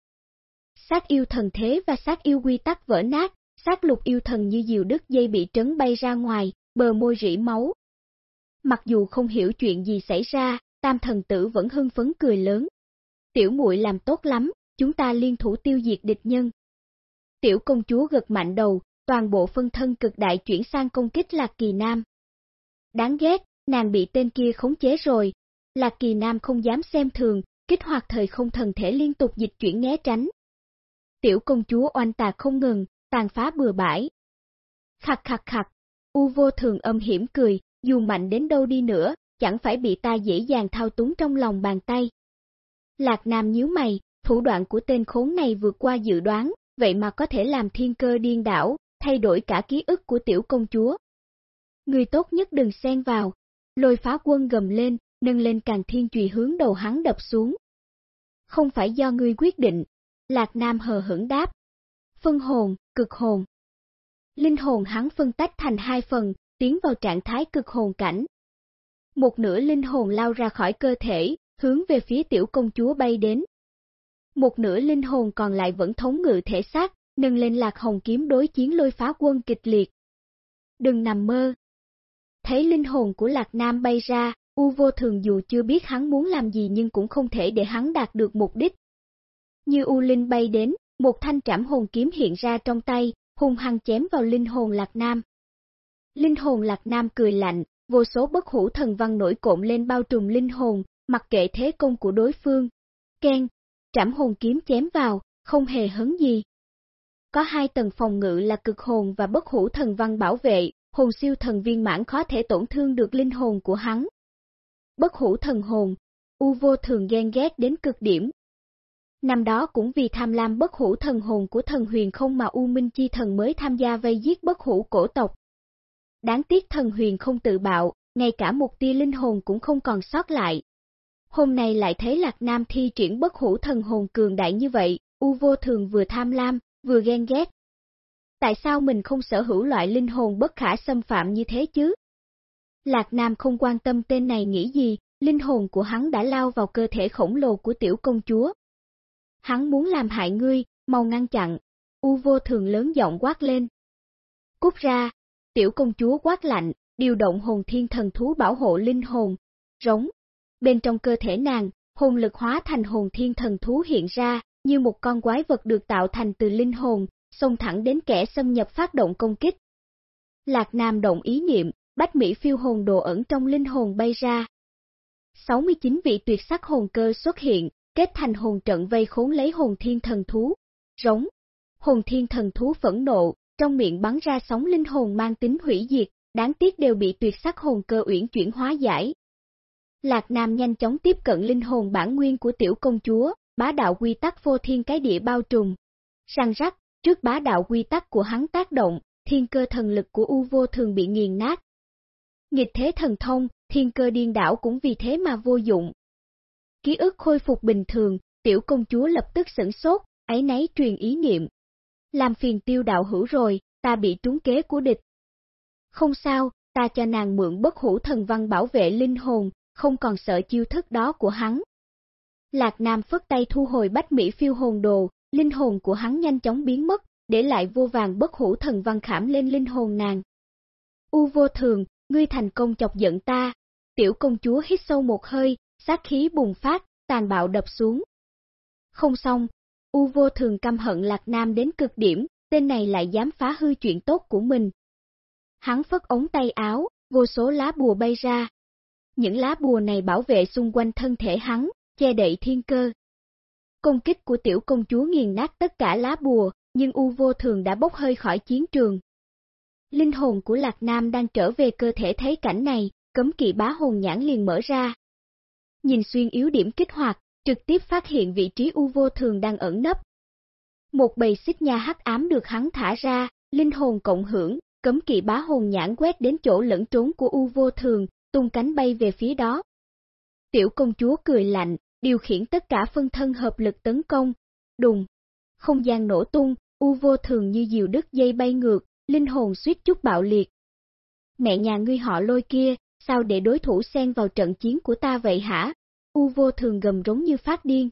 Sát yêu thần thế và sát yêu quy tắc vỡ nát, sát lục yêu thần như diều đứt dây bị trấn bay ra ngoài, bờ môi rỉ máu. Mặc dù không hiểu chuyện gì xảy ra, tam thần tử vẫn hưng phấn cười lớn. Tiểu muội làm tốt lắm, chúng ta liên thủ tiêu diệt địch nhân. Tiểu công chúa gật mạnh đầu, toàn bộ phân thân cực đại chuyển sang công kích Lạc Kỳ Nam. Đáng ghét, nàng bị tên kia khống chế rồi. Lạc Kỳ Nam không dám xem thường, kích hoạt thời không thần thể liên tục dịch chuyển né tránh. Tiểu công chúa oanh tạc không ngừng, tàn phá bừa bãi. Khặt khặt khặt, U vô thường âm hiểm cười, dù mạnh đến đâu đi nữa, chẳng phải bị ta dễ dàng thao túng trong lòng bàn tay. Lạc Nam nhíu mày, thủ đoạn của tên khốn này vượt qua dự đoán, vậy mà có thể làm thiên cơ điên đảo, thay đổi cả ký ức của tiểu công chúa. Người tốt nhất đừng xen vào, lôi phá quân gầm lên, nâng lên càng thiên trùy hướng đầu hắn đập xuống. Không phải do ngươi quyết định, Lạc Nam hờ hững đáp. Phân hồn, cực hồn. Linh hồn hắn phân tách thành hai phần, tiến vào trạng thái cực hồn cảnh. Một nửa linh hồn lao ra khỏi cơ thể, hướng về phía tiểu công chúa bay đến. Một nửa linh hồn còn lại vẫn thống ngự thể xác, nâng lên lạc hồng kiếm đối chiến lôi phá quân kịch liệt. Đừng nằm mơ. Thấy linh hồn của lạc nam bay ra, U vô thường dù chưa biết hắn muốn làm gì nhưng cũng không thể để hắn đạt được mục đích. Như U Linh bay đến, một thanh trảm hồn kiếm hiện ra trong tay, hung hăng chém vào linh hồn Lạc Nam. Linh hồn Lạc Nam cười lạnh, vô số bất hủ thần văn nổi cộm lên bao trùm linh hồn, mặc kệ thế công của đối phương. Ken, trảm hồn kiếm chém vào, không hề hấn gì. Có hai tầng phòng ngự là cực hồn và bất hủ thần văn bảo vệ, hồn siêu thần viên mãn khó thể tổn thương được linh hồn của hắn. Bất hủ thần hồn, U vô thường ghen ghét đến cực điểm. Năm đó cũng vì tham lam bất hủ thần hồn của thần huyền không mà U Minh Chi thần mới tham gia vây giết bất hủ cổ tộc. Đáng tiếc thần huyền không tự bạo, ngay cả một tia linh hồn cũng không còn sót lại. Hôm nay lại thấy Lạc Nam thi triển bất hủ thần hồn cường đại như vậy, U vô thường vừa tham lam, vừa ghen ghét. Tại sao mình không sở hữu loại linh hồn bất khả xâm phạm như thế chứ? Lạc Nam không quan tâm tên này nghĩ gì, linh hồn của hắn đã lao vào cơ thể khổng lồ của tiểu công chúa. Hắn muốn làm hại ngươi, mau ngăn chặn, U vô thường lớn giọng quát lên. Cút ra, tiểu công chúa quát lạnh, điều động hồn thiên thần thú bảo hộ linh hồn, rống. Bên trong cơ thể nàng, hồn lực hóa thành hồn thiên thần thú hiện ra, như một con quái vật được tạo thành từ linh hồn, xông thẳng đến kẻ xâm nhập phát động công kích. Lạc Nam động ý niệm, bách Mỹ phiêu hồn đồ ẩn trong linh hồn bay ra. 69 vị tuyệt sắc hồn cơ xuất hiện, kết thành hồn trận vây khốn lấy hồn thiên thần thú. Rống. Hồn thiên thần thú phẫn nộ, trong miệng bắn ra sóng linh hồn mang tính hủy diệt, đáng tiếc đều bị tuyệt sắc hồn cơ uyển chuyển hóa giải. Lạc Nam nhanh chóng tiếp cận linh hồn bản nguyên của tiểu công chúa, bá đạo quy tắc vô thiên cái địa bao trùm. Sang rắc, trước bá đạo quy tắc của hắn tác động, thiên cơ thần lực của U vô thường bị nghiền nát. Nghịch thế thần thông, thiên cơ điên đảo cũng vì thế mà vô dụng. Ký ức khôi phục bình thường, tiểu công chúa lập tức sửng sốt, ấy nấy truyền ý niệm. Làm phiền tiêu đạo hữu rồi, ta bị trúng kế của địch. Không sao, ta cho nàng mượn bất hủ thần văn bảo vệ linh hồn, không còn sợ chiêu thức đó của hắn. Lạc Nam phất tay thu hồi bách Mỹ phiêu hồn đồ, linh hồn của hắn nhanh chóng biến mất, để lại vô vàng bất hủ thần văn khảm lên linh hồn nàng. U vô thường, ngươi thành công chọc giận ta. Tiểu công chúa hít sâu một hơi, sát khí bùng phát, tàn bạo đập xuống. Không xong, U vô thường căm hận Lạc Nam đến cực điểm, tên này lại dám phá hư chuyện tốt của mình. Hắn phất ống tay áo, vô số lá bùa bay ra. Những lá bùa này bảo vệ xung quanh thân thể hắn, che đậy thiên cơ. Công kích của tiểu công chúa nghiền nát tất cả lá bùa, nhưng U vô thường đã bốc hơi khỏi chiến trường. Linh hồn của Lạc Nam đang trở về cơ thể thấy cảnh này, cấm kỵ bá hồn nhãn liền mở ra. Nhìn xuyên yếu điểm kích hoạt, trực tiếp phát hiện vị trí U vô thường đang ẩn nấp. Một bầy xích nha hắc ám được hắn thả ra, linh hồn cộng hưởng, cấm kỵ bá hồn nhãn quét đến chỗ lẫn trốn của U vô thường, tung cánh bay về phía đó. Tiểu công chúa cười lạnh, điều khiển tất cả phân thân hợp lực tấn công. Đùng, không gian nổ tung, U vô thường như diều đứt dây bay ngược, linh hồn suýt chút bạo liệt. Mẹ nhà ngươi họ lôi kia, sao để đối thủ xen vào trận chiến của ta vậy hả? U vô thường gầm rống như phát điên.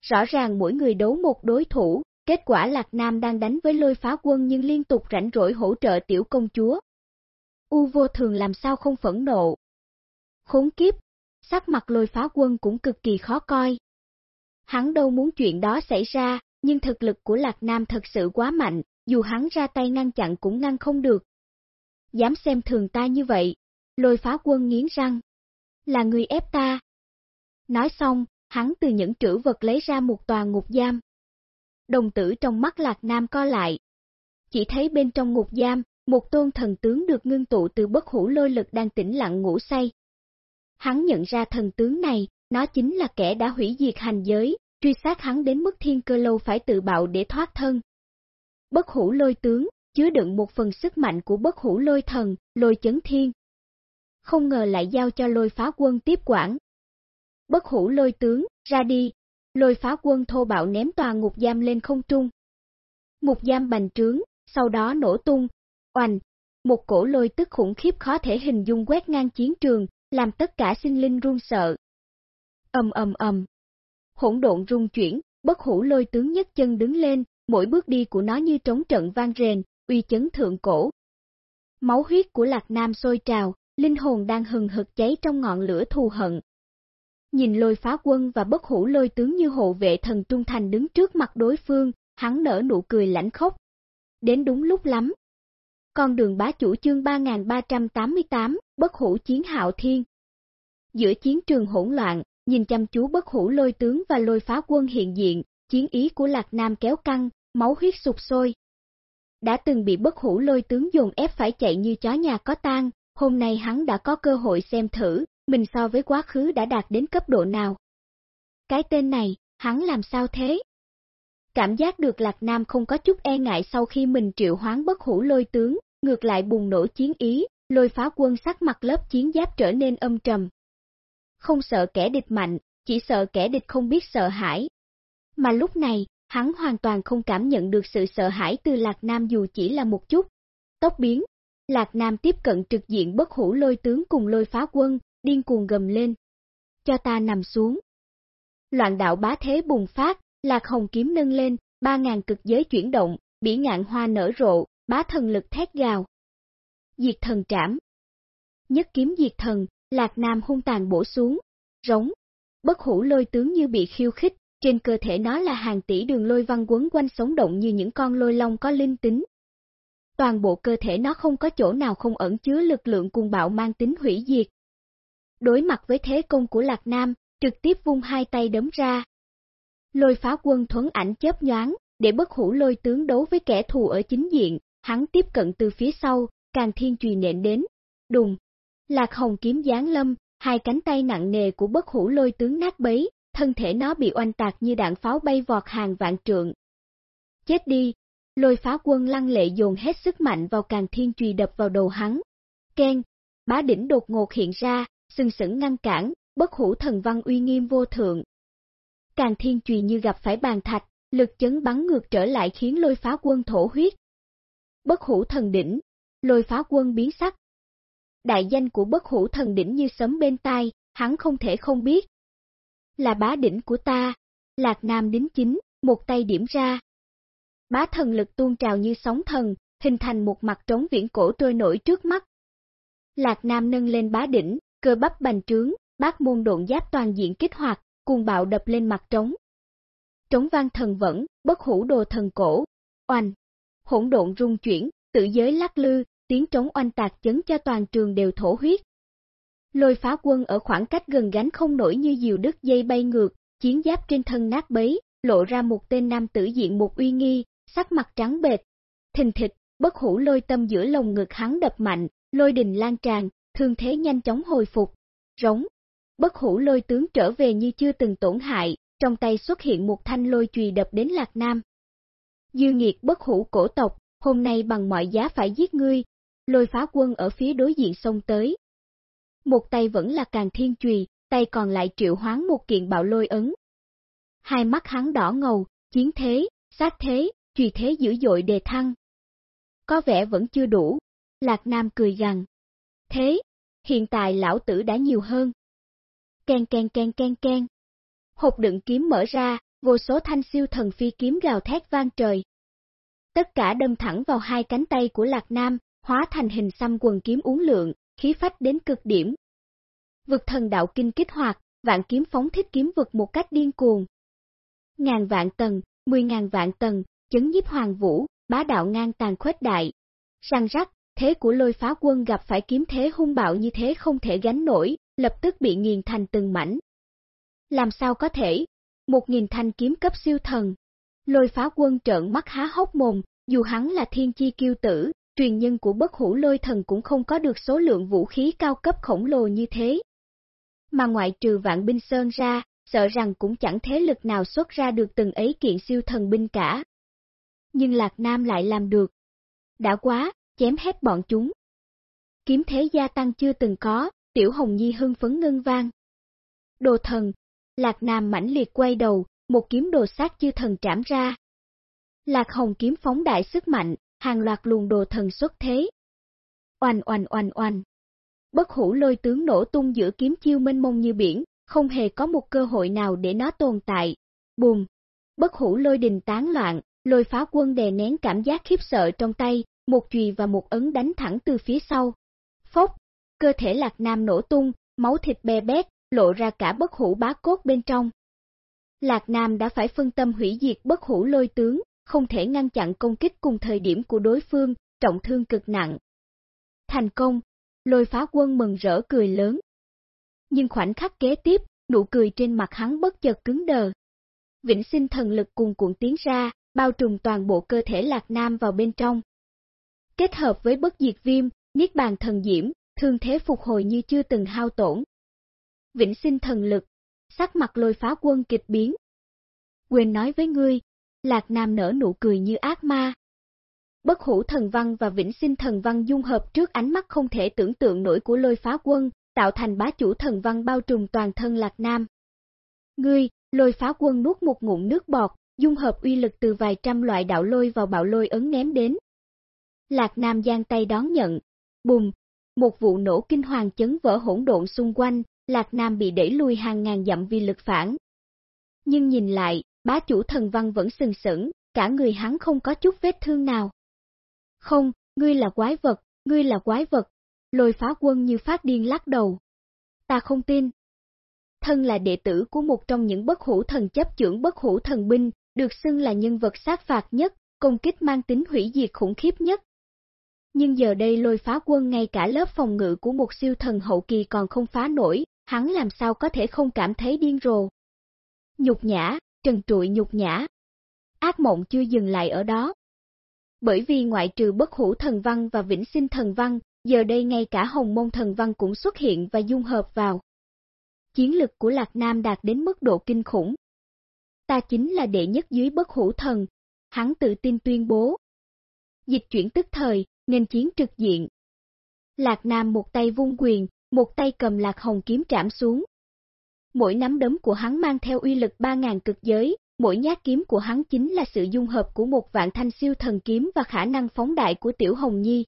Rõ ràng mỗi người đấu một đối thủ, kết quả Lạc Nam đang đánh với lôi phá quân nhưng liên tục rảnh rỗi hỗ trợ tiểu công chúa. U vô thường làm sao không phẫn nộ. Khốn kiếp, sắc mặt lôi phá quân cũng cực kỳ khó coi. Hắn đâu muốn chuyện đó xảy ra, nhưng thực lực của Lạc Nam thật sự quá mạnh, dù hắn ra tay ngăn chặn cũng ngăn không được. Dám xem thường ta như vậy, lôi phá quân nghiến răng. Là người ép ta. Nói xong, hắn từ những trữ vật lấy ra một tòa ngục giam. Đồng tử trong mắt Lạc Nam co lại. Chỉ thấy bên trong ngục giam, một tôn thần tướng được ngưng tụ từ bất hủ lôi lực đang tĩnh lặng ngủ say. Hắn nhận ra thần tướng này, nó chính là kẻ đã hủy diệt hành giới, truy sát hắn đến mức thiên cơ lâu phải tự bạo để thoát thân. Bất hủ lôi tướng, chứa đựng một phần sức mạnh của bất hủ lôi thần, lôi chấn thiên. Không ngờ lại giao cho lôi phá quân tiếp quản. Bất hủ lôi tướng, ra đi, lôi phá quân thô bạo ném tòa ngục giam lên không trung. Ngục giam bành trướng, sau đó nổ tung, oành, một cổ lôi tức khủng khiếp khó thể hình dung quét ngang chiến trường, làm tất cả sinh linh run sợ. Ầm ầm ầm. Hỗn độn rung chuyển, bất hủ lôi tướng nhất chân đứng lên, mỗi bước đi của nó như trống trận vang rền, uy chấn thượng cổ. Máu huyết của Lạc Nam sôi trào, linh hồn đang hừng hực cháy trong ngọn lửa thù hận. Nhìn lôi phá quân và bất hủ lôi tướng như hộ vệ thần trung thành đứng trước mặt đối phương, hắn nở nụ cười lãnh khốc. Đến đúng lúc lắm. Con đường bá chủ chương 3388, bất hủ chiến hạo thiên. Giữa chiến trường hỗn loạn, nhìn chăm chú bất hủ lôi tướng và lôi phá quân hiện diện, chiến ý của Lạc Nam kéo căng, máu huyết sụp sôi. Đã từng bị bất hủ lôi tướng dồn ép phải chạy như chó nhà có tan, hôm nay hắn đã có cơ hội xem thử, mình so với quá khứ đã đạt đến cấp độ nào. Cái tên này, hắn làm sao thế? Cảm giác được Lạc Nam không có chút e ngại sau khi mình triệu hoán bất hủ lôi tướng, ngược lại bùng nổ chiến ý, lôi phá quân sắc mặt lớp chiến giáp trở nên âm trầm. Không sợ kẻ địch mạnh, chỉ sợ kẻ địch không biết sợ hãi. Mà lúc này, hắn hoàn toàn không cảm nhận được sự sợ hãi từ Lạc Nam dù chỉ là một chút. Tốc biến, Lạc Nam tiếp cận trực diện bất hủ lôi tướng cùng lôi phá quân, điên cuồng gầm lên. Cho ta nằm xuống. Loạn đạo bá thế bùng phát, Lạc Hồng kiếm nâng lên, ba ngàn cực giới chuyển động, bỉ ngạn hoa nở rộ, bá thần lực thét gào. Diệt thần trảm. Nhất kiếm diệt thần, Lạc Nam hung tàn bổ xuống, rống. Bất hủ lôi tướng như bị khiêu khích, trên cơ thể nó là hàng tỷ đường lôi văn quấn quanh sống động như những con lôi long có linh tính. Toàn bộ cơ thể nó không có chỗ nào không ẩn chứa lực lượng cuồng bạo mang tính hủy diệt. đối mặt với thế công của Lạc Nam, trực tiếp vung hai tay đấm ra. Lôi phá quân thuấn ảnh chớp nhoáng, để bất hủ lôi tướng đấu với kẻ thù ở chính diện, hắn tiếp cận từ phía sau, càng thiên trùy nện đến. Đùng! Lạc hồng kiếm giáng lâm, hai cánh tay nặng nề của bất hủ lôi tướng nát bấy, thân thể nó bị oanh tạc như đạn pháo bay vọt hàng vạn trượng. Chết đi! Lôi phá quân lăng lệ dồn hết sức mạnh vào càng thiên trùy đập vào đầu hắn. Ken! Bá đỉnh đột ngột hiện ra, sừng sững ngăn cản, bất hủ thần văn uy nghiêm vô thượng. Càng thiên trùy như gặp phải bàn thạch, lực chấn bắn ngược trở lại khiến lôi phá quân thổ huyết. Bất hủ thần đỉnh, lôi phá quân biến sắc. Đại danh của bất hủ thần đỉnh như sấm bên tai, hắn không thể không biết. Là bá đỉnh của ta, lạc nam đính chính, một tay điểm ra. Bá thần lực tuôn trào như sóng thần, hình thành một mặt trống viễn cổ trôi nổi trước mắt. Lạc Nam nâng lên bá đỉnh, cơ bắp bành trướng, bát môn độn giáp toàn diện kích hoạt, cuồng bạo đập lên mặt trống. Trống vang thần vẫn, bất hủ đồ thần cổ, oanh, hỗn độn rung chuyển, tự giới lắc lư, tiếng trống oanh tạc chấn cho toàn trường đều thổ huyết. Lôi phá quân ở khoảng cách gần gánh không nổi như diều đứt dây bay ngược, chiến giáp trên thân nát bấy, lộ ra một tên nam tử diện một uy nghi, sắc mặt trắng bệt. Thình thịt, bất hủ lôi tâm giữa lồng ngực hắn đập mạnh, lôi đình lan tràn, thương thế nhanh chóng hồi phục. Rống, bất hủ lôi tướng trở về như chưa từng tổn hại, trong tay xuất hiện một thanh lôi chùy đập đến Lạc Nam. Dư nghiệt bất hủ cổ tộc, hôm nay bằng mọi giá phải giết ngươi, lôi phá quân ở phía đối diện xông tới. Một tay vẫn là càng thiên chùy, tay còn lại triệu hoán một kiện bạo lôi ấn. Hai mắt hắn đỏ ngầu, chiến thế, sát thế, chùy thế dữ dội đề thăng. Có vẻ vẫn chưa đủ, Lạc Nam cười gằn. Thế, hiện tại lão tử đã nhiều hơn. Ken ken ken ken ken. Hộp đựng kiếm mở ra, vô số thanh siêu thần phi kiếm gào thét vang trời. Tất cả đâm thẳng vào hai cánh tay của Lạc Nam, hóa thành hình xăm quần kiếm uốn lượng, khí phách đến cực điểm. Vực thần đạo kinh kích hoạt, vạn kiếm phóng thích kiếm vực một cách điên cuồng. Ngàn vạn tầng, mười ngàn vạn tầng, chấn nhiếp hoàng vũ, bá đạo ngang tàn khuếch đại. Răng rắc, thế của lôi phá quân gặp phải kiếm thế hung bạo như thế không thể gánh nổi, lập tức bị nghiền thành từng mảnh. Làm sao có thể? Một nghìn thanh kiếm cấp siêu thần. Lôi phá quân trợn mắt há hốc mồm, dù hắn là thiên chi kiêu tử, truyền nhân của bất hủ lôi thần cũng không có được số lượng vũ khí cao cấp khổng lồ như thế. Mà ngoại trừ vạn binh sơn ra, sợ rằng cũng chẳng thế lực nào xuất ra được từng ấy kiện siêu thần binh cả. Nhưng Lạc Nam lại làm được. Đã quá, chém hết bọn chúng. Kiếm thế gia tăng chưa từng có, tiểu hồng nhi hưng phấn ngân vang. Đồ thần, Lạc Nam mãnh liệt quay đầu, một kiếm đồ sát chư thần trảm ra. Lạc hồng kiếm phóng đại sức mạnh, hàng loạt luồng đồ thần xuất thế. Oanh oanh oanh oanh. Bất hủ lôi tướng nổ tung giữa kiếm chiêu mênh mông như biển, không hề có một cơ hội nào để nó tồn tại. Bùm! Bất hủ lôi đình tán loạn, lôi phá quân đè nén cảm giác khiếp sợ trong tay, một chùy và một ấn đánh thẳng từ phía sau. Phốc, cơ thể lạc nam nổ tung, máu thịt bè bét, lộ ra cả bất hủ bá cốt bên trong. Lạc Nam đã phải phân tâm hủy diệt bất hủ lôi tướng, không thể ngăn chặn công kích cùng thời điểm của đối phương, trọng thương cực nặng. Thành công, lôi phá quân mừng rỡ cười lớn. Nhưng khoảnh khắc kế tiếp, nụ cười trên mặt hắn bất chợt cứng đờ. Vĩnh sinh thần lực cùng cuộn tiến ra, bao trùm toàn bộ cơ thể Lạc Nam vào bên trong kết hợp với bất diệt viêm, niết bàn thần diễm, thương thế phục hồi như chưa từng hao tổn. Vĩnh sinh thần lực, sắc mặt lôi phá quân kịch biến. Quên nói với ngươi, Lạc Nam nở nụ cười như ác ma. Bất hủ thần văn và vĩnh sinh thần văn dung hợp trước ánh mắt không thể tưởng tượng nổi của lôi phá quân, tạo thành bá chủ thần văn bao trùm toàn thân Lạc Nam. Ngươi, lôi phá quân nuốt một ngụm nước bọt, dung hợp uy lực từ vài trăm loại đạo lôi vào bạo lôi ấn ném đến, Lạc Nam giang tay đón nhận. Bùm, một vụ nổ kinh hoàng chấn vỡ hỗn độn xung quanh, Lạc Nam bị đẩy lui hàng ngàn dặm vì lực phản. Nhưng nhìn lại, bá chủ thần văn vẫn sừng sững, cả người hắn không có chút vết thương nào. Không, ngươi là quái vật, ngươi là quái vật, lôi phá quân như phát điên lắc đầu. Ta không tin. Thân là đệ tử của một trong những bất hủ thần chấp trưởng bất hủ thần binh, được xưng là nhân vật sát phạt nhất, công kích mang tính hủy diệt khủng khiếp nhất, nhưng giờ đây lôi phá quân ngay cả lớp phòng ngự của một siêu thần hậu kỳ còn không phá nổi, hắn làm sao có thể không cảm thấy điên rồ. Nhục nhã, trần trụi nhục nhã. Ác mộng chưa dừng lại ở đó. Bởi vì ngoại trừ bất hủ thần văn và vĩnh sinh thần văn, giờ đây ngay cả hồng môn thần văn cũng xuất hiện và dung hợp vào. Chiến lực của Lạc Nam đạt đến mức độ kinh khủng. Ta chính là đệ nhất dưới bất hủ thần, hắn tự tin tuyên bố. Dịch chuyển tức thời, nên chiến trực diện. Lạc Nam một tay vung quyền, một tay cầm lạc hồng kiếm trảm xuống. Mỗi nắm đấm của hắn mang theo uy lực 3.000 cực giới, mỗi nhát kiếm của hắn chính là sự dung hợp của một vạn thanh siêu thần kiếm và khả năng phóng đại của Tiểu Hồng Nhi.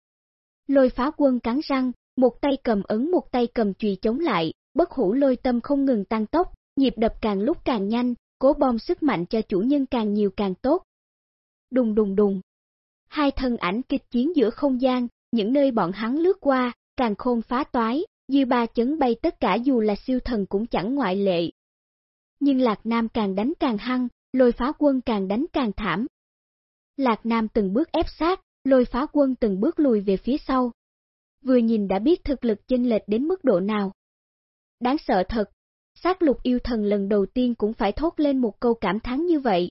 Lôi phá quân cắn răng, một tay cầm ấn một tay cầm chùy chống lại, bất hủ lôi tâm không ngừng tăng tốc, nhịp đập càng lúc càng nhanh, cố bom sức mạnh cho chủ nhân càng nhiều càng tốt. Đùng đùng đùng. Hai thân ảnh kịch chiến giữa không gian, những nơi bọn hắn lướt qua, càng khôn phá toái, dư ba chấn bay tất cả dù là siêu thần cũng chẳng ngoại lệ. Nhưng Lạc Nam càng đánh càng hăng, lôi phá quân càng đánh càng thảm. Lạc Nam từng bước ép sát, lôi phá quân từng bước lùi về phía sau. Vừa nhìn đã biết thực lực chênh lệch đến mức độ nào. Đáng sợ thật, sát lục yêu thần lần đầu tiên cũng phải thốt lên một câu cảm thán như vậy.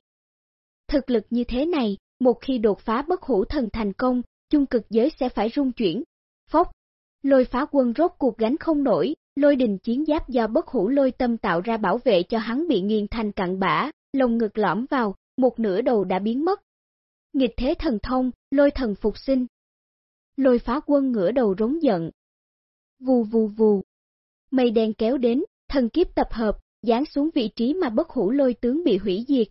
Thực lực như thế này, một khi đột phá bất hủ thần thành công, chung cực giới sẽ phải rung chuyển. Phốc, lôi phá quân rốt cuộc gánh không nổi, lôi đình chiến giáp do bất hủ lôi tâm tạo ra bảo vệ cho hắn bị nghiền thành cặn bã, lồng ngực lõm vào, một nửa đầu đã biến mất. Nghịch thế thần thông, lôi thần phục sinh. Lôi phá quân ngửa đầu rống giận. Vù vù vù. Mây đen kéo đến, thần kiếp tập hợp, dán xuống vị trí mà bất hủ lôi tướng bị hủy diệt.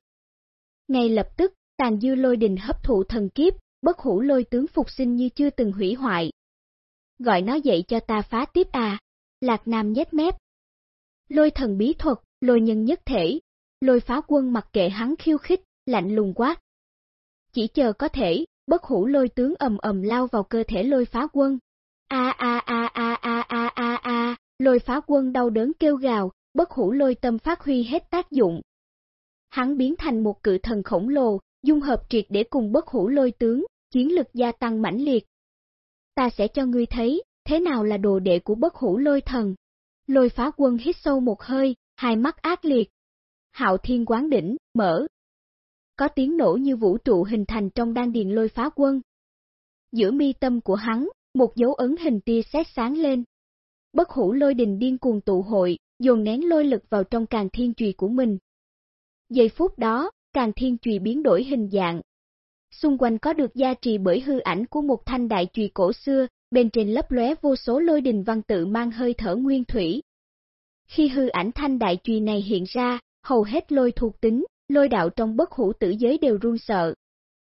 Ngay lập tức, tàn dư lôi đình hấp thụ thần kiếp, bất hủ lôi tướng phục sinh như chưa từng hủy hoại. Gọi nó dậy cho ta phá tiếp à, Lạc Nam nhét mép. Lôi thần bí thuật, lôi nhân nhất thể, lôi phá quân mặc kệ hắn khiêu khích, lạnh lùng quá. Chỉ chờ có thể, bất hủ lôi tướng ầm ầm lao vào cơ thể lôi phá quân. A a a a a a a a, lôi phá quân đau đớn kêu gào, bất hủ lôi tâm phát huy hết tác dụng. Hắn biến thành một cự thần khổng lồ, dung hợp triệt để cùng bất hủ lôi tướng, chiến lực gia tăng mãnh liệt. Ta sẽ cho ngươi thấy, thế nào là đồ đệ của bất hủ lôi thần. Lôi phá quân hít sâu một hơi, hai mắt ác liệt. Hạo thiên quán đỉnh, mở. Có tiếng nổ như vũ trụ hình thành trong đan điền lôi phá quân. Giữa mi tâm của hắn, một dấu ấn hình tia xét sáng lên. Bất hủ lôi đình điên cuồng tụ hội, dồn nén lôi lực vào trong càng thiên trùy của mình. Giây phút đó, càng thiên trùy biến đổi hình dạng. Xung quanh có được gia trì bởi hư ảnh của một thanh đại trùy cổ xưa, bên trên lấp lóe vô số lôi đình văn tự mang hơi thở nguyên thủy. Khi hư ảnh thanh đại trùy này hiện ra, hầu hết lôi thuộc tính, lôi đạo trong bất hủ tử giới đều run sợ.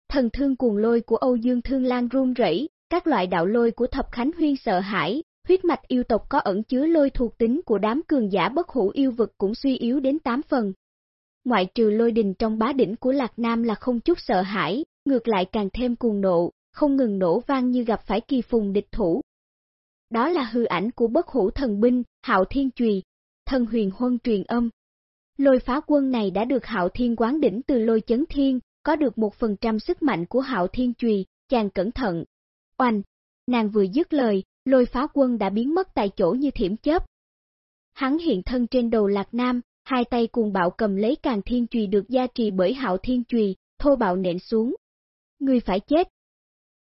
Thần thương cuồng lôi của Âu Dương Thương Lan run rẩy, các loại đạo lôi của Thập Khánh Huyên sợ hãi, huyết mạch yêu tộc có ẩn chứa lôi thuộc tính của đám cường giả bất hủ yêu vực cũng suy yếu đến 8 phần. Ngoại trừ lôi đình trong bá đỉnh của Lạc Nam là không chút sợ hãi, ngược lại càng thêm cuồng nộ, không ngừng nổ vang như gặp phải kỳ phùng địch thủ. Đó là hư ảnh của bất hủ thần binh, hạo thiên trùy, thần huyền huân truyền âm. Lôi phá quân này đã được hạo thiên quán đỉnh từ lôi chấn thiên, có được một phần trăm sức mạnh của hạo thiên trùy, chàng cẩn thận. Oanh! Nàng vừa dứt lời, lôi phá quân đã biến mất tại chỗ như thiểm chớp. Hắn hiện thân trên đầu lạc nam, hai tay cuồng bạo cầm lấy càng thiên trùy được gia trì bởi hạo thiên trùy, thô bạo nện xuống. Ngươi phải chết.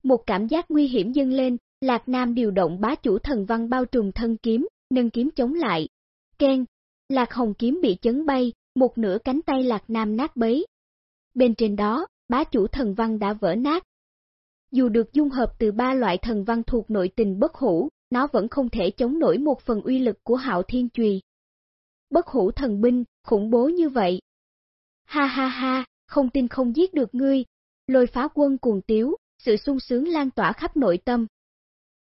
Một cảm giác nguy hiểm dâng lên, Lạc Nam điều động bá chủ thần văn bao trùm thân kiếm, nâng kiếm chống lại. Ken, Lạc Hồng kiếm bị chấn bay, một nửa cánh tay Lạc Nam nát bấy. Bên trên đó, bá chủ thần văn đã vỡ nát. Dù được dung hợp từ ba loại thần văn thuộc nội tình bất hủ, nó vẫn không thể chống nổi một phần uy lực của hạo thiên trùy. Bất hủ thần binh, khủng bố như vậy. Ha ha ha, không tin không giết được ngươi. Lôi phá quân cuồng tiếu, sự sung sướng lan tỏa khắp nội tâm.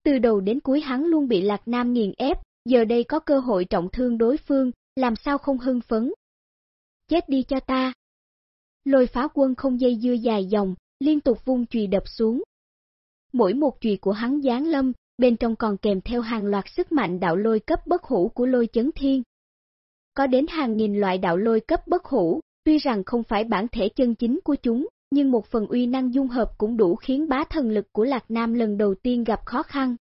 Từ đầu đến cuối hắn luôn bị Lạc Nam nghiền ép, giờ đây có cơ hội trọng thương đối phương, làm sao không hưng phấn. Chết đi cho ta. Lôi phá quân không dây dưa dài dòng, liên tục vung chùy đập xuống. Mỗi một chùy của hắn giáng lâm, bên trong còn kèm theo hàng loạt sức mạnh đạo lôi cấp bất hủ của lôi chấn thiên. Có đến hàng nghìn loại đạo lôi cấp bất hủ, tuy rằng không phải bản thể chân chính của chúng, nhưng một phần uy năng dung hợp cũng đủ khiến bá thần lực của Lạc Nam lần đầu tiên gặp khó khăn.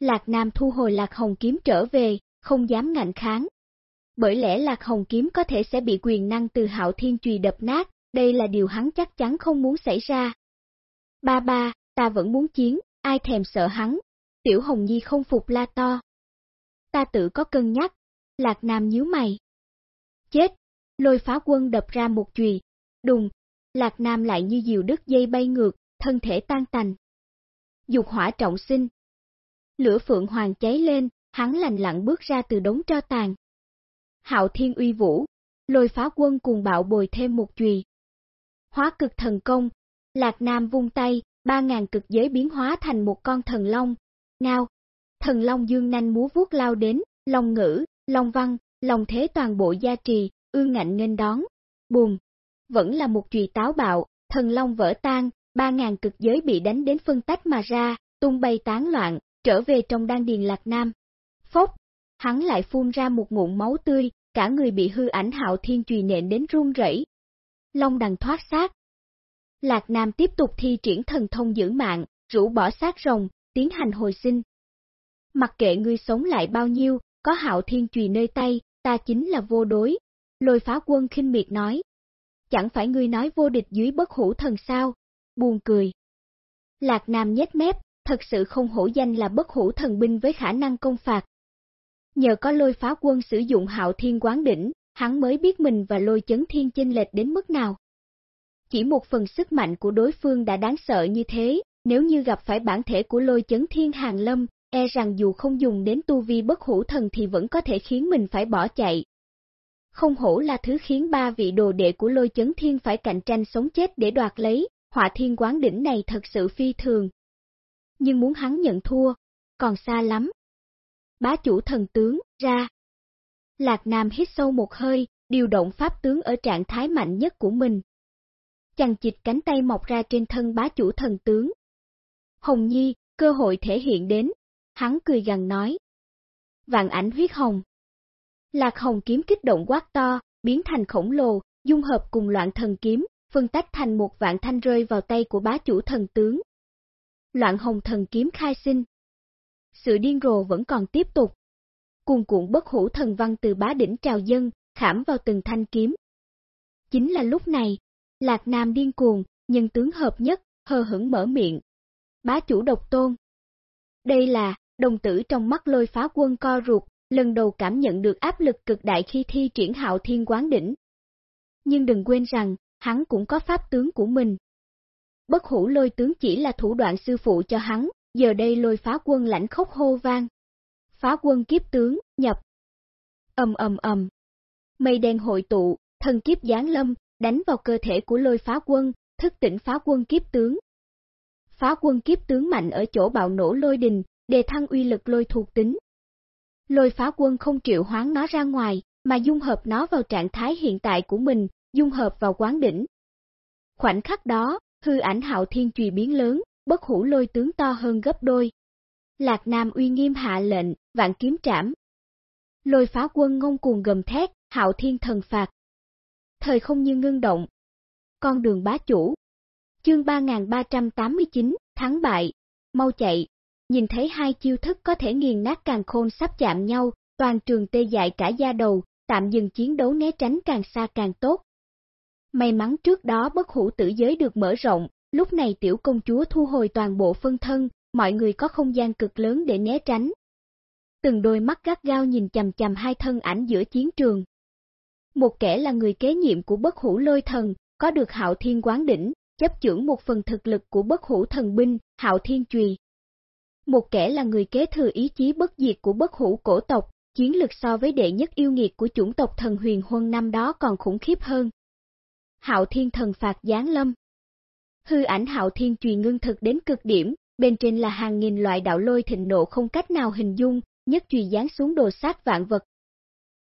Lạc Nam thu hồi Lạc Hồng kiếm trở về, không dám ngạnh kháng. Bởi lẽ Lạc Hồng kiếm có thể sẽ bị quyền năng từ hạo thiên trùy đập nát, đây là điều hắn chắc chắn không muốn xảy ra. Ba ba, ta vẫn muốn chiến, ai thèm sợ hắn. Tiểu Hồng Nhi không phục la to. Ta tự có cân nhắc, Lạc Nam nhíu mày. Chết, lôi phá quân đập ra một chùy, đùng, Lạc Nam lại như diều đứt dây bay ngược, thân thể tan tành. Dục hỏa trọng sinh. Lửa phượng hoàng cháy lên, hắn lành lặng bước ra từ đống tro tàn. Hạo thiên uy vũ, lôi phá quân cùng bạo bồi thêm một chùy. Hóa cực thần công, Lạc Nam vung tay, ba ngàn cực giới biến hóa thành một con thần long, ngao. Thần long dương nanh múa vuốt lao đến, long ngữ, long văn, long thế toàn bộ gia trì, ương ngạnh nghênh đón. Bùm, vẫn là một chùy táo bạo, thần long vỡ tan, ba ngàn cực giới bị đánh đến phân tách mà ra, tung bay tán loạn, trở về trong đan điền lạc nam. Phốc, hắn lại phun ra một ngụm máu tươi, cả người bị hư ảnh hạo thiên chùy nện đến run rẩy. Long đằng thoát xác. Lạc Nam tiếp tục thi triển thần thông giữ mạng, rũ bỏ xác rồng, tiến hành hồi sinh. Mặc kệ ngươi sống lại bao nhiêu, có hạo thiên chùy nơi tay, ta chính là vô đối. Lôi phá quân khinh miệt nói. Chẳng phải ngươi nói vô địch dưới bất hủ thần sao? Buồn cười. Lạc Nam nhét mép, thật sự không hổ danh là bất hủ thần binh với khả năng công phạt. Nhờ có lôi phá quân sử dụng hạo thiên quán đỉnh, hắn mới biết mình và lôi chấn thiên chênh lệch đến mức nào. Chỉ một phần sức mạnh của đối phương đã đáng sợ như thế, nếu như gặp phải bản thể của lôi chấn thiên hàng lâm, e rằng dù không dùng đến tu vi bất hủ thần thì vẫn có thể khiến mình phải bỏ chạy. Không hổ là thứ khiến ba vị đồ đệ của lôi chấn thiên phải cạnh tranh sống chết để đoạt lấy, họa thiên quán đỉnh này thật sự phi thường. Nhưng muốn hắn nhận thua, còn xa lắm. Bá chủ thần tướng, ra. Lạc Nam hít sâu một hơi, điều động pháp tướng ở trạng thái mạnh nhất của mình. Chằng chịch cánh tay mọc ra trên thân bá chủ thần tướng. Hồng Nhi, cơ hội thể hiện đến, hắn cười gằn nói. Vạn ảnh huyết hồng. Lạc hồng kiếm kích động quát to, biến thành khổng lồ, dung hợp cùng loạn thần kiếm, phân tách thành một vạn thanh rơi vào tay của bá chủ thần tướng. Loạn hồng thần kiếm khai sinh. Sự điên rồ vẫn còn tiếp tục. Cuồn cuộn bất hủ thần văn từ bá đỉnh trào dân, khảm vào từng thanh kiếm. Chính là lúc này, Lạc Nam điên cuồng, nhân tướng hợp nhất, hờ hững mở miệng. Bá chủ độc tôn. Đây là, đồng tử trong mắt lôi phá quân co ruột, lần đầu cảm nhận được áp lực cực đại khi thi triển hạo thiên quán đỉnh. Nhưng đừng quên rằng, hắn cũng có pháp tướng của mình. Bất hủ lôi tướng chỉ là thủ đoạn sư phụ cho hắn, giờ đây lôi phá quân lãnh khốc hô vang. Phá quân kiếp tướng, nhập. ầm ầm ầm. Mây đen hội tụ, thần kiếp giáng lâm, đánh vào cơ thể của lôi phá quân, thức tỉnh phá quân kiếp tướng. Phá quân kiếp tướng mạnh ở chỗ bạo nổ lôi đình, đề thăng uy lực lôi thuộc tính. Lôi phá quân không triệu hoán nó ra ngoài, mà dung hợp nó vào trạng thái hiện tại của mình, dung hợp vào quán đỉnh. Khoảnh khắc đó, hư ảnh hạo thiên trùy biến lớn, bất hủ lôi tướng to hơn gấp đôi. Lạc Nam uy nghiêm hạ lệnh, vạn kiếm trảm. Lôi phá quân ngông cuồng gầm thét, hạo thiên thần phạt. Thời không như ngưng động. Con đường bá chủ. Chương 3389, thắng bại. Mau chạy. Nhìn thấy hai chiêu thức có thể nghiền nát càng khôn sắp chạm nhau, toàn trường tê dại cả da đầu, tạm dừng chiến đấu né tránh càng xa càng tốt. May mắn trước đó bất hủ tử giới được mở rộng, lúc này tiểu công chúa thu hồi toàn bộ phân thân, mọi người có không gian cực lớn để né tránh. Từng đôi mắt gắt gao nhìn chầm chầm hai thân ảnh giữa chiến trường. Một kẻ là người kế nhiệm của bất hủ lôi thần, có được hạo thiên quán đỉnh, chấp trưởng một phần thực lực của bất hủ thần binh, hạo thiên trùy. Một kẻ là người kế thừa ý chí bất diệt của bất hủ cổ tộc, chiến lực so với đệ nhất yêu nghiệt của chủng tộc thần huyền huân năm đó còn khủng khiếp hơn hạo thiên thần phạt giáng lâm. Hư ảnh hạo thiên truyền ngưng thực đến cực điểm, bên trên là hàng nghìn loại đạo lôi thịnh nộ không cách nào hình dung, nhất truyền giáng xuống đồ sát vạn vật.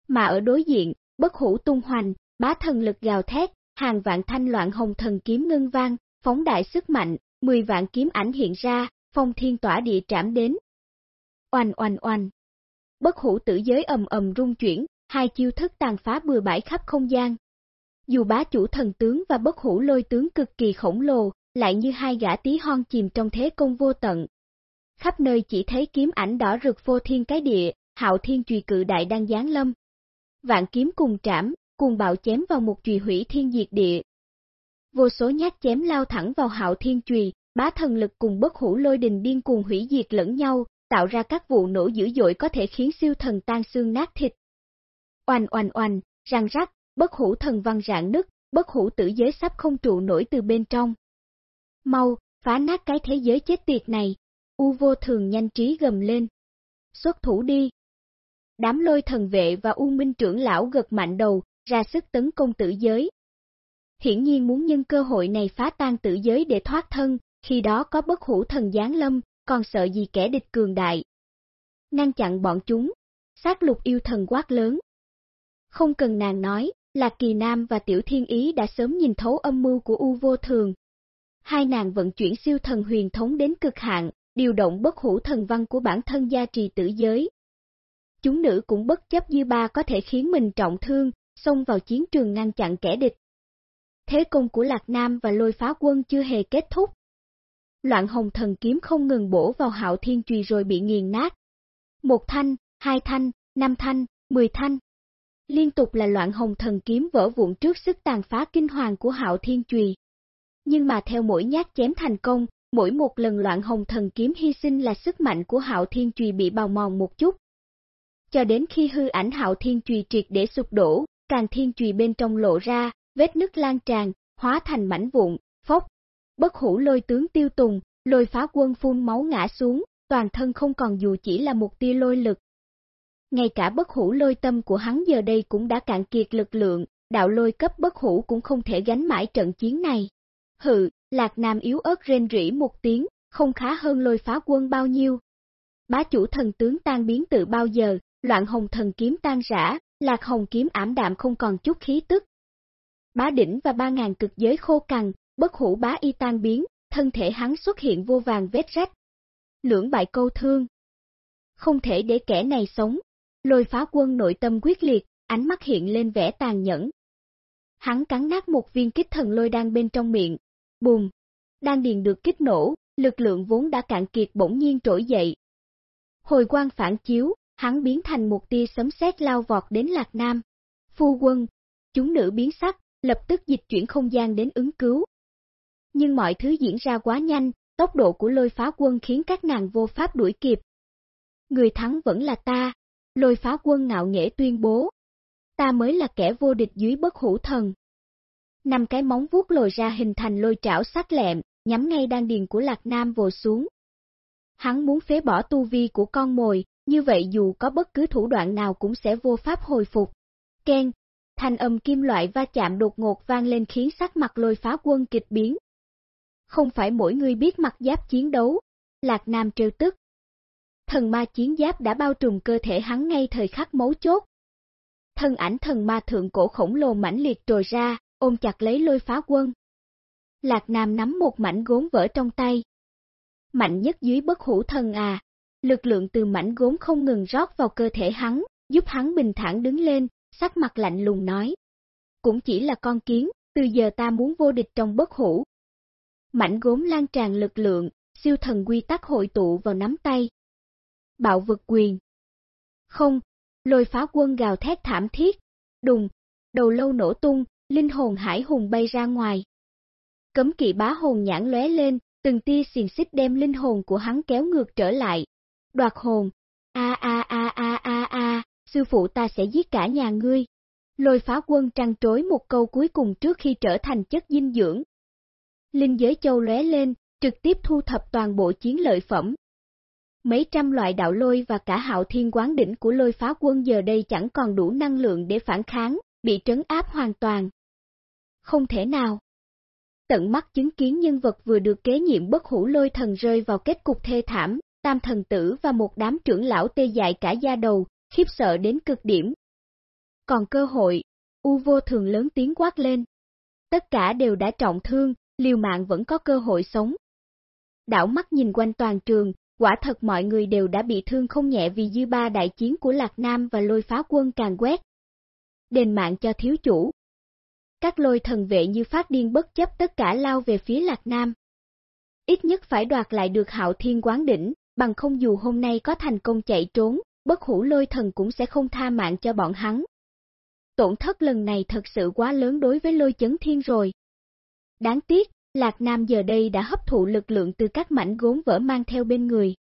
Mà ở đối diện, bất hủ tung hoành, bá thần lực gào thét, hàng vạn thanh loạn hồng thần kiếm ngân vang, phóng đại sức mạnh, mười vạn kiếm ảnh hiện ra, phong thiên tỏa địa trảm đến. Oanh oanh oanh. Bất hủ tử giới ầm ầm rung chuyển, hai chiêu thức tàn phá bừa bãi khắp không gian, dù bá chủ thần tướng và bất hủ lôi tướng cực kỳ khổng lồ, lại như hai gã tí hon chìm trong thế công vô tận. Khắp nơi chỉ thấy kiếm ảnh đỏ rực vô thiên cái địa, hạo thiên chùy cự đại đang giáng lâm. Vạn kiếm cùng trảm, cùng bạo chém vào một chùy hủy thiên diệt địa. Vô số nhát chém lao thẳng vào hạo thiên chùy, bá thần lực cùng bất hủ lôi đình điên cuồng hủy diệt lẫn nhau, tạo ra các vụ nổ dữ dội có thể khiến siêu thần tan xương nát thịt. Oanh oanh oanh, răng rắc, bất hủ thần văn rạn nứt, bất hủ tử giới sắp không trụ nổi từ bên trong. Mau, phá nát cái thế giới chết tiệt này, U vô thường nhanh trí gầm lên. Xuất thủ đi. Đám lôi thần vệ và U minh trưởng lão gật mạnh đầu, ra sức tấn công tử giới. Hiển nhiên muốn nhân cơ hội này phá tan tử giới để thoát thân, khi đó có bất hủ thần giáng lâm, còn sợ gì kẻ địch cường đại. Ngăn chặn bọn chúng, sát lục yêu thần quát lớn. Không cần nàng nói, là Kỳ Nam và Tiểu Thiên Ý đã sớm nhìn thấu âm mưu của U vô thường. Hai nàng vận chuyển siêu thần huyền thống đến cực hạn, điều động bất hủ thần văn của bản thân gia trì tử giới. Chúng nữ cũng bất chấp dư ba có thể khiến mình trọng thương, xông vào chiến trường ngăn chặn kẻ địch. Thế công của Lạc Nam và lôi phá quân chưa hề kết thúc. Loạn hồng thần kiếm không ngừng bổ vào hạo thiên trùy rồi bị nghiền nát. Một thanh, hai thanh, năm thanh, mười thanh. Liên tục là loạn hồng thần kiếm vỡ vụn trước sức tàn phá kinh hoàng của hạo thiên trùy. Nhưng mà theo mỗi nhát chém thành công, mỗi một lần loạn hồng thần kiếm hy sinh là sức mạnh của hạo thiên trùy bị bào mòn một chút. Cho đến khi hư ảnh hạo thiên trùy triệt để sụp đổ, càng thiên trùy bên trong lộ ra, vết nứt lan tràn, hóa thành mảnh vụn, phốc. Bất hủ lôi tướng tiêu tùng, lôi phá quân phun máu ngã xuống, toàn thân không còn dù chỉ là một tia lôi lực. Ngay cả bất hủ lôi tâm của hắn giờ đây cũng đã cạn kiệt lực lượng, đạo lôi cấp bất hủ cũng không thể gánh mãi trận chiến này. Hự, Lạc Nam yếu ớt rên rỉ một tiếng, không khá hơn lôi phá quân bao nhiêu. Bá chủ thần tướng tan biến từ bao giờ, loạn hồng thần kiếm tan rã, lạc hồng kiếm ảm đạm không còn chút khí tức. Bá đỉnh và ba ngàn cực giới khô cằn, bất hủ bá y tan biến, thân thể hắn xuất hiện vô vàng vết rách. Lưỡng bại câu thương. Không thể để kẻ này sống. Lôi phá quân nội tâm quyết liệt, ánh mắt hiện lên vẻ tàn nhẫn. Hắn cắn nát một viên kích thần lôi đang bên trong miệng, Bùm! Đan điền được kích nổ, lực lượng vốn đã cạn kiệt bỗng nhiên trỗi dậy. Hồi quang phản chiếu, hắn biến thành một tia sấm sét lao vọt đến Lạc Nam. Phu quân, chúng nữ biến sắc, lập tức dịch chuyển không gian đến ứng cứu. Nhưng mọi thứ diễn ra quá nhanh, tốc độ của lôi phá quân khiến các nàng vô pháp đuổi kịp. Người thắng vẫn là ta, lôi phá quân ngạo nghễ tuyên bố. Ta mới là kẻ vô địch dưới bất hủ thần năm cái móng vuốt lồi ra hình thành lôi trảo sắc lẹm, nhắm ngay đan điền của Lạc Nam vồ xuống. Hắn muốn phế bỏ tu vi của con mồi, như vậy dù có bất cứ thủ đoạn nào cũng sẽ vô pháp hồi phục. Ken, thanh âm kim loại va chạm đột ngột vang lên khiến sắc mặt lôi phá quân kịch biến. Không phải mỗi người biết mặc giáp chiến đấu, Lạc Nam trêu tức. Thần ma chiến giáp đã bao trùm cơ thể hắn ngay thời khắc mấu chốt. Thân ảnh thần ma thượng cổ khổng lồ mãnh liệt trồi ra, ôm chặt lấy lôi phá quân. Lạc Nam nắm một mảnh gốm vỡ trong tay. Mạnh nhất dưới bất hủ thần à, lực lượng từ mảnh gốm không ngừng rót vào cơ thể hắn, giúp hắn bình thản đứng lên, sắc mặt lạnh lùng nói. Cũng chỉ là con kiến, từ giờ ta muốn vô địch trong bất hủ. Mảnh gốm lan tràn lực lượng, siêu thần quy tắc hội tụ vào nắm tay. Bạo vực quyền. Không, lôi phá quân gào thét thảm thiết, đùng, đầu lâu nổ tung, linh hồn hải hùng bay ra ngoài. Cấm kỵ bá hồn nhãn lóe lên, từng tia xiềng xích đem linh hồn của hắn kéo ngược trở lại. Đoạt hồn, a a a a a a, sư phụ ta sẽ giết cả nhà ngươi. Lôi phá quân trăng trối một câu cuối cùng trước khi trở thành chất dinh dưỡng. Linh giới châu lóe lên, trực tiếp thu thập toàn bộ chiến lợi phẩm. Mấy trăm loại đạo lôi và cả hạo thiên quán đỉnh của lôi phá quân giờ đây chẳng còn đủ năng lượng để phản kháng, bị trấn áp hoàn toàn. Không thể nào. Tận mắt chứng kiến nhân vật vừa được kế nhiệm bất hủ lôi thần rơi vào kết cục thê thảm, tam thần tử và một đám trưởng lão tê dại cả da đầu, khiếp sợ đến cực điểm. Còn cơ hội, U vô thường lớn tiếng quát lên. Tất cả đều đã trọng thương, liều mạng vẫn có cơ hội sống. Đảo mắt nhìn quanh toàn trường, quả thật mọi người đều đã bị thương không nhẹ vì dư ba đại chiến của Lạc Nam và lôi phá quân càng quét. Đền mạng cho thiếu chủ, các lôi thần vệ như phát điên bất chấp tất cả lao về phía Lạc Nam. Ít nhất phải đoạt lại được hạo thiên quán đỉnh, bằng không dù hôm nay có thành công chạy trốn, bất hủ lôi thần cũng sẽ không tha mạng cho bọn hắn. Tổn thất lần này thật sự quá lớn đối với lôi chấn thiên rồi. Đáng tiếc, Lạc Nam giờ đây đã hấp thụ lực lượng từ các mảnh gốm vỡ mang theo bên người.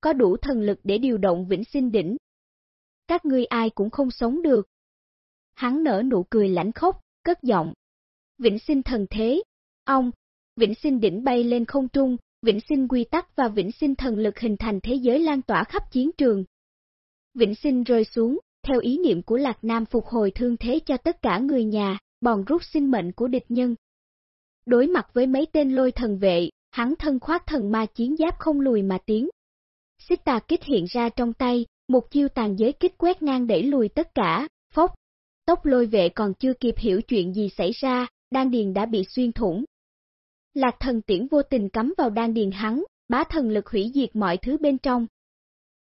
Có đủ thần lực để điều động vĩnh sinh đỉnh. Các ngươi ai cũng không sống được. Hắn nở nụ cười lãnh khốc, cất giọng. Vĩnh sinh thần thế, ông, vĩnh sinh đỉnh bay lên không trung, vĩnh sinh quy tắc và vĩnh sinh thần lực hình thành thế giới lan tỏa khắp chiến trường. Vĩnh sinh rơi xuống, theo ý niệm của Lạc Nam phục hồi thương thế cho tất cả người nhà, bòn rút sinh mệnh của địch nhân. Đối mặt với mấy tên lôi thần vệ, hắn thân khoác thần ma chiến giáp không lùi mà tiến. Xích tà kích hiện ra trong tay, một chiêu tàn giới kích quét ngang đẩy lùi tất cả, phốc. Tốc lôi vệ còn chưa kịp hiểu chuyện gì xảy ra, đan điền đã bị xuyên thủng. Lạc thần tiễn vô tình cắm vào đan điền hắn, bá thần lực hủy diệt mọi thứ bên trong.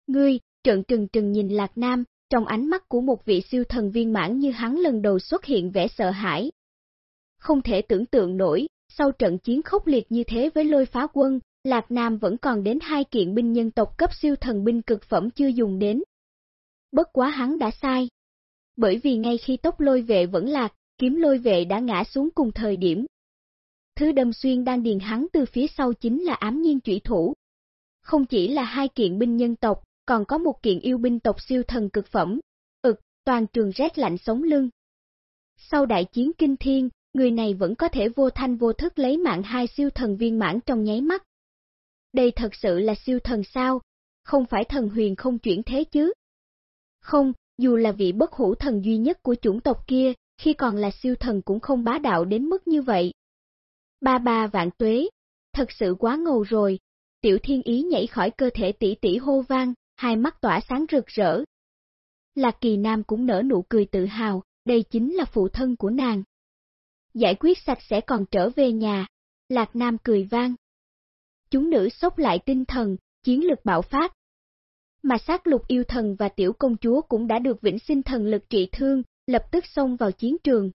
Ngươi, trợn trừng trừng nhìn Lạc Nam, trong ánh mắt của một vị siêu thần viên mãn như hắn lần đầu xuất hiện vẻ sợ hãi. Không thể tưởng tượng nổi, sau trận chiến khốc liệt như thế với lôi phá quân, Lạc Nam vẫn còn đến hai kiện binh nhân tộc cấp siêu thần binh cực phẩm chưa dùng đến. Bất quá hắn đã sai. Bởi vì ngay khi tốc lôi vệ vẫn lạc, kiếm lôi vệ đã ngã xuống cùng thời điểm. Thứ đâm xuyên đang điền hắn từ phía sau chính là ám nhiên trụy thủ. Không chỉ là hai kiện binh nhân tộc, còn có một kiện yêu binh tộc siêu thần cực phẩm. Ực, toàn trường rét lạnh sống lưng. Sau đại chiến kinh thiên, người này vẫn có thể vô thanh vô thức lấy mạng hai siêu thần viên mãn trong nháy mắt. Đây thật sự là siêu thần sao? Không phải thần huyền không chuyển thế chứ? Không, dù là vị bất hủ thần duy nhất của chủng tộc kia, khi còn là siêu thần cũng không bá đạo đến mức như vậy. Ba ba vạn tuế, thật sự quá ngầu rồi. Tiểu thiên ý nhảy khỏi cơ thể tỷ tỷ hô vang, hai mắt tỏa sáng rực rỡ. Lạc kỳ nam cũng nở nụ cười tự hào, đây chính là phụ thân của nàng. Giải quyết sạch sẽ còn trở về nhà, Lạc Nam cười vang. Chúng nữ sốc lại tinh thần, chiến lực bạo phát. Mà sát lục yêu thần và tiểu công chúa cũng đã được vĩnh sinh thần lực trị thương, lập tức xông vào chiến trường.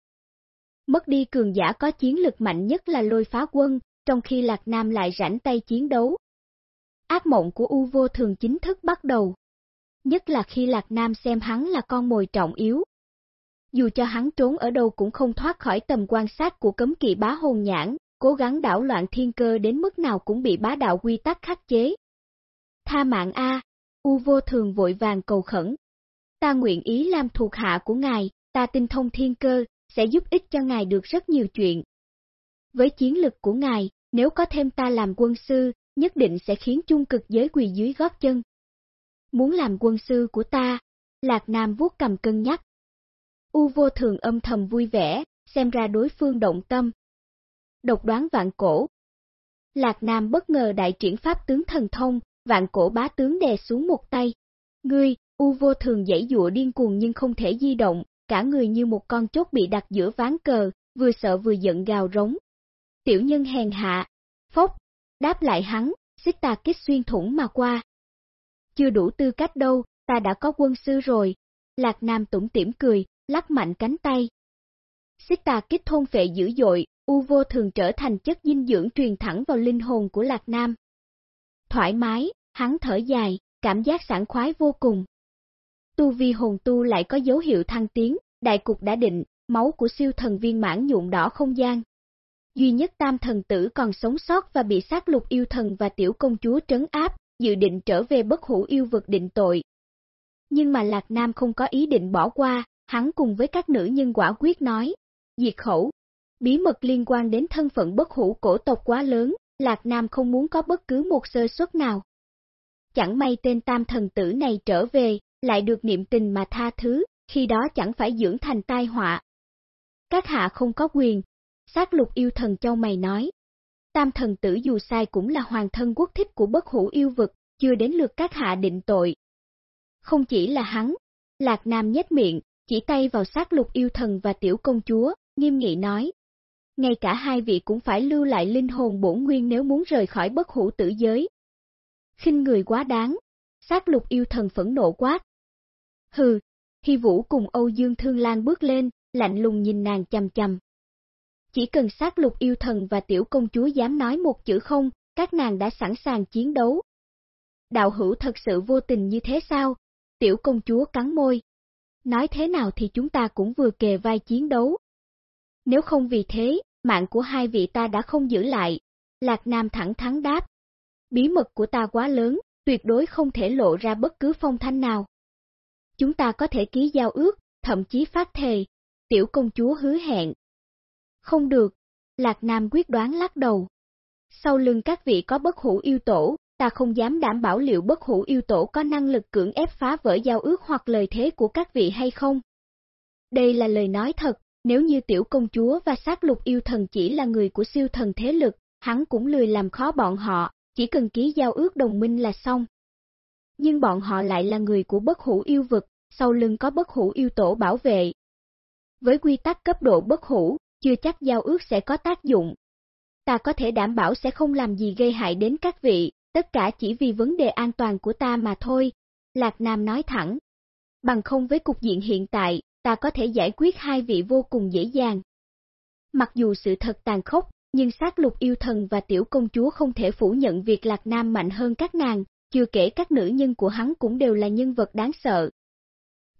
Mất đi cường giả có chiến lực mạnh nhất là lôi phá quân, trong khi Lạc Nam lại rảnh tay chiến đấu. Ác mộng của U vô thường chính thức bắt đầu. Nhất là khi Lạc Nam xem hắn là con mồi trọng yếu. Dù cho hắn trốn ở đâu cũng không thoát khỏi tầm quan sát của cấm kỵ bá hồn nhãn, cố gắng đảo loạn thiên cơ đến mức nào cũng bị bá đạo quy tắc khắc chế. Tha mạng A, U vô thường vội vàng cầu khẩn. Ta nguyện ý làm thuộc hạ của ngài, ta tinh thông thiên cơ, sẽ giúp ích cho ngài được rất nhiều chuyện. Với chiến lực của ngài, nếu có thêm ta làm quân sư, nhất định sẽ khiến chung cực giới quỳ dưới gót chân. Muốn làm quân sư của ta, Lạc Nam vuốt cầm cân nhắc. U vô thường âm thầm vui vẻ, xem ra đối phương động tâm. Độc đoán vạn cổ. Lạc Nam bất ngờ đại triển pháp tướng thần thông, vạn cổ bá tướng đè xuống một tay. Ngươi, U vô thường dãy dụa điên cuồng nhưng không thể di động, cả người như một con chốt bị đặt giữa ván cờ, vừa sợ vừa giận gào rống. Tiểu nhân hèn hạ, phốc, đáp lại hắn, xích tà kích xuyên thủng mà qua. Chưa đủ tư cách đâu, ta đã có quân sư rồi. Lạc Nam tủm tỉm cười, lắc mạnh cánh tay. Xích tà kích thôn phệ dữ dội, u vô thường trở thành chất dinh dưỡng truyền thẳng vào linh hồn của Lạc Nam. Thoải mái, hắn thở dài, cảm giác sảng khoái vô cùng. Tu vi hồn tu lại có dấu hiệu thăng tiến, đại cục đã định, máu của siêu thần viên mãn nhuộm đỏ không gian. Duy nhất tam thần tử còn sống sót và bị sát lục yêu thần và tiểu công chúa trấn áp, dự định trở về bất hủ yêu vực định tội. Nhưng mà Lạc Nam không có ý định bỏ qua, hắn cùng với các nữ nhân quả quyết nói, diệt khẩu, bí mật liên quan đến thân phận bất hủ cổ tộc quá lớn, Lạc Nam không muốn có bất cứ một sơ suất nào. Chẳng may tên tam thần tử này trở về, lại được niệm tình mà tha thứ, khi đó chẳng phải dưỡng thành tai họa. Các hạ không có quyền, sát lục yêu thần châu mày nói. Tam thần tử dù sai cũng là hoàng thân quốc thích của bất hủ yêu vực, chưa đến lượt các hạ định tội. Không chỉ là hắn, Lạc Nam nhếch miệng, chỉ tay vào sát lục yêu thần và tiểu công chúa, nghiêm nghị nói. Ngay cả hai vị cũng phải lưu lại linh hồn bổn nguyên nếu muốn rời khỏi bất hủ tử giới. khinh người quá đáng, sát lục yêu thần phẫn nộ quát. Hừ, Hy Vũ cùng Âu Dương Thương Lan bước lên, lạnh lùng nhìn nàng chầm chầm. Chỉ cần sát lục yêu thần và tiểu công chúa dám nói một chữ không, các nàng đã sẵn sàng chiến đấu. Đạo hữu thật sự vô tình như thế sao? Tiểu công chúa cắn môi. Nói thế nào thì chúng ta cũng vừa kề vai chiến đấu. Nếu không vì thế, mạng của hai vị ta đã không giữ lại. Lạc Nam thẳng thắn đáp. Bí mật của ta quá lớn, tuyệt đối không thể lộ ra bất cứ phong thanh nào. Chúng ta có thể ký giao ước, thậm chí phát thề. Tiểu công chúa hứa hẹn. Không được, Lạc Nam quyết đoán lắc đầu. Sau lưng các vị có bất hủ yêu tổ, ta không dám đảm bảo liệu bất hủ yêu tổ có năng lực cưỡng ép phá vỡ giao ước hoặc lời thế của các vị hay không. Đây là lời nói thật, nếu như tiểu công chúa và sát lục yêu thần chỉ là người của siêu thần thế lực, hắn cũng lười làm khó bọn họ, chỉ cần ký giao ước đồng minh là xong. Nhưng bọn họ lại là người của bất hủ yêu vực, sau lưng có bất hủ yêu tổ bảo vệ. Với quy tắc cấp độ bất hủ, chưa chắc giao ước sẽ có tác dụng. Ta có thể đảm bảo sẽ không làm gì gây hại đến các vị, tất cả chỉ vì vấn đề an toàn của ta mà thôi. Lạc Nam nói thẳng. Bằng không với cục diện hiện tại, ta có thể giải quyết hai vị vô cùng dễ dàng. Mặc dù sự thật tàn khốc, nhưng sát lục yêu thần và tiểu công chúa không thể phủ nhận việc Lạc Nam mạnh hơn các nàng, chưa kể các nữ nhân của hắn cũng đều là nhân vật đáng sợ.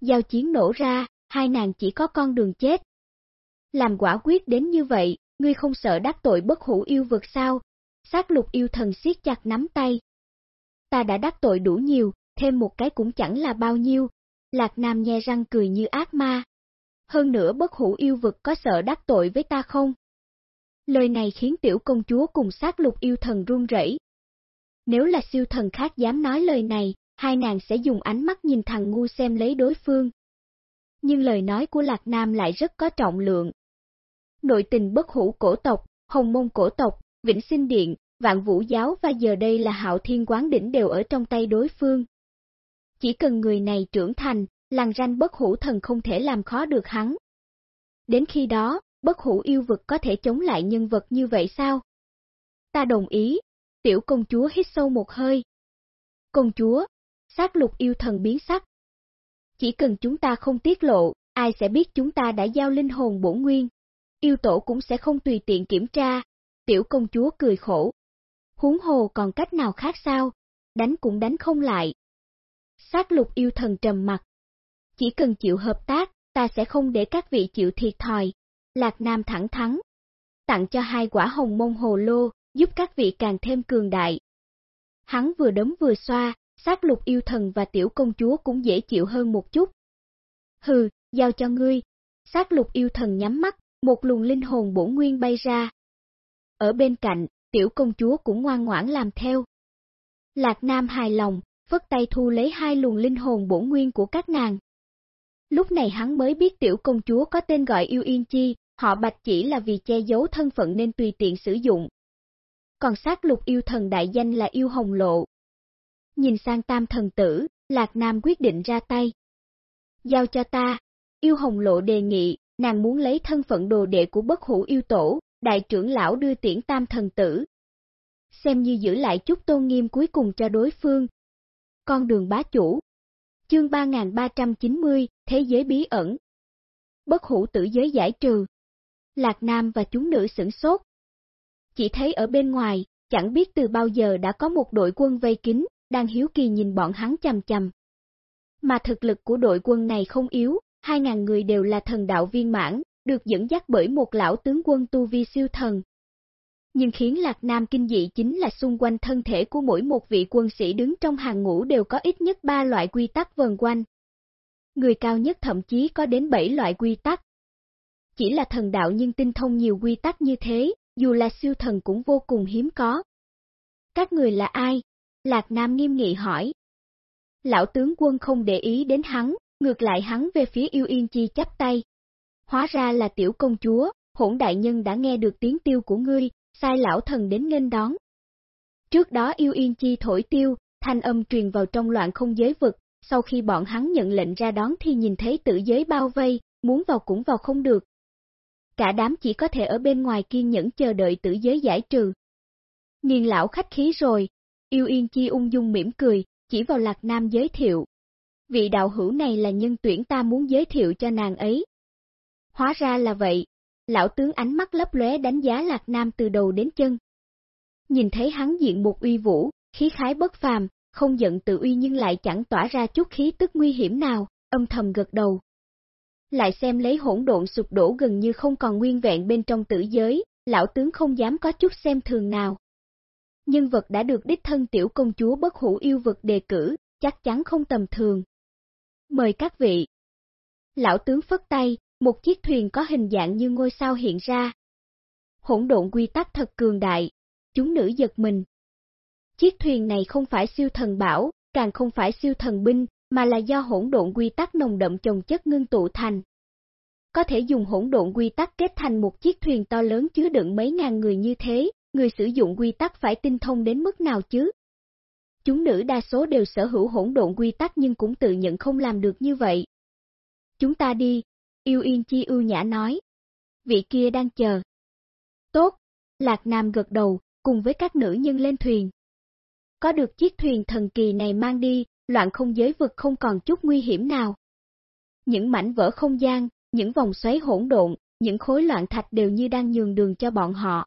Giao chiến nổ ra, hai nàng chỉ có con đường chết. Làm quả quyết đến như vậy, ngươi không sợ đắc tội bất hủ yêu vực sao? Sát lục yêu thần siết chặt nắm tay. Ta đã đắc tội đủ nhiều, thêm một cái cũng chẳng là bao nhiêu. Lạc Nam nhe răng cười như ác ma. Hơn nữa bất hủ yêu vực có sợ đắc tội với ta không? Lời này khiến tiểu công chúa cùng sát lục yêu thần run rẩy. Nếu là siêu thần khác dám nói lời này, hai nàng sẽ dùng ánh mắt nhìn thằng ngu xem lấy đối phương. Nhưng lời nói của Lạc Nam lại rất có trọng lượng. Nội tình bất hủ cổ tộc, hồng môn cổ tộc, vĩnh sinh điện, vạn vũ giáo và giờ đây là hạo thiên quán đỉnh đều ở trong tay đối phương. Chỉ cần người này trưởng thành, làng ranh bất hủ thần không thể làm khó được hắn. Đến khi đó, bất hủ yêu vực có thể chống lại nhân vật như vậy sao? Ta đồng ý, tiểu công chúa hít sâu một hơi. Công chúa, sát lục yêu thần biến sắc. Chỉ cần chúng ta không tiết lộ, ai sẽ biết chúng ta đã giao linh hồn bổ nguyên. Yêu tổ cũng sẽ không tùy tiện kiểm tra. Tiểu công chúa cười khổ. Huống hồ còn cách nào khác sao? Đánh cũng đánh không lại. Sát lục yêu thần trầm mặt. Chỉ cần chịu hợp tác, ta sẽ không để các vị chịu thiệt thòi. Lạc Nam thẳng thắn. Tặng cho hai quả hồng mông hồ lô, giúp các vị càng thêm cường đại. Hắn vừa đấm vừa xoa, sát lục yêu thần và tiểu công chúa cũng dễ chịu hơn một chút. Hừ, giao cho ngươi. Sát lục yêu thần nhắm mắt, một luồng linh hồn bổ nguyên bay ra. Ở bên cạnh, tiểu công chúa cũng ngoan ngoãn làm theo. Lạc Nam hài lòng, vất tay thu lấy hai luồng linh hồn bổ nguyên của các nàng. Lúc này hắn mới biết tiểu công chúa có tên gọi yêu yên chi, họ bạch chỉ là vì che giấu thân phận nên tùy tiện sử dụng. Còn sát lục yêu thần đại danh là yêu hồng lộ. Nhìn sang tam thần tử, Lạc Nam quyết định ra tay. Giao cho ta, yêu hồng lộ đề nghị, nàng muốn lấy thân phận đồ đệ của bất hủ yêu tổ, đại trưởng lão đưa tiễn tam thần tử. Xem như giữ lại chút tôn nghiêm cuối cùng cho đối phương. Con đường bá chủ Chương 3390, Thế giới bí ẩn Bất hủ tử giới giải trừ Lạc Nam và chúng nữ sửng sốt. Chỉ thấy ở bên ngoài, chẳng biết từ bao giờ đã có một đội quân vây kín, đang hiếu kỳ nhìn bọn hắn chầm chầm. Mà thực lực của đội quân này không yếu, 2.000 người đều là thần đạo viên mãn, được dẫn dắt bởi một lão tướng quân tu vi siêu thần. Nhưng khiến Lạc Nam kinh dị chính là xung quanh thân thể của mỗi một vị quân sĩ đứng trong hàng ngũ đều có ít nhất 3 loại quy tắc vần quanh. Người cao nhất thậm chí có đến 7 loại quy tắc. Chỉ là thần đạo nhưng tinh thông nhiều quy tắc như thế, dù là siêu thần cũng vô cùng hiếm có. Các người là ai? Lạc Nam nghiêm nghị hỏi. Lão tướng quân không để ý đến hắn, ngược lại hắn về phía yêu yên chi chắp tay. Hóa ra là tiểu công chúa, hỗn đại nhân đã nghe được tiếng tiêu của ngươi, sai lão thần đến nghênh đón. Trước đó yêu yên chi thổi tiêu, thanh âm truyền vào trong loạn không giới vực, sau khi bọn hắn nhận lệnh ra đón thì nhìn thấy tử giới bao vây, muốn vào cũng vào không được. Cả đám chỉ có thể ở bên ngoài kiên nhẫn chờ đợi tử giới giải trừ. Niên lão khách khí rồi, yêu yên chi ung dung mỉm cười, chỉ vào lạc nam giới thiệu. Vị đạo hữu này là nhân tuyển ta muốn giới thiệu cho nàng ấy. Hóa ra là vậy, lão tướng ánh mắt lấp lóe đánh giá lạc nam từ đầu đến chân. Nhìn thấy hắn diện một uy vũ, khí khái bất phàm, không giận tự uy nhưng lại chẳng tỏa ra chút khí tức nguy hiểm nào, âm thầm gật đầu. Lại xem lấy hỗn độn sụp đổ gần như không còn nguyên vẹn bên trong tử giới, lão tướng không dám có chút xem thường nào. Nhân vật đã được đích thân tiểu công chúa bất hủ yêu vực đề cử, chắc chắn không tầm thường. Mời các vị. Lão tướng phất tay, một chiếc thuyền có hình dạng như ngôi sao hiện ra. Hỗn độn quy tắc thật cường đại, chúng nữ giật mình. Chiếc thuyền này không phải siêu thần bảo, càng không phải siêu thần binh, mà là do hỗn độn quy tắc nồng đậm chồng chất ngưng tụ thành. Có thể dùng hỗn độn quy tắc kết thành một chiếc thuyền to lớn chứa đựng mấy ngàn người như thế, người sử dụng quy tắc phải tinh thông đến mức nào chứ? Chúng nữ đa số đều sở hữu hỗn độn quy tắc nhưng cũng tự nhận không làm được như vậy. Chúng ta đi, yêu yên chi ưu nhã nói. Vị kia đang chờ. Tốt, Lạc Nam gật đầu, cùng với các nữ nhân lên thuyền. Có được chiếc thuyền thần kỳ này mang đi, loạn không giới vực không còn chút nguy hiểm nào. Những mảnh vỡ không gian, những vòng xoáy hỗn độn, những khối loạn thạch đều như đang nhường đường cho bọn họ.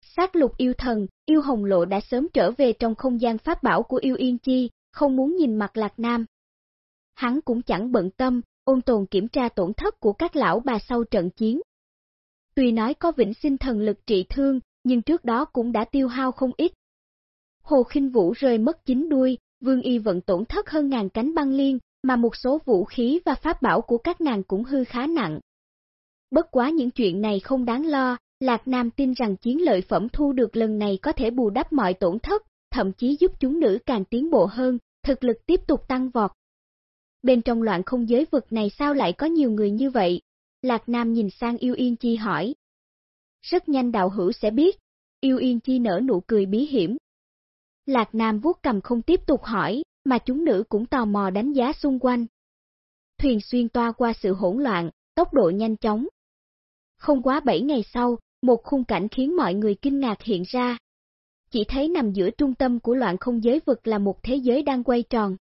Sát lục yêu thần, yêu hồng lộ đã sớm trở về trong không gian pháp bảo của yêu yên chi, không muốn nhìn mặt lạc nam. Hắn cũng chẳng bận tâm, ôn tồn kiểm tra tổn thất của các lão bà sau trận chiến. Tuy nói có vĩnh sinh thần lực trị thương, nhưng trước đó cũng đã tiêu hao không ít. Hồ khinh Vũ rơi mất chín đuôi, Vương Y vẫn tổn thất hơn ngàn cánh băng liên, mà một số vũ khí và pháp bảo của các nàng cũng hư khá nặng. Bất quá những chuyện này không đáng lo, Lạc Nam tin rằng chiến lợi phẩm thu được lần này có thể bù đắp mọi tổn thất, thậm chí giúp chúng nữ càng tiến bộ hơn, thực lực tiếp tục tăng vọt. Bên trong loạn không giới vực này sao lại có nhiều người như vậy? Lạc Nam nhìn sang Yêu Yên Chi hỏi. Rất nhanh đạo hữu sẽ biết, Yêu Yên Chi nở nụ cười bí hiểm. Lạc Nam vuốt cầm không tiếp tục hỏi, mà chúng nữ cũng tò mò đánh giá xung quanh. Thuyền xuyên toa qua sự hỗn loạn, tốc độ nhanh chóng. Không quá 7 ngày sau, một khung cảnh khiến mọi người kinh ngạc hiện ra. Chỉ thấy nằm giữa trung tâm của loạn không giới vực là một thế giới đang quay tròn.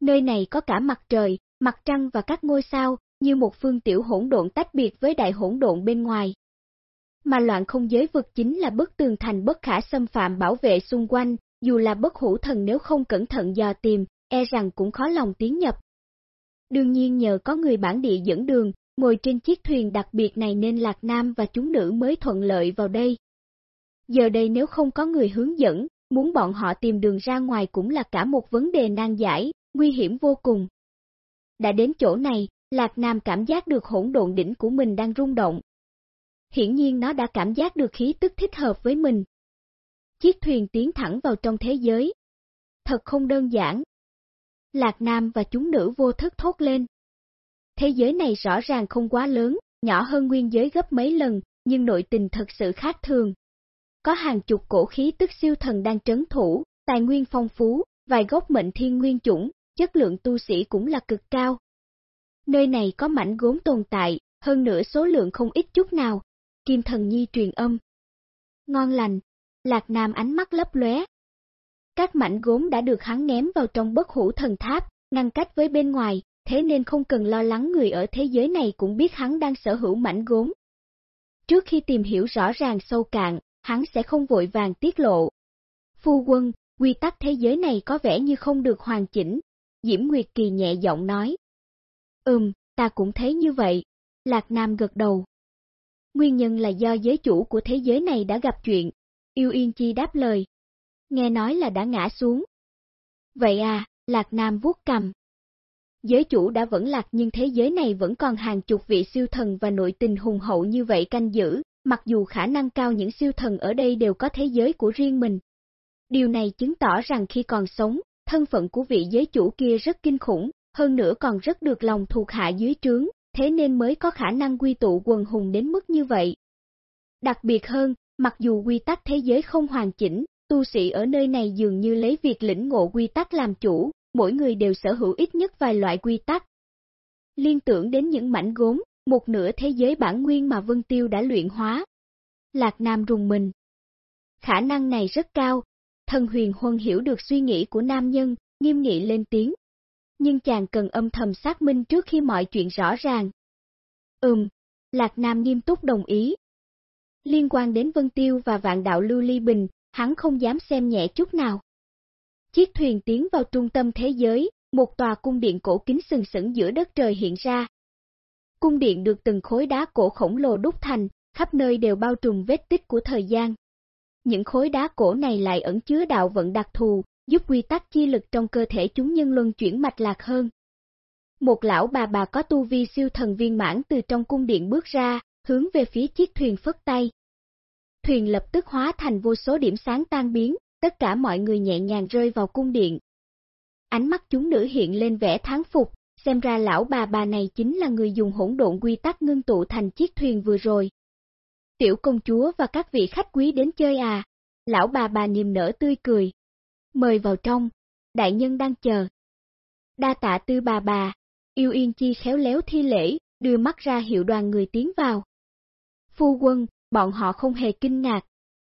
Nơi này có cả mặt trời, mặt trăng và các ngôi sao, như một phương tiểu hỗn độn tách biệt với đại hỗn độn bên ngoài. Mà loạn không giới vực chính là bức tường thành bất khả xâm phạm bảo vệ xung quanh, dù là bất hủ thần nếu không cẩn thận dò tìm, e rằng cũng khó lòng tiến nhập. Đương nhiên nhờ có người bản địa dẫn đường, ngồi trên chiếc thuyền đặc biệt này nên Lạc Nam và chúng nữ mới thuận lợi vào đây. Giờ đây nếu không có người hướng dẫn, muốn bọn họ tìm đường ra ngoài cũng là cả một vấn đề nan giải, nguy hiểm vô cùng. Đã đến chỗ này, Lạc Nam cảm giác được hỗn độn đỉnh của mình đang rung động. Hiển nhiên nó đã cảm giác được khí tức thích hợp với mình. Chiếc thuyền tiến thẳng vào trong thế giới. Thật không đơn giản. Lạc Nam và chúng nữ vô thức thốt lên. Thế giới này rõ ràng không quá lớn, nhỏ hơn nguyên giới gấp mấy lần, nhưng nội tình thật sự khác thường. Có hàng chục cổ khí tức siêu thần đang trấn thủ, tài nguyên phong phú, vài gốc mệnh thiên nguyên chủng, chất lượng tu sĩ cũng là cực cao. Nơi này có mảnh gốm tồn tại, hơn nữa số lượng không ít chút nào. Kim thần nhi truyền âm. Ngon lành, Lạc Nam ánh mắt lấp lóe. Các mảnh gốm đã được hắn ném vào trong bất hủ thần tháp, ngăn cách với bên ngoài, thế nên không cần lo lắng người ở thế giới này cũng biết hắn đang sở hữu mảnh gốm. Trước khi tìm hiểu rõ ràng sâu cạn, hắn sẽ không vội vàng tiết lộ. Phu quân, quy tắc thế giới này có vẻ như không được hoàn chỉnh, Diễm Nguyệt Kỳ nhẹ giọng nói. Ừm, ta cũng thấy như vậy, Lạc Nam gật đầu. Nguyên nhân là do giới chủ của thế giới này đã gặp chuyện, Yêu Yên Chi đáp lời. Nghe nói là đã ngã xuống. Vậy à, Lạc Nam vuốt cầm. Giới chủ đã vẫn lạc nhưng thế giới này vẫn còn hàng chục vị siêu thần và nội tình hùng hậu như vậy canh giữ, mặc dù khả năng cao những siêu thần ở đây đều có thế giới của riêng mình. Điều này chứng tỏ rằng khi còn sống, thân phận của vị giới chủ kia rất kinh khủng, hơn nữa còn rất được lòng thuộc hạ dưới trướng, thế nên mới có khả năng quy tụ quần hùng đến mức như vậy. Đặc biệt hơn, mặc dù quy tắc thế giới không hoàn chỉnh, tu sĩ ở nơi này dường như lấy việc lĩnh ngộ quy tắc làm chủ, mỗi người đều sở hữu ít nhất vài loại quy tắc. Liên tưởng đến những mảnh gốm, một nửa thế giới bản nguyên mà Vân Tiêu đã luyện hóa. Lạc Nam rùng mình. Khả năng này rất cao, thần huyền huân hiểu được suy nghĩ của nam nhân, nghiêm nghị lên tiếng. Nhưng chàng cần âm thầm xác minh trước khi mọi chuyện rõ ràng. Ừm, Lạc Nam nghiêm túc đồng ý. Liên quan đến Vân Tiêu và vạn đạo Lưu Ly Bình, hắn không dám xem nhẹ chút nào. Chiếc thuyền tiến vào trung tâm thế giới, một tòa cung điện cổ kính sừng sững giữa đất trời hiện ra. Cung điện được từng khối đá cổ khổng lồ đúc thành, khắp nơi đều bao trùm vết tích của thời gian. Những khối đá cổ này lại ẩn chứa đạo vận đặc thù, giúp quy tắc chi lực trong cơ thể chúng nhân luân chuyển mạch lạc hơn. Một lão bà bà có tu vi siêu thần viên mãn từ trong cung điện bước ra, hướng về phía chiếc thuyền phất tay. Thuyền lập tức hóa thành vô số điểm sáng tan biến, tất cả mọi người nhẹ nhàng rơi vào cung điện. Ánh mắt chúng nữ hiện lên vẻ tháng phục, xem ra lão bà bà này chính là người dùng hỗn độn quy tắc ngưng tụ thành chiếc thuyền vừa rồi. Tiểu công chúa và các vị khách quý đến chơi à, lão bà bà niềm nở tươi cười. Mời vào trong, đại nhân đang chờ. Đa tạ tư bà bà, yêu yên chi khéo léo thi lễ, đưa mắt ra hiệu đoàn người tiến vào. Phu quân, bọn họ không hề kinh ngạc,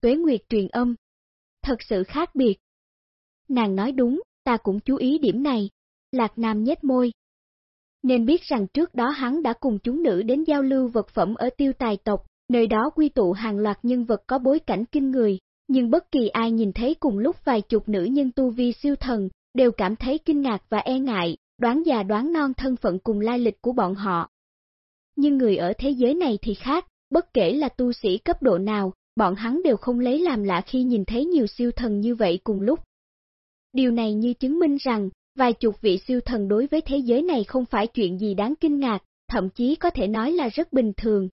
tuế nguyệt truyền âm. Thật sự khác biệt. Nàng nói đúng, ta cũng chú ý điểm này. Lạc Nam nhếch môi. Nên biết rằng trước đó hắn đã cùng chúng nữ đến giao lưu vật phẩm ở tiêu tài tộc, nơi đó quy tụ hàng loạt nhân vật có bối cảnh kinh người, nhưng bất kỳ ai nhìn thấy cùng lúc vài chục nữ nhân tu vi siêu thần, đều cảm thấy kinh ngạc và e ngại, đoán già đoán non thân phận cùng lai lịch của bọn họ. Nhưng người ở thế giới này thì khác, bất kể là tu sĩ cấp độ nào, bọn hắn đều không lấy làm lạ khi nhìn thấy nhiều siêu thần như vậy cùng lúc. Điều này như chứng minh rằng, vài chục vị siêu thần đối với thế giới này không phải chuyện gì đáng kinh ngạc, thậm chí có thể nói là rất bình thường.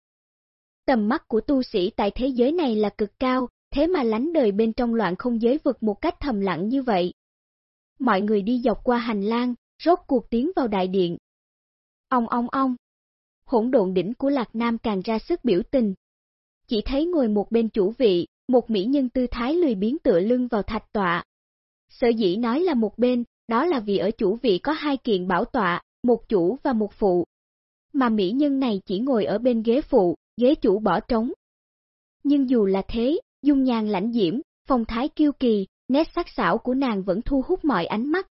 Tầm mắt của tu sĩ tại thế giới này là cực cao, thế mà lánh đời bên trong loạn không giới vực một cách thầm lặng như vậy. Mọi người đi dọc qua hành lang, rốt cuộc tiến vào đại điện. Ông ông ông. Hỗn độn đỉnh của Lạc Nam càng ra sức biểu tình. Chỉ thấy ngồi một bên chủ vị, một mỹ nhân tư thái lười biến tựa lưng vào thạch tọa. Sở dĩ nói là một bên, đó là vì ở chủ vị có hai kiện bảo tọa, một chủ và một phụ. Mà mỹ nhân này chỉ ngồi ở bên ghế phụ, ghế chủ bỏ trống. Nhưng dù là thế, dung nhan lãnh diễm, phong thái kiêu kỳ, nét sắc sảo của nàng vẫn thu hút mọi ánh mắt.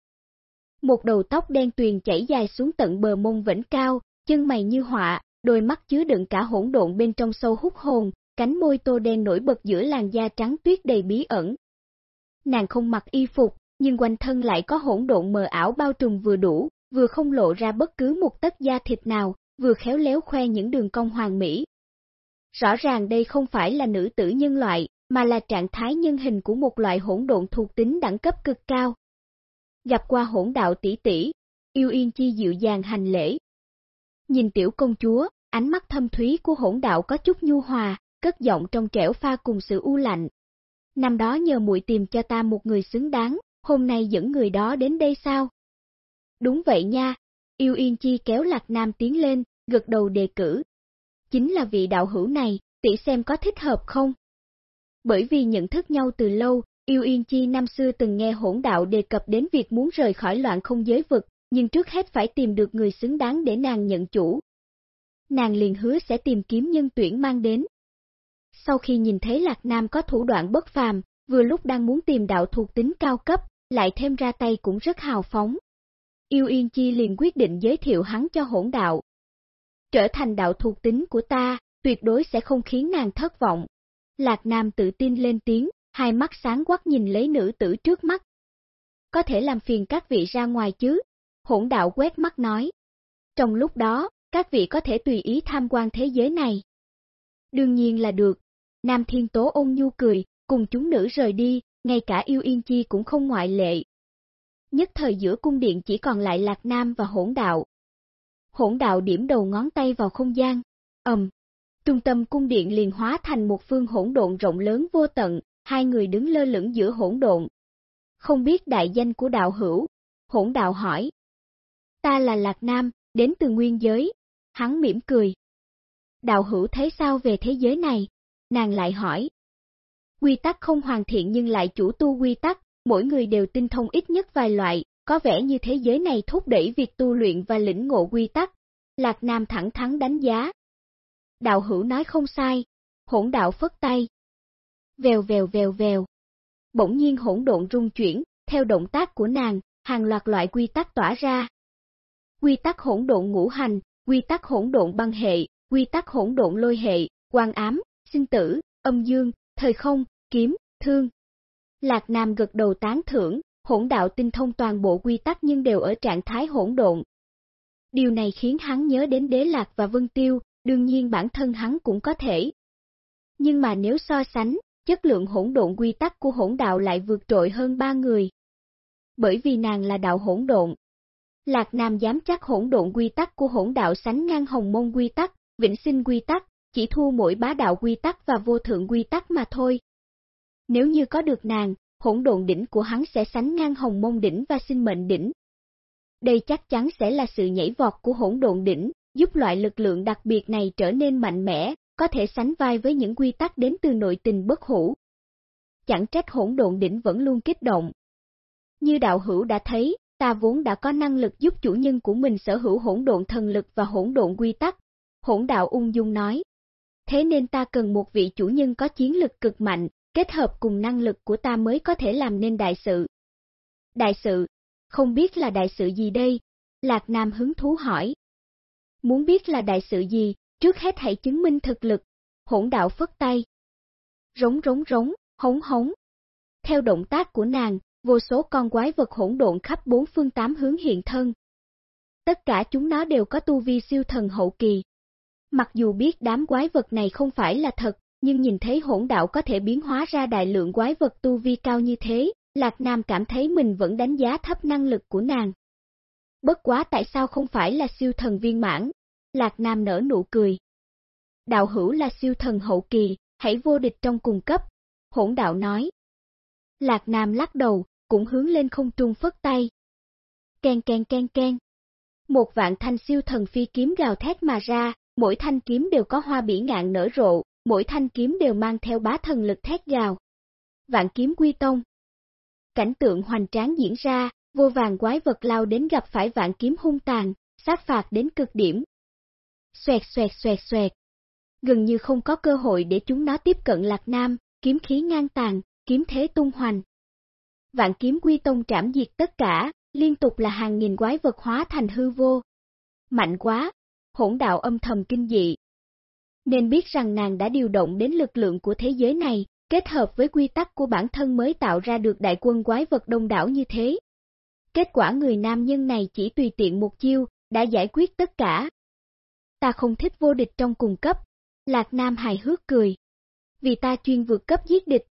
Một đầu tóc đen tuyền chảy dài xuống tận bờ mông vĩnh cao, chân mày như họa, đôi mắt chứa đựng cả hỗn độn bên trong sâu hút hồn, cánh môi tô đen nổi bật giữa làn da trắng tuyết đầy bí ẩn. Nàng không mặc y phục, nhưng quanh thân lại có hỗn độn mờ ảo bao trùm vừa đủ, vừa không lộ ra bất cứ một tấc da thịt nào, vừa khéo léo khoe những đường cong hoàng mỹ. Rõ ràng đây không phải là nữ tử nhân loại, mà là trạng thái nhân hình của một loại hỗn độn thuộc tính đẳng cấp cực cao. Gặp qua hỗn đạo tỷ tỷ, yêu yên chi dịu dàng hành lễ. Nhìn tiểu công chúa, ánh mắt thâm thúy của hỗn đạo có chút nhu hòa, cất giọng trong trẻo pha cùng sự u lạnh. Năm đó nhờ muội tìm cho ta một người xứng đáng, hôm nay dẫn người đó đến đây sao? Đúng vậy nha, yêu yên chi kéo lạc nam tiến lên, gật đầu đề cử. Chính là vị đạo hữu này, tỷ xem có thích hợp không? Bởi vì nhận thức nhau từ lâu, Yêu Yên Chi năm xưa từng nghe hỗn đạo đề cập đến việc muốn rời khỏi loạn không giới vực, nhưng trước hết phải tìm được người xứng đáng để nàng nhận chủ. Nàng liền hứa sẽ tìm kiếm nhân tuyển mang đến. Sau khi nhìn thấy Lạc Nam có thủ đoạn bất phàm, vừa lúc đang muốn tìm đạo thuộc tính cao cấp, lại thêm ra tay cũng rất hào phóng. Yêu Yên Chi liền quyết định giới thiệu hắn cho hỗn đạo. Trở thành đạo thuộc tính của ta, tuyệt đối sẽ không khiến nàng thất vọng. Lạc Nam tự tin lên tiếng, hai mắt sáng quắc nhìn lấy nữ tử trước mắt. Có thể làm phiền các vị ra ngoài chứ? Hỗn đạo quét mắt nói. Trong lúc đó, các vị có thể tùy ý tham quan thế giới này. Đương nhiên là được. Nam Thiên Tố ôn nhu cười, cùng chúng nữ rời đi, ngay cả yêu yên chi cũng không ngoại lệ. Nhất thời giữa cung điện chỉ còn lại Lạc Nam và hỗn đạo. Hỗn đạo điểm đầu ngón tay vào không gian, ầm, trung tâm cung điện liền hóa thành một phương hỗn độn rộng lớn vô tận, hai người đứng lơ lửng giữa hỗn độn. Không biết đại danh của đạo hữu, hỗn đạo hỏi. Ta là Lạc Nam, đến từ nguyên giới, hắn mỉm cười. Đạo hữu thấy sao về thế giới này? Nàng lại hỏi. Quy tắc không hoàn thiện nhưng lại chủ tu quy tắc, mỗi người đều tinh thông ít nhất vài loại, có vẻ như thế giới này thúc đẩy việc tu luyện và lĩnh ngộ quy tắc. Lạc Nam thẳng thắn đánh giá. Đạo hữu nói không sai, hỗn đạo phất tay. Vèo vèo vèo vèo. Bỗng nhiên hỗn độn rung chuyển, theo động tác của nàng, hàng loạt loại quy tắc tỏa ra. Quy tắc hỗn độn ngũ hành, quy tắc hỗn độn băng hệ, quy tắc hỗn độn lôi hệ, quan ám, sinh tử, âm dương, thời không, kiếm, thương. Lạc Nam gật đầu tán thưởng, hỗn đạo tinh thông toàn bộ quy tắc nhưng đều ở trạng thái hỗn độn. Điều này khiến hắn nhớ đến Đế Lạc và Vân Tiêu, đương nhiên bản thân hắn cũng có thể. Nhưng mà nếu so sánh, chất lượng hỗn độn quy tắc của hỗn đạo lại vượt trội hơn ba người. Bởi vì nàng là đạo hỗn độn. Lạc Nam dám chắc hỗn độn quy tắc của hỗn đạo sánh ngang hồng môn quy tắc, vĩnh sinh quy tắc, chỉ thua mỗi bá đạo quy tắc và vô thượng quy tắc mà thôi. Nếu như có được nàng, hỗn độn đỉnh của hắn sẽ sánh ngang hồng môn đỉnh và sinh mệnh đỉnh. Đây chắc chắn sẽ là sự nhảy vọt của hỗn độn đỉnh, giúp loại lực lượng đặc biệt này trở nên mạnh mẽ, có thể sánh vai với những quy tắc đến từ nội tình bất hủ. Chẳng trách hỗn độn đỉnh vẫn luôn kích động. Như đạo hữu đã thấy, ta vốn đã có năng lực giúp chủ nhân của mình sở hữu hỗn độn thần lực và hỗn độn quy tắc. Hỗn đạo ung dung nói. Thế nên ta cần một vị chủ nhân có chiến lực cực mạnh, kết hợp cùng năng lực của ta mới có thể làm nên đại sự. Đại sự? Không biết là đại sự gì đây? Lạc Nam hứng thú hỏi. Muốn biết là đại sự gì, trước hết hãy chứng minh thực lực. Hỗn đạo phất tay. Rống rống rống, hống hống. Theo động tác của nàng, vô số con quái vật hỗn độn khắp bốn phương tám hướng hiện thân. Tất cả chúng nó đều có tu vi siêu thần hậu kỳ. Mặc dù biết đám quái vật này không phải là thật, nhưng nhìn thấy hỗn đạo có thể biến hóa ra đại lượng quái vật tu vi cao như thế, Lạc Nam cảm thấy mình vẫn đánh giá thấp năng lực của nàng. Bất quá tại sao không phải là siêu thần viên mãn? Lạc Nam nở nụ cười. Đạo hữu là siêu thần hậu kỳ, hãy vô địch trong cùng cấp. Hỗn đạo nói. Lạc Nam lắc đầu, cũng hướng lên không trung phất tay. Ken ken ken ken. Một vạn thanh siêu thần phi kiếm gào thét mà ra, mỗi thanh kiếm đều có hoa bỉ ngạn nở rộ, mỗi thanh kiếm đều mang theo bá thần lực thét gào. Vạn kiếm quy tông. Cảnh tượng hoành tráng diễn ra, vô vàng quái vật lao đến gặp phải vạn kiếm hung tàn, sát phạt đến cực điểm. Xoẹt xoẹt xoẹt xoẹt. Gần như không có cơ hội để chúng nó tiếp cận Lạc Nam, kiếm khí ngang tàn, kiếm thế tung hoành. Vạn kiếm quy tông trảm diệt tất cả, liên tục là hàng nghìn quái vật hóa thành hư vô. Mạnh quá, hỗn đạo âm thầm kinh dị, nên biết rằng nàng đã điều động đến lực lượng của thế giới này, kết hợp với quy tắc của bản thân mới tạo ra được đại quân quái vật đông đảo như thế. Kết quả người nam nhân này chỉ tùy tiện một chiêu, đã giải quyết tất cả. Ta không thích vô địch trong cùng cấp, Lạc Nam hài hước cười. Vì ta chuyên vượt cấp giết địch,